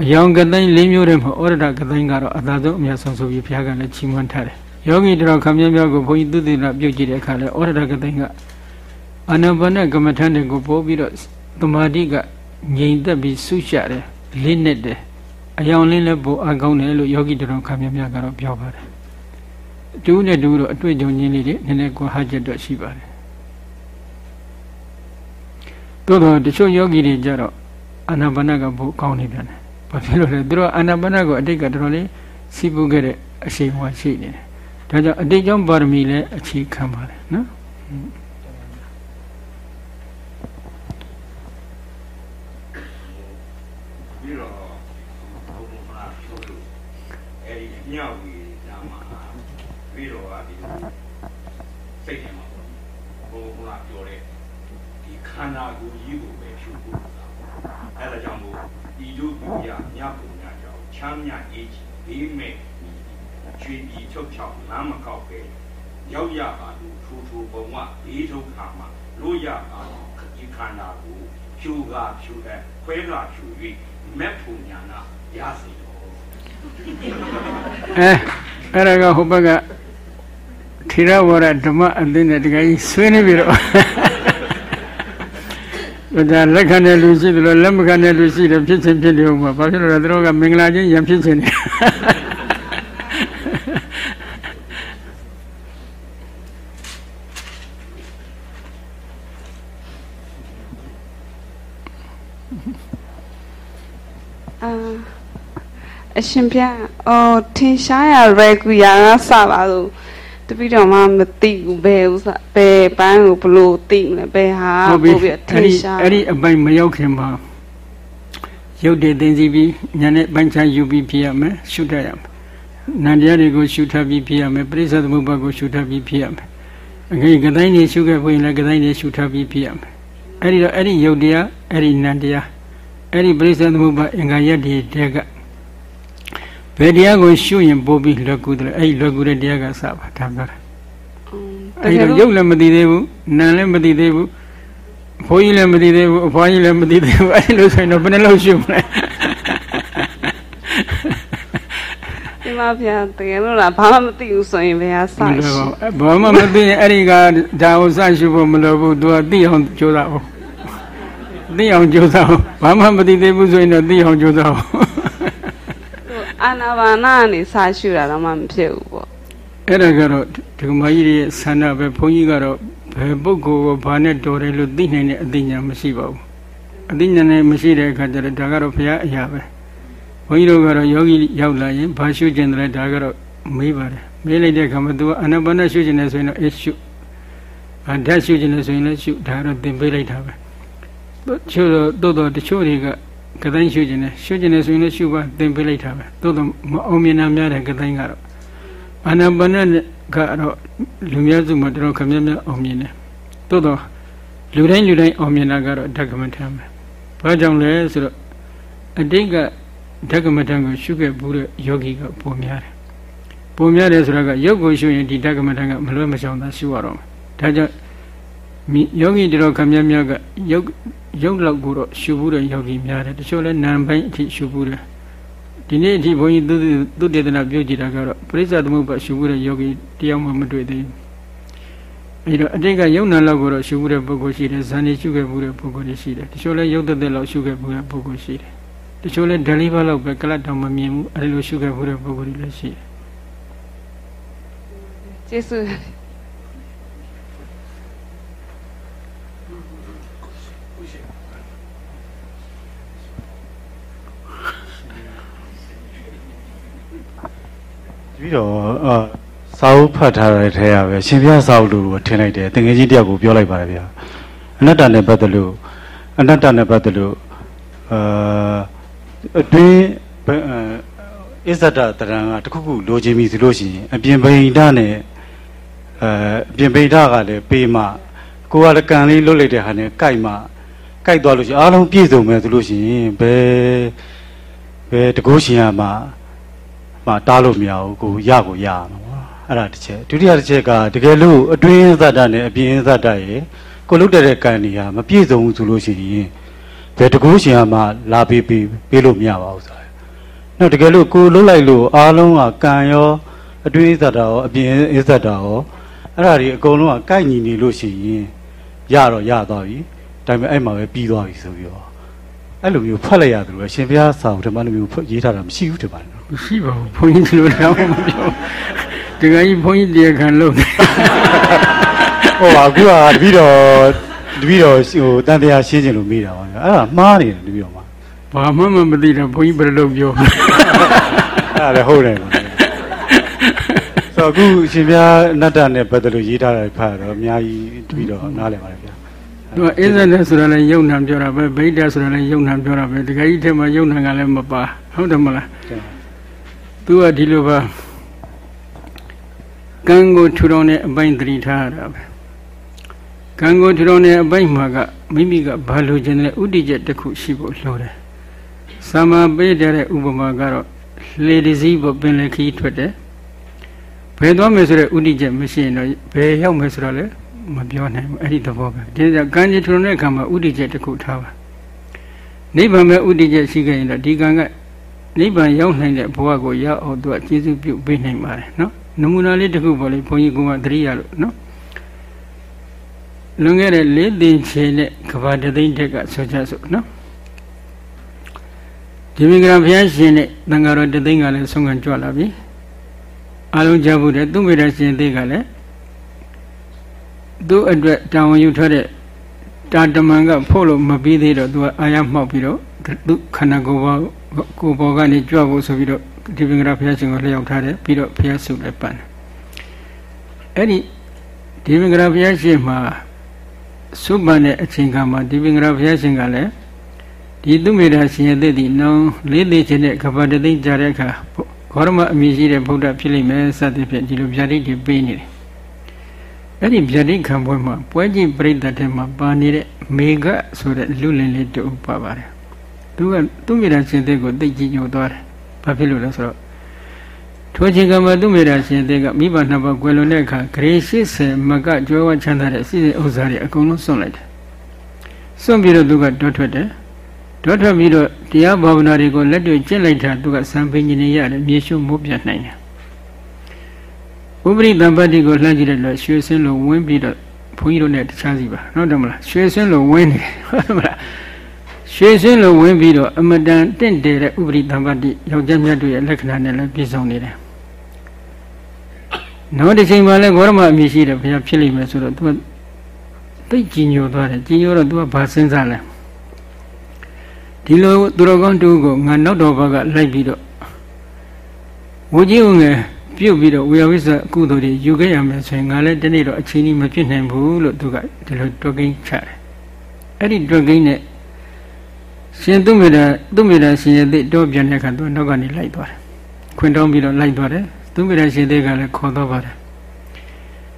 အယောင်ကသိန်း၄မျိုးတည်းမှာဩရဒကသိန်းကတော့အသာဆုံးအများဆုံးဆိုပြီးဘုရားကလည်းချီးမွမ်းထားတယ်။ယောဂီတော်ခမည်းများကိုဘုန်းကြီးသုတေသနပြုတ်ကြည့်တဲ့အခါလဲဩရဒကသိန်းကအာနာပါနကမ္မထန်တွေကိုပို့ပြီးတော့သမာဓိကငြိမ်သက်ပြီးဆုရှတယ်လင်းနဲ့တယ်အယောင်လင်းလည်းပိုအကောင်းတယ်လို့ယောဂီတော်ခမည်းများကတော့ပြောပါတယ်။တူးနဲ့တူးတော့အတွေ့အကြုံချင်းလေးတွေနည်းနည်းကိုဟာချက်တော့ရှိပါတယ်။သို့တော့တချို့ယောဂီတွေကြတော့အာနာပါနကပိုကောင်းနေပြန်တယ်။ ဘာဖြစ်လို့လဲသူတို့အာနာပါနကိုအတိတ်ကတော်တော်လေးစီးပူးခဲ့တဲ့အရှိန်ဟောရှိနေတယ်။ဒါကြောင့်အတိတ်ကြောင့်ပါရမီလည်းအခြေခံပါလေနော်။ ပြီးတော့ဘုံဘုံကပြောလို့အဲ့ဒီညောင်ကြီးနာမှာပြီးတော့ကဒီစိတ်ထဲမှာပေါ့ဘုံဘုံကပြောတဲ့ဒီခန္ဓာကိုယ်ကြီးကိုပဲဖြူဖို့အဲ့ဒါကြောင့်မို့ဒီတို့ပြရညပုံညကြောင့်ချမ်းမြအေးကြီးဘေးမဲ့ ချွေပြီးချုပ်ချောင်းလမ်းမကောက်ပဲရောက်ရပါလို့ထူထူဘုံကဘေးဒုက္ခမှာလို့ရပါလို့ဒီခန္ဓာကိုယ်ဖြူကဖြူတဲ့ခွဲကဖြူ၍မက်ဖူညာနာရစီတော်အဲအဲ့ဒါကဟိုဘက်ကထေရဝါဒဓမ္မအသင်းနဲ့တကယ်ကြီးဆွေးနေပြီတော့ဒါလက်ခံတဲ့လူရှိတယ်လို့လက်မခံတဲ့လူရှိတယ်ဖြစ်ချင်းဖြစ်နေဦးမှာဘာဖြစ်လို့လဲသူတို့ကမင်္ဂလာချင်းရံဖြစ်ချင်းနေ အာ အရှင်ပြအော်ထင်ရှားရ regular ကစပါလို့တပိတော့မှမသိဘူးဘယ်ဥစားဘယ်ပန်းကိုဘလို့သိမလဲဘယ်ဟာဟုတ်ပြီပို့ပြီးထအဲ့င်ဒီရှားအဲ့ဒီအပိုင်မရောက်ခင်မှာရုပ်တည်သိသိပြီးညာနဲ့ပိုင်းခြားယူပြီးဖြစ်ရမယ်ရှုတတ်ရမယ်နန္တရားတွေကိုရှုထပ်ပြီးဖြစ်ရမယ်ပရိစ္ဆေသမုပ္ပါကိုရှုထပ်ပြီးဖြစ်ရမယ်အခုကတိုင်းနေရှုခဲ့ဖို့ရင်လည်းကတိုင်းနေရှုထပ်ပြီးဖြစ်ရမယ်အဲ့ဒီတော့အဲ့ဒီရုပ်တရားအဲ့ဒီနန္တရားအဲ့ဒီပရိစ္ဆေသမုပ္ပါအင်္ဂါရက်တွေတဲက ဘယ်တရားကိုရှုရင်ပို့ပြီးလွယ်ကူတယ်အဲ့ဒီလွယ်ကူတဲ့တရားကစပါဒါပြောတာတအဲ့ကယ်တော့လို့ရုပ်လည်းမသိသေးဘူးနာမ်လည်းမသိသေးဘူးအဖိုးကြီးလည်းမသိသေးဘူးအဖွားကြီးလည်းမသိသေးဘူးအဲ့လိုဆိုရင်တော့ဘယ်နှလုံးရှုမလဲဒီမှာဗျာတကယ်လို့လားဘာမှမသိဘူးဆိုရင်ဘယ်ဟာစမလွယ်ရှိပါဘူးဘာမှမသိရင်အဲ့ဒီကဒါကိုစရှုဖို့မလိုဘူးသူကသိအောင်ကြိုးစားအောင်သိအောင်ကြိုးစားအောင်ဘာမှမသိသေးဘူးဆိုရင်တော့သိအောင်ကြိုးစားအောင်သူ အာနာပါနာကနေစရှုတာတော့မှမဖြစ်ဘူးပေါ့အဲ့ဒါကတော့ဒီကမကြီးရဲ့ဆန္ဒပဲဘုန်းကြီးကတော့ဘယ်ပုဂ္ဂိုလ်ကိုဘာနဲ့တော်တယ်လို့သိနိုင်တဲ့အသိဉာဏ်မရှိပါဘူးအသိဉာဏ်နဲ့မရှိတဲ့အခါကျတော့ဒါကတော့ဘုရားအရာပဲဘုန်းကြီးတို့ကတော့ယောဂီရောက်လာရင်ဘာရှုကျင်တယ်လဲဒါကတော့မေးပါတယ်မေးလိုက်တဲ့အခါမှာ तू အနာပါနရှုကျင်တယ်ဆိုရင်တော့အေးရှုအဓာတ်ရှုကျင်တယ်ဆိုရင်လည်းရှုဒါကတော့သင်ပေးလိုက်တာပဲတချို့တော့တိုးတော့တချို့တွေက ကတိုင်းရှုကျင်တယ်ရှုကျင်တယ်ဆိုရင်လည်းရှုပါသင်ပေးလိုက်တာပဲတိုးတော့မအောင်မြင်တာများတယ်ကတိုင်းကတော့အာနာပါနကတော့လူများစုမှာတော်တော်ခမည်းများအောင်မြင်တယ်။သို့တော့လူတိုင်းလူတိုင်းအောင်မြင်တာကတော့ဓကမထံပဲ။ဘာကြောင့်လဲဆိုတော့အတိတ်ကဓကမထံကိုရှုခဲ့ဘူးတဲ့ယောဂီကပုံများတယ်။ပုံများတယ်ဆိုတော့ကရုပ်ကိုရှုရင်ဒီဓကမထံကမလွဲမရှောင်သာရှုရတော့မယ်။ဒါကြောင့်မိယောဂီတော်ခမည်းများကယုတ် ယုတ်လောက်ကိုတော့ရှုဘူးတဲ့ယောဂီများတယ်တချို့လဲနံပိုင်းအထိရှုဘူးတယ်ဒီနေ့အထိဘုန်းကြီးသူသူတေသနာပြုကြည့်တာကတော့ပရိစ္ဆသမုပ္ပါရှုဘူးတဲ့ယောဂီတယောက်မှမတွေ့သေးဘူးအဲဒီတော့အတိတ်ကယုံနာလောက်ကိုတော့ရှုဘူးတဲ့ပုဂ္ဂိုလ်ရှိတယ်ဇန်နေရှုခဲ့ဘူးတဲ့ပုဂ္ဂိုလ်တွေရှိတယ်တချို့လဲယုတ်သက်သက်လောက်ရှုခဲ့ဘူးတဲ့ပုဂ္ဂိုလ်ရှိတယ်တချို့လဲဒလီဘာလောက်ပဲကလတ်တောင်မမြင်ဘူးအဲဒီလိုရှုခဲ့ဘူးတဲ့ပုဂ္ဂိုလ်တွေလည်းရှိတယ်ကျေးဇူး ပြီးတော့အာစာအုပ်ဖတ်ထားတဲ့ထဲရပဲရှင်ပြစာအုပ်လို့ထင်လိုက်တယ်တငယ်ချင်းတယောက်ကိုပြောလိုက်ပါတယ်ဗျာအနတ္တနဲ့ပတ်သက်လို့အနတ္တနဲ့ပတ်သက်လို့အာအတွင်းဘယ်အာအစ္ဆဒတရံကတခုခုလိုချင်ပြီဆိုလို့ရှိရင်အပြင်ဗိဒနဲ့အဲအပြင်ဗိဒကလည်းပေးမှကိုကလည်းကံလေးလွတ်လိုက်တဲ့ဟာနဲ့ကြိုက်မှကြိုက်သွားလို့ရှိရင်အားလုံးပြည့်စုံမယ်ဆိုလို့ရှိရင်ဘယ်ဘယ်တကုရှင်ကမှ မတားလို့မရဘူးကိုရကိုရအောင်ပေါ့အဲ့ဒါတစ်ချက်ဒုတိယတစ်ချက်ကတကယ်လို့အတွင်းသတ္တနဲ့အပြင်သတ္တရဲ့ကိုလုတ်တဲ့ကံတွေဟာမပြည့်စုံဘူးဆိုလို့ရှိရင်ဘယ်တကူရှင်ကမှလာပေးပေးပေးလို့မရပါဘူးဆိုတာနောက်တကယ်လို့ကိုလုတ်လိုက်လို့အားလုံးကကံရောအတွင်းသတ္တရောအပြင်သတ္တရောအဲ့ဒါတွေအကုန်လုံးကကိုက်ညီနေလို့ရှိရင်ရတော့ရသွားပြီဒါပေမဲ့အဲ့မှာပဲပြီးသွားပြီဆိုပြီးတော့အဲ့လိုမျိုးဖတ်လိုက်ရတယ်လို့ရှင်ဘုရားစာအုပ်ထဲမှာအဲ့လိုမျိုးရေးထားတာမရှိဘူးတပါနော် မရှိပါဘူးဘုန်းကြီးဒီလိုတော့မပြောတကယ်ကြီးဘုန်းကြီးတရားခံလို့ဟိုအခုကတပီတော့တပီတော့ဟိုတန်တရားရှင်းခြင်းလို့မေးတာပါဗျာအဲ့ဒါမှားနေတယ်တပီတော့မှာဘာမှမသိတော့ဘုန်းကြီးဘယ်လိုပြောအဲ့ဒါလည်းဟုတ်တယ်ပါဆိုတော့အခုအရှင်ပြားအနတ္တနဲ့ပတ်သက်လို့ရေးထားတာဖတ်တော့အများကြီးတပီတော့နားလည်ပါတယ်ဗျာသူကအိဇန်နဲ့ဆိုတာလည်းယုံနာပြောတာပဲဗိဒ္ဓဆိုတာလည်းယုံနာပြောတာပဲတကယ်ကြီးထဲမှာယုံနာကလည်းမပါဟုတ်တယ်မလား သူကဒီလိုပါကံကိုထူထောင်တဲ့အပိုင်းသတိထားရတာပဲကံကိုထူထောင်တဲ့အပိုင်းမှာကမိမိကဘာလို့ခြင်းလဲဥဒိချက်တစ်ခုရှိဖို့လိုတယ်သာမပေးတဲ့ဥပမာကတော့လေဒီစီပေါ်ပင်လေခီးထွက်တယ်ဘယ်သွားမယ်ဆိုတဲ့ဥဒိချက်မရှိရင်တော့ဘယ်ရောက်မယ်ဆိုတော့လေမပြောနိုင်ဘူးအဲ့ဒီသဘောပဲဒီကကံကြီးထူထောင်တဲ့အခါမှာဥဒိချက်တစ်ခုထားပါနိဗ္ဗာန်ပဲဥဒိချက်ရှိခဲ့ရင်တော့ဒီကံက နိဗ္ဗာန်ရောက်နိုင်တဲ့ဘဝကိုရောက်အောင်သူကကျေးဇူးပြုပေးနိုင်ပါတယ်နော်နမူနာလေးတစ်ခုပေါ်လေဘုန်းကြီးကသတိရလို့နော်လွန်ခဲ့တဲ့လေးသိန်းချေနဲ့ကဘာတသိန်းတက်ကဆိုကြစို့နော်ဒီမင်္ဂလာဘုရားရှင်နဲ့တန်ဃာတော်တသိန်းကလည်းဆုံးခံကြွလာပြီအလုံးကြဖို့တဲ့သူမေတ္တာရှင်သေးကလည်းသူ့အတွက်တာဝန်ယူထားတဲ့တာတမန်ကဖို့လို့မပြီးသေးတော့သူကအာရမှောက်ပြီးတော့သူခန္ဓာကိုယ်ပေါ် ကိုယ်ပေါ်ကနေကြွဖို့ဆိုပြီးတော့ဒီပင်္ဂရာဘုရားရှင်ကိုလျှောက်ထားတယ်ပြီးတော့ဘုရားဆုလည်းပန်တယ်အဲ့ဒီဒီပင်္ဂရာဘုရားရှင်မှာဆုပန်တဲ့အချိန်ကမှဒီပင်္ဂရာဘုရားရှင်ကလည်းဒီသူမေတ္တာရှင်ရဲ့တည်တည်နောင်လေးသေးခြင်းနဲ့ကပ္ပတသိမ့်ကြတဲ့အခါဂေါရမအမိရှိတဲ့ဗုဒ္ဓဖြစ်လိမ့်မယ်စသဖြင့်ဒီလိုဗျာဒိတ်တွေပေးနေတယ်အဲ့ဒီဗျာဒိတ်ခံပွဲမှာပွဲကြည့်ပြိတ္တထဲမှာပါနေတဲ့မေဃဆိုတဲ့လူလင်လေးတူပါပါတယ် သူကသူမေတ္တာရှင်တဲ့ကိုသိကြည်ညိုသွားတယ်ဘာဖြစ်လို့လဲဆိုတော့ထိုချိန်ကမှသူမေတ္တာရှင်တဲ့ကမိဘနှစ်ပါးကွယ်လွန်တဲ့အခါဂရေ80မကကျွဲဝချမ်းသာတဲ့စီစဉ်ဥစ္စာတွေအကုန်လုံးစွန့်လိုက်တယ်စွန့်ပြီးတော့သူကတွတ်ထွက်တယ်တွတ်ထွက်ပြီးတော့တရားဘာဝနာတွေကိုလက်တွေ့ကျင့်လိုက်တာသူကစံပင်ကြီးနေရတယ်မြေရှုမိုးပြတ်နိုင်တယ်ဥပရိတံပတ္တိကိုလှမ်းကြည့်တဲ့လို့ရွှေစင်းလိုဝင်းပြီးတော့ဘုန်းကြီးတို့နဲ့တခြားစီပါဟုတ်တယ်မလားရွှေစင်းလိုဝင်းနေဟုတ်တယ်မလား ရွှေစင်းလိုဝင်းပြီးတော့အမတန်တင့်တယ်တဲ့ဥပရိတံပတ္တိယောက်ျားမြတ်တို့ရဲ့လက္ခဏာနဲ့လည်းပြည့်စုံနေတယ်နောက်တစ်ချိန်မှလည်းဂေါရမအမည်ရှိတယ်ဘုရားဖြစ်လိမ့်မယ်ဆိုတော့ तू သိကြည်ညိုသွားတယ်ကြည်ညိုတော့ तू ကဘာစဉ်းစားလဲဒီလိုသူတော်ကောင်းတူကိုငါနောက်တော်ဘက်ကလိုက်ပြီးတော့ဝကြီးဝင်ငယ်ပြုတ်ပြီးတော့ဝေယဝိဇ္ဇကုသိုလ်တွေယူခဲ့ရမယ်ဆိုရင်ငါလည်းဒီနေ့တော့အချင်းကြီးမဖြစ်နိုင်ဘူးလို့သူကဒီလိုတွက်ကိန်းချတယ်အဲ့ဒီတွက်ကိန်းနဲ့ ရှင်သူမေတ္တာသူမေတ္တာရှင်ရဲ့တိတော့ပြန်တဲ့အခါသူနောက်ကနေလိုက်သွားတယ်ခွင်တောင်းပြီးတော့လိုက်သွားတယ်သူမေတ္တာရှင်တဲ့ကလည်းခေါ်တော့ပါတယ်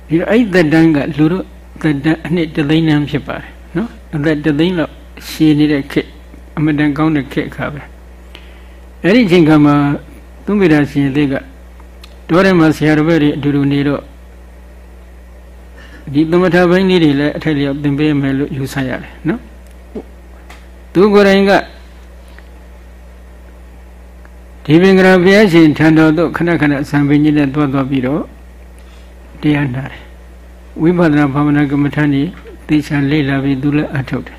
ဒီတော့အဲ့ဒီသက်တမ်းကလူတို့သက်တမ်းအနှစ်တသိန်းတန်းဖြစ်ပါတယ်နော်အသက်တသိန်းလောက်ရှည်နေတဲ့ခေတ်အမတန်ကောင်းတဲ့ခေတ်အခါပဲအဲ့ဒီအချိန်ကမှသူမေတ္တာရှင်တဲ့ကတော်တယ်မှာဆရာတော်ဘက်တွေအတူတူနေတော့ဒီသမထဘိုင်းလေးတွေလည်းအထက်လျောက်သင်ပေးမယ်လို့ယူဆရတယ်နော် သူကိုယ်တိုင်ကဒီပင်္ဂရဘုရားရှင်ထံတော်သို့ခဏခဏဆံပင်ကြီးနဲ့တွားသွားပြီးတော့တရားနာတယ်ဝိပဿနာဘာဝနာကမ္မထာနေသေချာလေ့လာပြီးသူလည်းအထုတ်တယ်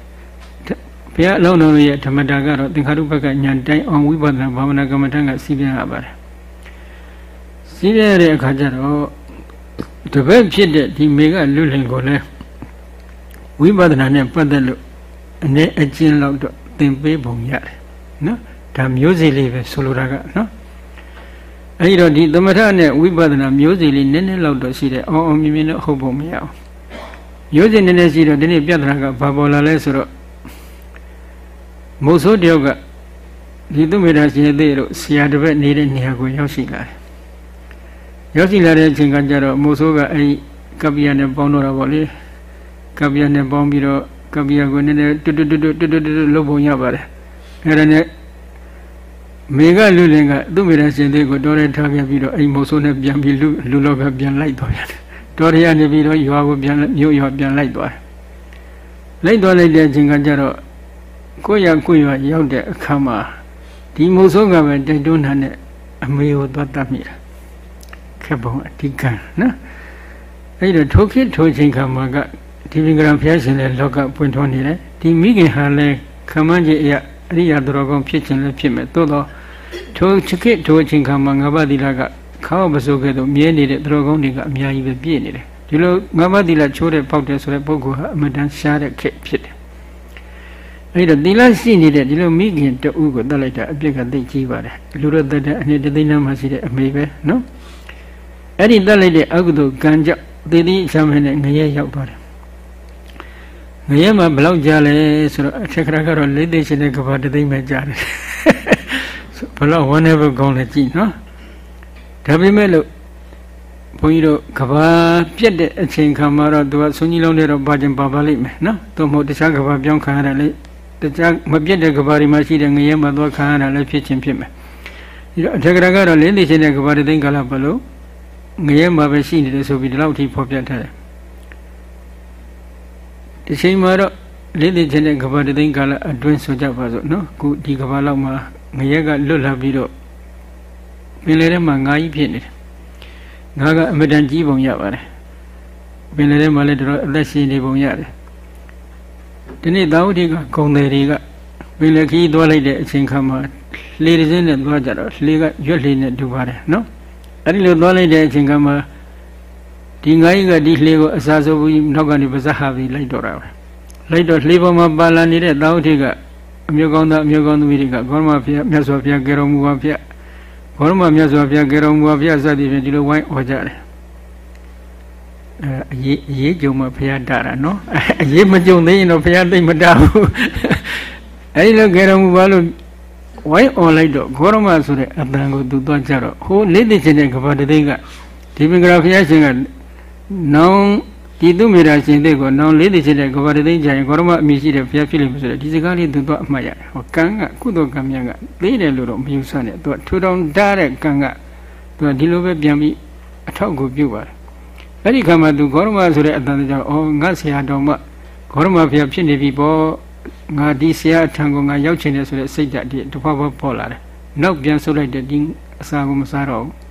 ဘုရားအလုံးတော်ရဲ့ဓမ္မတာကတော့သင်္ခါရုပ္ပကညာတိုင်းအောင်ဝိပဿနာဘာဝနာကမ္မထာကစီးပြန်ရပါတယ်စီးရတဲ့အခါကျတော့တပည့်ဖြစ်တဲ့ဒီမေကလွတ်လင်ကိုလည်းဝိပဿနာနဲ့ပတ်သက်လို့ အနေအကျဉ်းလောက်တော့သင်ပေးပုံရတယ်နော်ဒါမျိုးစေ့လေးပဲဆိုလိုတာကနော်အဲဒီတော့ဒီသမထနဲ့ဝိပဿနာမျိုးစေ့လေးနည်းနည်းလောက်တော့ရှိတယ်အောင်အောင်မြင်မြင်တော့ဟုတ်ပုံမရအောင်မျိုးစေ့နည်းနည်းရှိတော့ဒီနေ့ပြဿနာကဘာပေါ်လာလဲဆိုတော့မုတ်ဆိုးတယောက်ကဒီသူမေတ္တာရှင်သေးတို့ဆရာတစ်ပည့်နေတဲ့နေရာကိုရောက်ရှိလာတယ်ရောက်ရှိလာတဲ့အချိန်ကကျတော့မုတ်ဆိုးကအဲဒီကပ္ပိယနဲ့ပေါင်းတော့တာပေါ့လေကပ္ပိယနဲ့ပေါင်းပြီးတော့ ကပ္ပိယကိုနည်းနည်းတွတ်တွတ်တွတ်တွတ်တွတ်တွတ်လုပ်ပုံရပါတယ်အဲဒါနဲ့မေကလူလင်ကသူ့မေတ္တာရှင်သေးကိုတော်ရဲထားခဲ့ပြီးတော့အိမ်မုတ်ဆိုးနဲ့ပြန်ပြီးလူလူလောကပြန်လိုက်သွားရတယ်တော်ရရနေပြီးတော့ရွာကိုပြန်မြို့ရွာပြန်လိုက်သွားတယ်လိုက်သွားလိုက်တဲ့အချိန်ကကျတော့ကိုရကိုရရောက်တဲ့အခါမှာဒီမုတ်ဆိုးကပဲတိုက်တွန်းတာနဲ့အမေကိုသွားတတ်မိတာခက်ပုံအဓိကနော်အဲ့တော့ထိုခေတ်ထိုချိန်ခါမှာက ဒီပင်ကရံဖျားရှင်တဲ့လောကပွင့်ထွန်းနေတယ်ဒီမိခင်ဟာလည်းခမန်းကြီးအရာအရိယာတော်ကောင်းဖြစ်ခြင်းလည်းဖြစ်မယ်သို့တော့ထိုချခေတ်ထိုချိန်ခါမှာငါးပါးသီလကခါဝပစိုးကဲ့သို့မြဲနေတဲ့တော်ကောင်းတွေကအများကြီးပဲပြည့်နေတယ်ဒီလိုငါးပါးသီလချိုးတဲ့ပေါက်တဲ့ဆိုတဲ့ပုဂ္ဂိုလ်ဟာအမတန်ရှားတဲ့ခေတ်ဖြစ်တယ်အဲ့တော့သီလရှိနေတဲ့ဒီလိုမိခင်တူကိုတတ်လိုက်တာအပြစ်ကသိကြီးပါတယ်လူတို့တတ်တဲ့အနှစ်တသိန်းနာမှရှိတဲ့အမေပဲနော်အဲ့ဒီတတ်လိုက်တဲ့အကုသိုလ်ကံကြောင့်သေသည်ချမ်းမနဲ့ငရဲရောက်သွားတယ် ငရဲမှာဘယ်လောက်ကြာလဲဆိုတော့အထက်ကရကတော့လေးသိရှင်တဲ့ကဘာတသိမ့်ပဲကြာတယ်ဘယ်လောက်ဝမ်းနေဖို့ကောင်းလဲကြည့်နော်ဒါပေမဲ့လို့ဘုန်းကြီးတို့ကဘာပြက်တဲ့အချိန်ခါမှာတော့သူကဆွန်ကြီးလုံးတွေတော့ပါခြင်းပါပါလိမ့်မယ်နော်သို့မဟုတ်တခြားကဘာပြောင်းခံရတာလေတခြားမပြက်တဲ့ကဘာတွေမှာရှိတဲ့ငရဲမှာသွားခံရတာလည်းဖြစ်ချင်းဖြစ်မယ်ဒီတော့အထက်ကရကတော့လေးသိရှင်တဲ့ကဘာတသိမ့်ကလာဘလို့ငရဲမှာပဲရှိနေတယ်ဆိုပြီးဒီလောက်ထိဖော်ပြထားတယ် ဒီချိန်မှာတော့လေးသိချင်းတဲ့ကဘာတသိမ့်ကလာအတွင်းဆိုကြပါစို့နော်ခုဒီကဘာလောက်မှာငရဲကလွတ်လာပြီးတော့ပင်လယ်ထဲမှာငါးကြီးဖြစ်နေတယ်ငါကအမတန်ကြီးပုံရပါတယ်ပင်လယ်ထဲမှာလည်းတော်အသက်ရှင်နေပုံရတယ်ဒီနေ့သာဝတိကဂုံတယ်တွေကပင်လယ်ခီးသွားလိုက်တဲ့အချိန်ခါမှာလေတစ်စင်းနဲ့သွားကြတော့လေကရွက်လေနဲ့တူပါတယ်နော်အဲ့ဒီလိုသွားလိုက်တဲ့အချိန်ခါမှာ ဒီငါးကြီးကဒီလေကိုအစာဆိုပြီးနောက်ကနေပါဇက်ဟာပြီးလိုက်တော့တာပဲလိုက်တော့လေပေါ်မှာပါလာနေတဲ့သာဝတိကအမျိုးကောင်းသားအမျိုးကောင်းသမီးတွေကဂေါရမဖျက်မြတ်စွာဘုရားကေတော်မူပါဖျက်ဘောရမမြတ်စွာဘုရားကေတော်မူပါဘုရားစသည်ဖြင့်ဒီလိုဝိုင်းអော်ကြတယ်အဲအရေးအရေးကြုံမှဘုရားတတာနော်အရေးမကြုံသေးရင်တော့ဘုရားသိမ့်မတဘူးအဲဒီလိုကေတော်မူပါလို့ဝိုင်းអော်လိုက်တော့ဂေါရမဆိုတဲ့အတန်ကိုသူသွားကြတော့ဟိုလေးသိချင်းတဲ့ကဘာတသိန်းကဒီမင်္ဂလာဘုရားရှင်က နောင်ဒီသူမေရာရှင်တဲ့ကိုနောင်လေးသိချင်းတဲ့ကဘာတသိန်းကြရင်ဂေါရမအမိရှိတဲ့ဘုရားဖြစ်လိမ့်မယ်ဆိုတဲ့ဒီစကားလေးသူသွားအမှတ်ရတယ်ဟောကံကကုသိုလ်ကံမြတ်ကသေးတယ်လို့တော့မယူဆနဲ့သူကထူထောင်ထားတဲ့ကံကသူကဒီလိုပဲပြန်ပြီးအထောက်အကူပြုပါတယ်အဲ့ဒီခါမှာသူဂေါရမဆိုတဲ့အတန်ကြောင့်အော်ငါဆရာတော်မှဂေါရမဘုရားဖြစ်နေပြီပေါ့ငါဒီဆရာအထံကိုငါရောက်ချင်တယ်ဆိုတဲ့စိတ်ဓာတ်ဒီတစ်ဖွာဖွာပေါ်လာတယ်နောက်ပြန်ဆုပ်လိုက်တဲ့ဒီအစာကိုမစားတော့ဘူး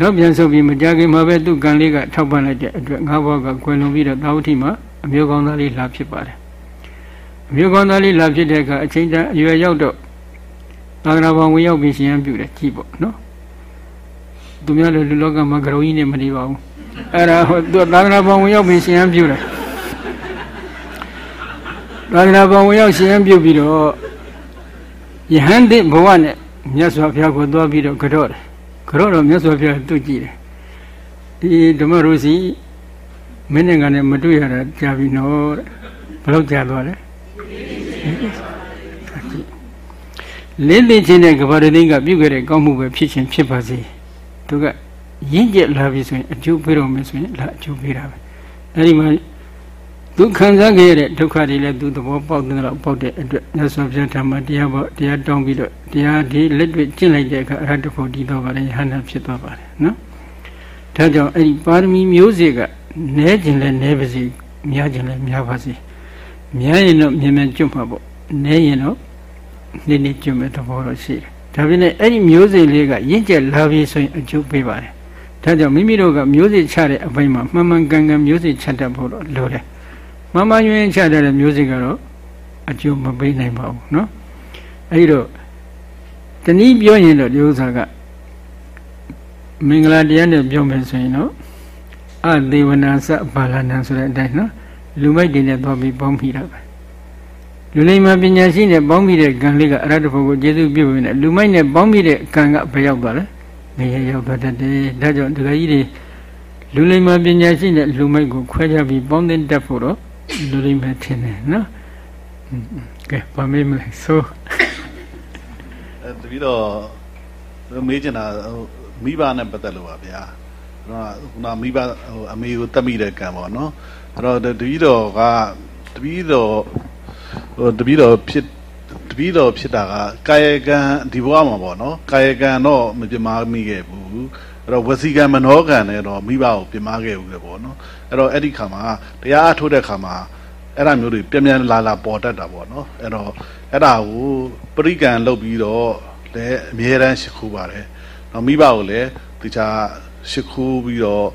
နောက်ပြန်ဆုပ်ပြီးမကြခင်မှာပဲသူ့ကံလေးကထောက်ပံ့လိုက်တဲ့အတွက်ငါဘောကကွယ်လွန်ပြီးတော့တာဝတိမှာအမျိုးကောင်းသားလေးလာဖြစ်ပါတယ်အမျိုးကောင်းသားလေးလာဖြစ်တဲ့အခါအချိန်တန်အရွယ်ရောက်တော့သာသနာပေါင်းဝင်ရောက်ပြီးရှင်ရန်ပြုတယ်ကြည့်ပေါ့နော်သူများလည်းလူလောကမှာကြုံကြီးနေမနေပါဘူးအဲ့ဒါဟိုသူသာသနာပေါင်းဝင်ရောက်ပြီးရှင်ရန်ပြုတယ်သာသနာပေါင်းဝင်ရောက်ရှင်ရန်ပြုပြီးတော့ယဟန်တိဘဝနဲ့မြတ်စွာဘုရားကိုသွားပြီးတော့ကြော့တယ် ကြော့တော့မြတ်စွာဘုရားသူ့ကြည့်တယ်ဒီဓမ္မရုစီမင်းနဲ့ကနေမတွေ့ရတာကြာပြီနော်တဲ့ဘယ်လောက်ကြာသွားလဲလင်းသိချင်းတဲ့ကဘာရသိန်းကပြုခဲ့တဲ့ကောင်းမှုပဲဖြစ်ချင်းဖြစ်ပါစေသူကရင့်ကျက်လာပြီဆိုရင်အကျိုးပေးတော့မယ်ဆိုရင်လာအကျိုးပေးတာပဲအဲဒီမှာ သူခံစားခဲ့ရတဲ့ဒုက္ခတွေလည်းသူသဘောပေါက်တဲ့လောက်ပေါက်တဲ့အတွက်မြတ်စွာဘုရားဓမ္မတရားပေါ့တရားတောင်းပြီးတော့တရားဒီလက်တွေ့ကျင့်လိုက်တဲ့အခါအရဟတဖို့တည်တော့ပါတယ်ယဟန္တာဖြစ်သွားပါတယ်နော်ဒါကြောင့်အဲ့ဒီပါရမီမျိုးစေ့ကနည်းကျင်လဲနည်းပါစေများကျင်လဲများပါစေများရင်တော့မြန်မြန်ကျွတ်မှာပေါ့နည်းရင်တော့နေ့နေ့ကျွတ်မဲ့သဘောတော့ရှိတယ်ဒါပြင်လည်းအဲ့ဒီမျိုးစိလေးကရင့်ကျက်လာပြီဆိုရင်အကျိုးပေးပါတယ်ဒါကြောင့်မိမိတို့ကမျိုးစိချတဲ့အပိုင်းမှာမှန်မှန်ကန်ကန်မျိုးစိချတတ်ဖို့တော့လိုတယ် မှန်မှန်ယွင်းချတဲ့မျိုးစိကတော့အကျိုးမပေးနိုင်ပါဘူးเนาะအဲ့ဒီတော့တနည်းပြောရင်တော့ဒီဥစ္စာကမင်္ဂလာတရားနဲ့ပြောမယ်ဆိုရင်တော့အသေဝနာစဘာလနံဆိုတဲ့အတိုင်းနော်လူမိုက်တွေနဲ့သွားပြီးပေါင်းမိတာပဲလူလိမ္မာပညာရှိနဲ့ပေါင်းမိတဲ့ကံလေးကအရဟတဖို့ကိုကျေစုပြုပြီးနေလူမိုက်နဲ့ပေါင်းမိတဲ့ကံကဘယ်ရောက်သွားလဲငရေရောက်သွားတတ်တယ်ဒါကြောင့်ဒကာကြီးတွေလူလိမ္မာပညာရှိနဲ့လူမိုက်ကိုခွဲခြားပြီးပေါင်းတင်တတ်ဖို့တော့ လူလိမ္မာထင်တယ်နော်ကဲဘာမေးမလဲဆိုအဲတပီတော့မေးချင်တာဟိုမိဘနဲ့ပတ်သက်လို့ပါဗျာအဲ့တော့ခုနမိဘဟိုအမေကိုတတ်မိတဲ့ကံပေါ့နော်အဲ့တော့တပီတော့ကတပီတော့ဟိုတပီတော့ဖြစ်တပီတော့ဖြစ်တာကကာယကံဒီဘဝမှာပေါ့နော်ကာယကံတော့မပြမမိခဲ့ဘူးအဲ့တော့ဝစီကံမနောကံနဲ့တော့မိဘကိုပြမခဲ့ဘူးလေပေါ့နော် အဲ့တော့အဲ့ဒီခါမှာတရားအထုတ်တဲ့ခါမှာအဲ့ဒါမျိုးတွေပြန်ပြန်လာလာပေါ်တတ်တာပေါ့နော်အဲ့တော့အဲ့ဒါကိုပရိကံလုပ်ပြီးတော့လည်းအမြဲတမ်းရှိခိုးပါတယ်။နောက်မိဘကိုလည်းတခြားရှိခိုးပြီးတော့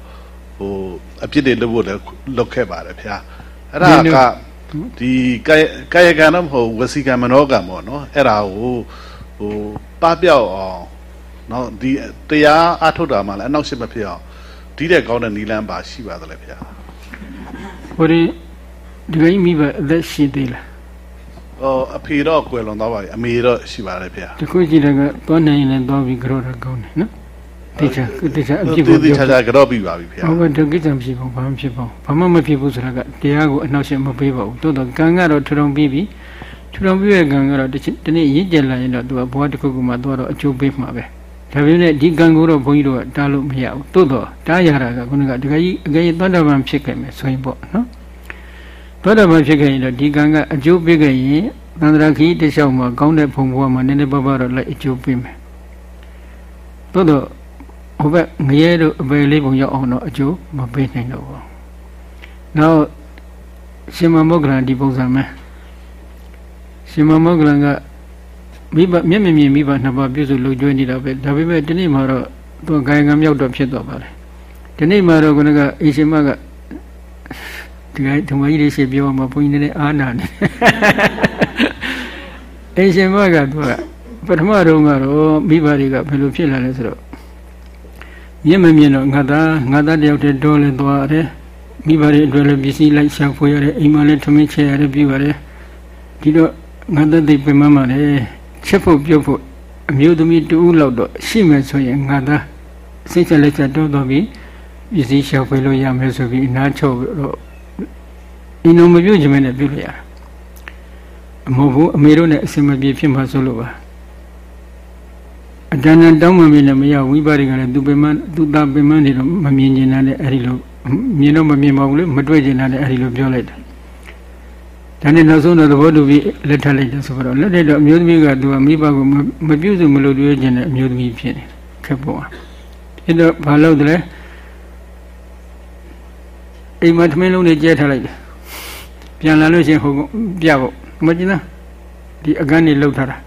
ဟိုအပြစ်တွေလုပ်ဖို့လည်းလုပ်ခဲ့ပါတယ်ဗျာ။အဲ့ဒါကဒီကာယကာယကံတော့မဟုတ်ဝစီကံမနောကံပေါ့နော်။အဲ့ဒါကိုဟိုပပျောက်အောင်နော်ဒီတရားအထုတ်တာမှလည်းအနောက်ရှစ်မဖြစ်အောင် ဒီတဲ့ကောင်းတဲ့နီလန်းပါရှိပါသလဲဗျာ။ဟိုဒီဒီကိမိဘအသက်ရှိသေးလားဟောအဖေတော့ကွယ်လွန်သွားပါပြီအမေတော့ရှိပါတယ်ဗျာတခုကြည့်တယ်ကသွားနိုင်ရင်လည်းသွားပြီးကြောတော့ကောင်းတယ်နော်တိကျတိကျအပြစ်ကိုတိကျကျကြောပြီးပါပြီဗျာဟုတ်ကဲ့တကိစ္စမရှိဘူးဘာမှဖြစ်ပါဘူးဘာမှမဖြစ်ဘူးဆိုတာကတရားကိုအနှောက်အယှက်မပေးပါဘူးတိုးတော့ကံကတော့ထထုံပြီးပြီထထုံပြီးရဲ့ကံကတော့ဒီနေ့ရင့်ကျက်လာရင်တော့သူကဘဝတစ်ခုခုမှသွားတော့အကျိုးပေးမှာပဲ ဒါပေမဲ့ဒီကံကိုတော့ဘုန်းကြီးတို့ကတားလို့မရဘူးတိုးတော့တားရတာကခုနကတကကြီးအကယ်သောတာပန်ဖြစ်ခဲ့မယ်ဆိုရင်ပေါ့နော်သောတာပန်ဖြစ်ခဲ့ရင်တော့ဒီကံကအကျိုးပေးခဲ့ရင်သန္တရာခီတလျှောက်မှာကောင်းတဲ့ဘုံဘဝမှာနည်းနည်းပါးပါးတော့လိုက်အကျိုးပေးမယ်သို့တော့ဟိုဘက်ငရဲတို့အပယ်လေးပုံရောက်အောင်တော့အကျိုးမပေးနိုင်တော့ဘူးနောက်ရှင်မမောဂလန်ဒီပုံစံမဲ့ရှင်မမောဂလန်က မိဘမျက်မြင်မြင်မိဘနှစ်ပါးပြုစုလှုပ်ကြွေးနေတာပဲဒါပေမဲ့ဒီနေ့မှာတော့သူဂိုင်ငံမြောက်တော့ဖြစ်သွားပါတယ်ဒီနေ့မှာတော့ခုနကအေရှင်မကဒီကဓမ္မကြီးတွေရှေ့ပြောမှာဘုန်းကြီးတွေအားနာနေအရှင်မကသူကပထမတုန်းကတော့မိဘတွေကဘယ်လိုဖြစ်လာလဲဆိုတော့မြင်မမြင်တော့ငါသားငါသားတယောက်တည်းတော်လဲသွားတယ်မိဘတွေအတွက်လည်းပစ္စည်းလိုက်ရှာဖွေရတယ်အိမ်မှာလည်းထမင်းချေရတယ်ပြီးပါတယ်ဒီတော့ငါသားသိပင်မမှလည်း ချက်ဖို့ပြုတ်ဖို့အမျိုးသမီးတူဦးလောက်တော့ရှိမယ်ဆိုရင်ငါသားစိတ်ချက်လက်ချက်တိုးတော့ပြီးပစ္စည်းရှာဖွေလို့ရမယ်ဆိုပြီးနားချုပ်တော့အင်းလုံးမပြုတ်ခြင်းနဲ့ပြုတ်လိုက်ရမဟုတ်ဘူးအမေတို့နဲ့အစင်မပြေဖြစ်မှာဆိုလို့ပါအတဏ္ဍတောင်းမှမင်းလည်းမရဝိပါရိကလည်းသူပင်မသူသားပင်မနေတော့မမြင်ကျင်တာနဲ့အဲ့ဒီလိုမြင်တော့မမြင်ပါဘူးလေမတွေ့ကျင်တာနဲ့အဲ့ဒီလိုပြောလိုက်တာ ဒါနဲ့နောက်ဆုံးတော့သဘောတူပြီးလက်ထပ်လိုက်တယ်ဆိုတော့လက်ထပ်တော့အမျိုးသမီးကသူကမိဘကိုမပြုစုမလို့တွေ့ကျင်တဲ့အမျိုးသမီးဖြစ်နေခက်ပေါ့အဲ့တော့ဘာလို့တလဲအိမ်မှာသမင်းလုံးတွေကျဲထားလိုက်တယ်ပြန်လာလို့ရှိရင်ဟိုပြဖို့မကျင်လားဒီအကန်းနေလှုပ်ထားတာ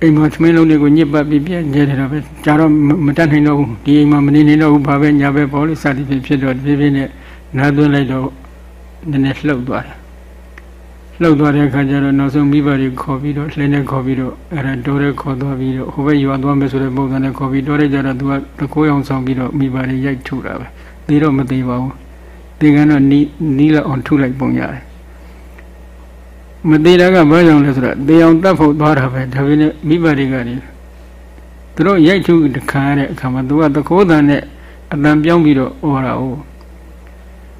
အိမ်မှာသမင်းလုံးတွေကိုညစ်ပတ်ပြီးပြဲကျဲတယ်တော့ပဲကြာတော့မတတ်နိုင်တော့ဘူးဒီအိမ်မှာမနေနိုင်တော့ဘူးဘာပဲညာပဲပေါ်လို့စသည်ဖြစ်ဖြစ်တော့ဖြည်းဖြည်းနဲ့နားသွင်းလိုက်တော့နည်းနည်းလှုပ်သွားတယ် လှုပ်သွားတဲ့အခါကျတော့နောက်ဆုံးမိဘတွေခေါ်ပြီးတော့လှင်းနဲ့ခေါ်ပြီးတော့အဲ့ဒါတိုးရဲခေါ်သွားပြီးတော့ဟိုဘက်ရွာသွားမယ်ဆိုတဲ့ပုံစံနဲ့ခေါ်ပြီးတိုးရဲကြတော့သူကတကိုးအောင်ဆောင်ပြီးတော့မိဘတွေရိုက်ထုတာပဲသေးတော့မသေးပါဘူးသေကန်တော့နီးနီးလောက်အောင်ထုလိုက်ပုံရတယ်မသေးတာကဘာကြောင့်လဲဆိုတော့သေအောင်တတ်ဖို့သွားတာပဲဒါပေမဲ့မိဘတွေကနေသူတို့ရိုက်ထုတခါရတဲ့အခါမှာသူကသခိုးတန်နဲ့အတန်ပြောင်းပြီးတော့ဩတာ哦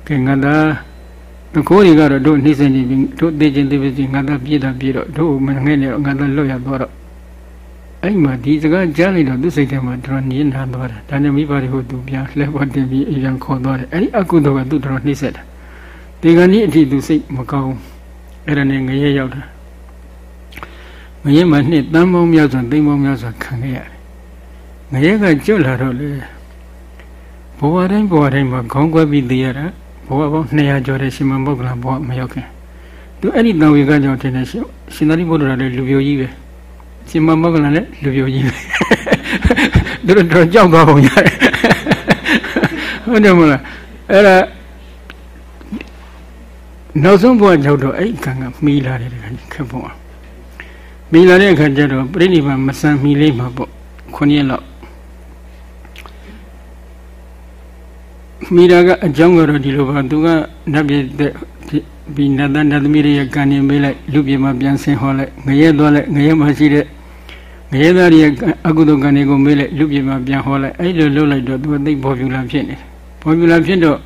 ကဲငါသား သခိုးတွေကတော့တို့နှိမ့်စင်နေပြီတို့သိချင်းသိပါစီငါသားပြေးတာပြေးတော့တို့မငဲ့နေတော့ငါသားလွတ်ရသွားတော့အဲ့မှာဒီစကားကြားလိုက်တော့သူစိတ်ထဲမှာတော်နင်းနာသွားတယ်ဒါနဲ့မိဘတွေကိုသူပြန်လှည့်ပေါ်တင်ပြီးအရင်ခေါ်သွားတယ်အဲ့ဒီအကုသိုလ်ကသူတော်နှိမ့်ဆက်တာဒီကနေ့အထိသူစိတ်မကောင်းအဲ့ဒါနဲ့ငရဲရောက်တာငရဲမှာနှစ်တန်းပေါင်းများစွာသိန်းပေါင်းများစွာခံခဲ့ရတယ်ငရဲကကျွတ်လာတော့လေဘဘဝတိုင်းဘဝတိုင်းမှာခေါင်းကွက်ပြီးသိရတာ ဘဝပေါင်း200ကျော်တဲ့ရှင်မပုဂ္ဂလဘဝမရောက်ခင်သူအဲ့ဒီတန်ဝေကကြောင့်ထင်တယ်ရှင်ရှင်သာရိပုတ္တရာလည်းလူပြိုကြီးပဲရှင်မပုဂ္ဂလလည်းလူပြိုကြီးပဲသူတို့တော့ကြောက်သွားပုံရတယ်ဟုတ်တယ်မလားအဲ့ဒါနောက်ဆုံးဘဝရောက်တော့အဲ့ကံကမီးလာတယ်တခါခက်ပုံမီးလာတဲ့အခါကျတော့ပြိဋိဘံမဆန်မီလေးမှာပေါ့ခုနှစ်ရက်လောက် မိရာကအကြောင်းကတော့ဒီလိုပါသူကနတ်ပြည်တဲ့ဒီနတ်သားနတ်သမီးတွေရဲ့ကံနေမေးလိုက်လူပြည်မှာပြန်ဆင်းဟောလိုက်ငရဲသွားလိုက်ငရဲမှာရှိတဲ့ငရဲသားတွေရဲ့အကုသိုလ်ကံတွေကိုမေးလိုက်လူပြည်မှာပြန်ဟောလိုက်အဲ့လိုလုပ်လိုက်တော့သူကသိဘောပြူလာဖြစ်နေတယ်ဘောပြူလာဖြစ်တော့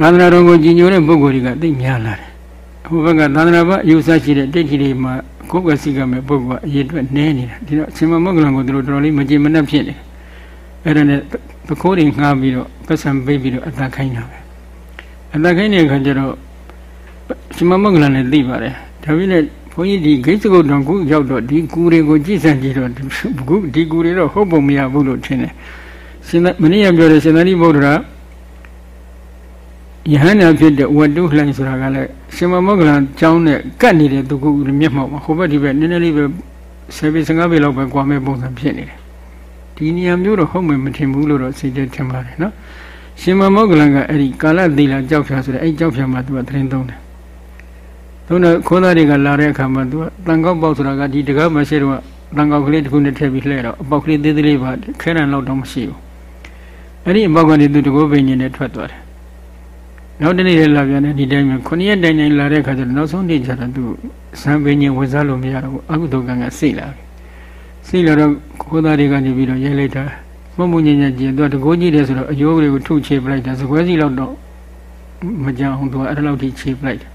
သာသနာတော်ကိုကြီးညိုတဲ့ပုဂ္ဂိုလ်တွေကသိများလာတယ်ဟိုဘက်ကသာသနာ့ဘအယူဆရှိတဲ့တိတ်ကြီးတွေမှာကိုယ်ကစီကမဲ့ပုဂ္ဂိုလ်ကအရေးအတွက်နည်းနေတာဒီတော့အရှင်မမဂ္ဂလံကိုသူတို့တော်တော်လေးမကြည်မနှက်ဖြစ်နေအဲ့ဒါနဲ့ ပခိုးတွေငှားပြီးတော့ပတ်စံပေးပြီးတော့အသက်ခိုင်းတာပဲအသက်ခိုင်းတဲ့အခါကျတော့ရှင်မမဂ္ဂလံလည်းသိပါတယ်ဒါပေမဲ့ဘုန်းကြီးဒီဂိတ်စကုတ်တော်ကူရောက်တော့ဒီကူတွေကိုကြည့်စမ်းကြည့်တော့ခုဒီကူတွေတော့ဟုတ်ပုံမရဘူးလို့ထင်တယ်ရှင်မနေ့ကပြောတဲ့ရှင်သာရိပုတ္တရာယဟန္တာဖြစ်တဲ့ဝတ္တုလှိုင်းဆိုတာကလည်းရှင်မမောဂလန်ကျောင်းနဲ့ကတ်နေတဲ့သူကမျက်မှောက်မှာဟိုဘက်ဒီဘက်နည်းနည်းလေးပဲ10ပေ15ပေလောက်ပဲကွာမဲ့ပုံစံဖြစ်နေတယ် ဒီနေရာမျိုးတော့ဟုတ်မှမထင်ဘူးလို့တော့စိတ်ထဲထင်ပါတယ်နော်ရှင်မမောဂလန်ကအဲ့ဒီကာလသီလာကြောက်ဖြာဆိုတဲ့အဲ့ကြောက်ဖြာမှာသူကသတင်းသုံးတယ်သုံးတော့ခိုးသားတွေကလာတဲ့အခါမှာသူကတန်ကောက်ပေါက်ဆိုတာကဒီတကားမရှိတော့တန်ကောက်ကလေးတစ်ခုနဲ့ထည့်ပြီးလှဲတော့အပေါက်ကလေးသေးသေးလေးပါခဲရန်လောက်တော့မရှိဘူးအဲ့ဒီအပေါက်ကနေသူတကောပင်ကြီးနဲ့ထွက်သွားတယ်နောက်တနေ့လာပြန်တယ်ဒီတိုင်းမှာခုနှစ်ရက်တိုင်တိုင်လာတဲ့ခါကျတော့နောက်ဆုံးနေ့ကျတော့သူဇံပင်ကြီးဝင်စားလို့မရတော့ဘူးအကုသိုလ်ကံကစိတ်လာပြီ စိတ်လာတော့ခိုးသားတွေကနေပြီးတော့ရဲလိုက်တာမမှုညင်ညင်ကျင်သူကတကိုးကြီးတယ်ဆိုတော့အယိုးတွေကိုထုချေပလိုက်တာစကွဲစီလောက်တော့မကြအောင်သူကအဲ့လောက်ထိချေပလိုက်တယ်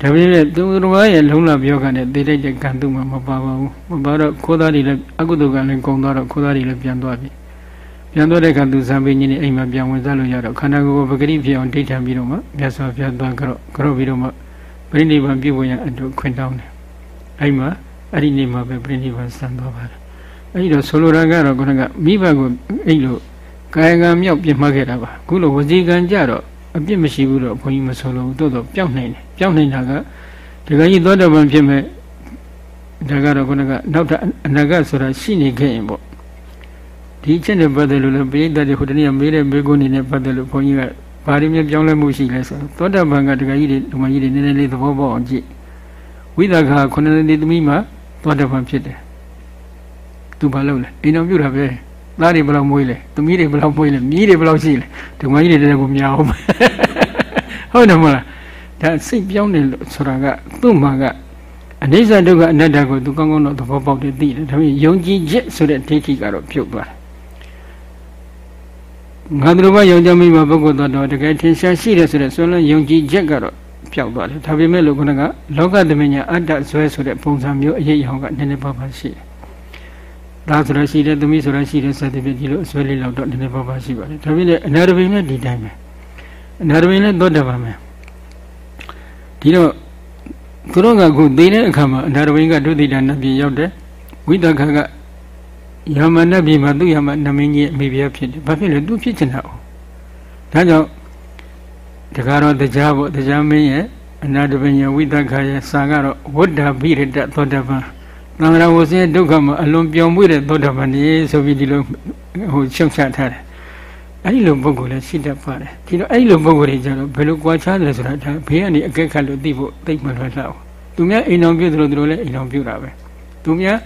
ဒါပေမဲ့သူတို့ကရဲ့လုံးလာပြောကနေသိလိုက်တဲ့ကံသူမှမပါပါဘူးမပါတော့ခိုးသားတွေလည်းအကုသိုလ်ကံလည်းကုံသွားတော့ခိုးသားတွေလည်းပြန်သွားပြီပြန်တော့တဲ့အခါသူဇံပင်းကြီးနဲ့အိမ်မှာပြန်ဝင်စားလို့ရတော့ခန္ဓာကိုယ်ကိုပဂရိဖြစ်အောင်ဒိဋ္ဌံပြီးတော့မှမြတ်စွာဘုရားသွားကြတော့ကြတော့ပြီးတော့မှပြိဋိဘံပြုဝင်ရအတွက်ခွင့်တောင်းတယ်အဲ့မှာ အဲ့ဒီနေ့မှာပဲပြိဋိဘံဆံသွားပါတယ်အဲ့ဒီတော့ဆိုလိုတာကတော့ခုနကမိဘကိုအဲ့လိုကာယကံမြောက်ပြစ်မှတ်ခဲ့တာပါအခုလိုဝစီကံကြတော့အပြစ်မရှိဘူးတော့ဘုန်းကြီးမဆိုလို့တိုးတော့ပျောက်နိုင်တယ်ပျောက်နိုင်တာကဒီကကြီးသောတပန်ဖြစ်မဲ့ဒါကတော့ခုနကနောက်ထပ်အနာဂတ်ဆိုတာရှိနေခဲ့ရင်ပေါ့ဒီချက်နဲ့ပတ်သက်လို့လည်းပိဋကတ်တွေဟိုတနေ့မေးတဲ့မေးခွန်းနေနဲ့ပတ်သက်လို့ဘုန်းကြီးကဘာတွေမျိုးပြောင်းလဲမှုရှိလဲဆိုတော့သောတပန်ကတကကြီးတွေဒီမကြီးတွေနည်းနည်းလေးသဘောပေါက်အောင်ကြည့်ဝိသခာခုနှစ်နှစ်သမီးမှာ သောတပန်ဖြစ်တယ်သူဘာလုပ်လဲအိမ်တော်ပြုတာပဲသားတွေဘယ်လောက်မွေးလဲသမီးတွေဘယ်လောက်မွေးလဲမြီးတွေဘယ်လောက်ရှိလဲဒီမကြီးတွေတည်းကိုများအောင်ဟုတ်တယ်မလားဒါစိတ်ပြောင်းတယ်ဆိုတာကသူ့မှာကအနိစ္စဒုက္ခအနတ္တကိုသူကောင်းကောင်းတော့သဘောပေါက်တယ်သိတယ်ဒါပေမဲ့ယုံကြည်ချက်ဆိုတဲ့ဒိဋ္ဌိကတော့ပြုတ်သွားတယ်ငါတို့ဘာယုံကြမိမှာပုဂ္ဂိုလ်တော်တကယ်ထင်ရှားရှိတယ်ဆိုတဲ့ဆွေးနွေးယုံကြည်ချက်ကတော့ ပျောက်သွားတယ်ဒါပေမဲ့လို့ခုနကလောကသမညာအတ္တဇွဲဆိုတဲ့ပုံစံမျိုးအရေးအဟောင်းကနည်းနည်းပါးပါးရှိတယ်ဒါဆိုတာရှိတယ်သမီးဆိုတာရှိတယ်စသဖြင့်ဒီလိုအစွဲလေးလောက်တော့နည်းနည်းပါးပါးရှိပါတယ်ဒါပေမဲ့အနာရဘိနဲ့ဒီတိုင်းပဲအနာရဘိနဲ့သောတပန်ပဲဒီတော့သူတို့ကခုသိတဲ့အခါမှာအနာရဘိကဒုတိယနတ်ပြည်ရောက်တယ်ဝိတခကယမနတ်ပြည်မှာသူ့ယမနမင်းကြီးအမိဖုရားဖြစ်တယ်ဘာဖြစ်လဲသူဖြစ်ချင်တာ哦ဒါကြောင့် တကားတော့တရားပေါ့တရားမင်းရဲ့အနာတပညာဝိတခရဲ့စာကတော့ဝတ္တဗိရတသောတပန်သံဃာဝဆင်းဒုက္ခမှာအလွန်ပြောင်းပွေတဲ့သောတပန်ကြီးဆိုပြီးဒီလိုဟိုချုပ်ချထားတယ်အဲ့ဒီလိုပုဂ္ဂိုလ်လည်းရှိတတ်ပါတယ်ဒီတော့အဲ့ဒီလိုပုဂ္ဂိုလ်တွေကြတော့ဘယ်လိုကြွားချတယ်ဆိုတာဒါဘေးကနေအကဲခတ်လို့သိဖို့သိမှလွယ်လောက်သူများအိမ်တော်ပြုသလိုသူတို့လည်းအိမ်တော်ပြုတာပဲသူများ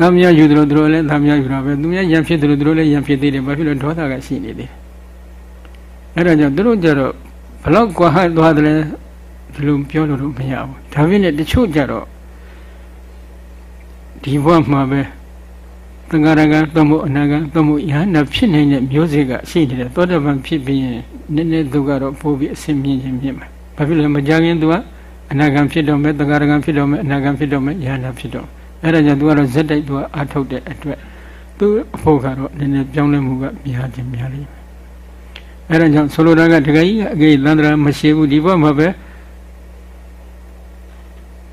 နောက်များယူသလိုသူတို့လည်းသားများယူတာပဲသူများရံဖြစ်သလိုသူတို့လည်းရံဖြစ်သေးတယ်ဘာဖြစ်လို့ဒေါသကရှိနေသေးတယ်အဲ့ဒါကြောင့်သူတို့ကြတော့ ဘလောက်ကွာဟသွားတယ်လဲဒီလိုပြောလို့တော့မရဘူးဒါပေမဲ့တချို့ကြတော့ဒီဘဝမှာပဲသံဃာရကသမုအနာကသမုယဟနာဖြစ်နေတဲ့မျိုးစေ့ကရှိနေတယ်သောတပန်ဖြစ်ပြီးရင်နည်းနည်းသူကတော့ပို့ပြီးအစင်မြင့်ခြင်းမြင့်မှာဘာဖြစ်လဲမကြခင်သူကအနာဂံဖြစ်တော့မယ်သံဃာရကဖြစ်တော့မယ်အနာဂံဖြစ်တော့မယ်ယဟနာဖြစ်တော့အဲ့ဒါကြောင့်သူကတော့ဇက်တိုက်သူကအာထုတ်တဲ့အတွက်သူအဖို့ကတော့နည်းနည်းပြောင်းလဲမှုကများခြင်းများလိမ့်မယ် အဲ့ဒါကြောင့်ဆိုလိုတာကတကယ်ကြီးအကေသန္တရာမရှိဘူးဒီဘက်မှာပဲ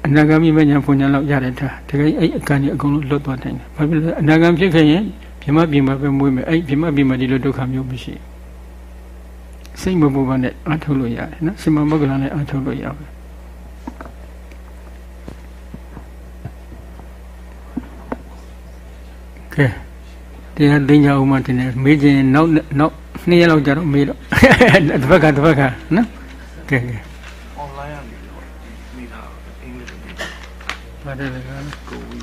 အနာဂါမိမညာဖွညာလောက်ရတဲ့ထားတကယ်အဲ့အကံကြီးအကုန်လုံးလွတ်သွားနိုင်တယ်ဘာဖြစ်လဲအနာဂံဖြစ်ခဲ့ရင်ပြမပြမပဲမွေးမယ်အဲ့ပြမပြမဒီလိုဒုက္ခမျိုးမရှိဘူးစိတ်မပူပါနဲ့အားထုတ်လို့ရတယ်နော်ရှင်မမဂ္ဂလနဲ့အားထုတ်လို့ရပါတယ်ကဲတရားသိကြအောင်မတင်နေမေးခြင်းနောက်နောက် နှစ်ရက်လောက်ကြာတော့မေးတော့တစ်ဘက်ကတစ်ဘက်ကနော်ကဲကဲ online ကနေမိတာအင်္ဂလိပ်လိုပါတယ်လေကော Go we,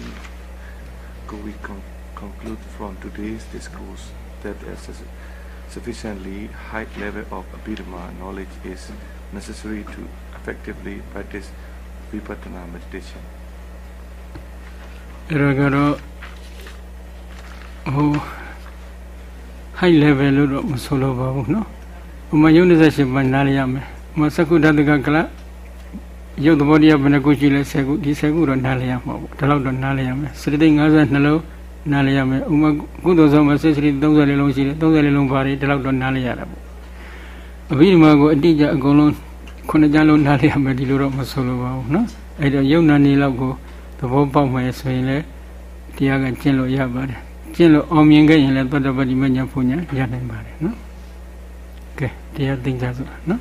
go we con- conclude from today's discourse that a su- sufficiently high level of Abhidhamma knowledge is necessary to effectively practice Vipassana meditation. အဲ့တော့ကတော့ဟို high level လို့တော့မဆိုလိုပါဘူးเนาะဥမာယုံ28ပါးနားရရမယ်ဥမာသက္ကုတ္တကကလရုပ်သဘောတရားဘယ်နှခုရှိလဲ10ခုဒီ10ခုတော့နားလည်ရမှာပေါ့ဒါတော့တော့နားလည်ရမယ်စရတိ52လုံးနားလည်ရမယ်ဥမာကုသိုလ်ဆောင်မှာစိတ်စရိ30လုံးရှိတယ်30လုံးပါတယ်ဒါတော့တော့နားလည်ရတာပေါ့အဘိဓမ္မာကိုအတိအကျအကုန်လုံးခုနှစ်ကြလုံးနားလည်ရမယ်ဒီလိုတော့မဆိုလိုပါဘူးเนาะအဲ့တော့ယုံနာနေလောက်ကိုသဘောပေါက်မယ်ဆိုရင်လည်းတရားကကျင့်လို့ရပါတယ် ကျင့်လို့အောင်မြင်ခဲ့ရင်လည်းတတ္တပတိမညာဖုန်ညာရနိုင်ပါတယ်နော်ကဲတရားသင်ကြားဆိုတာနော်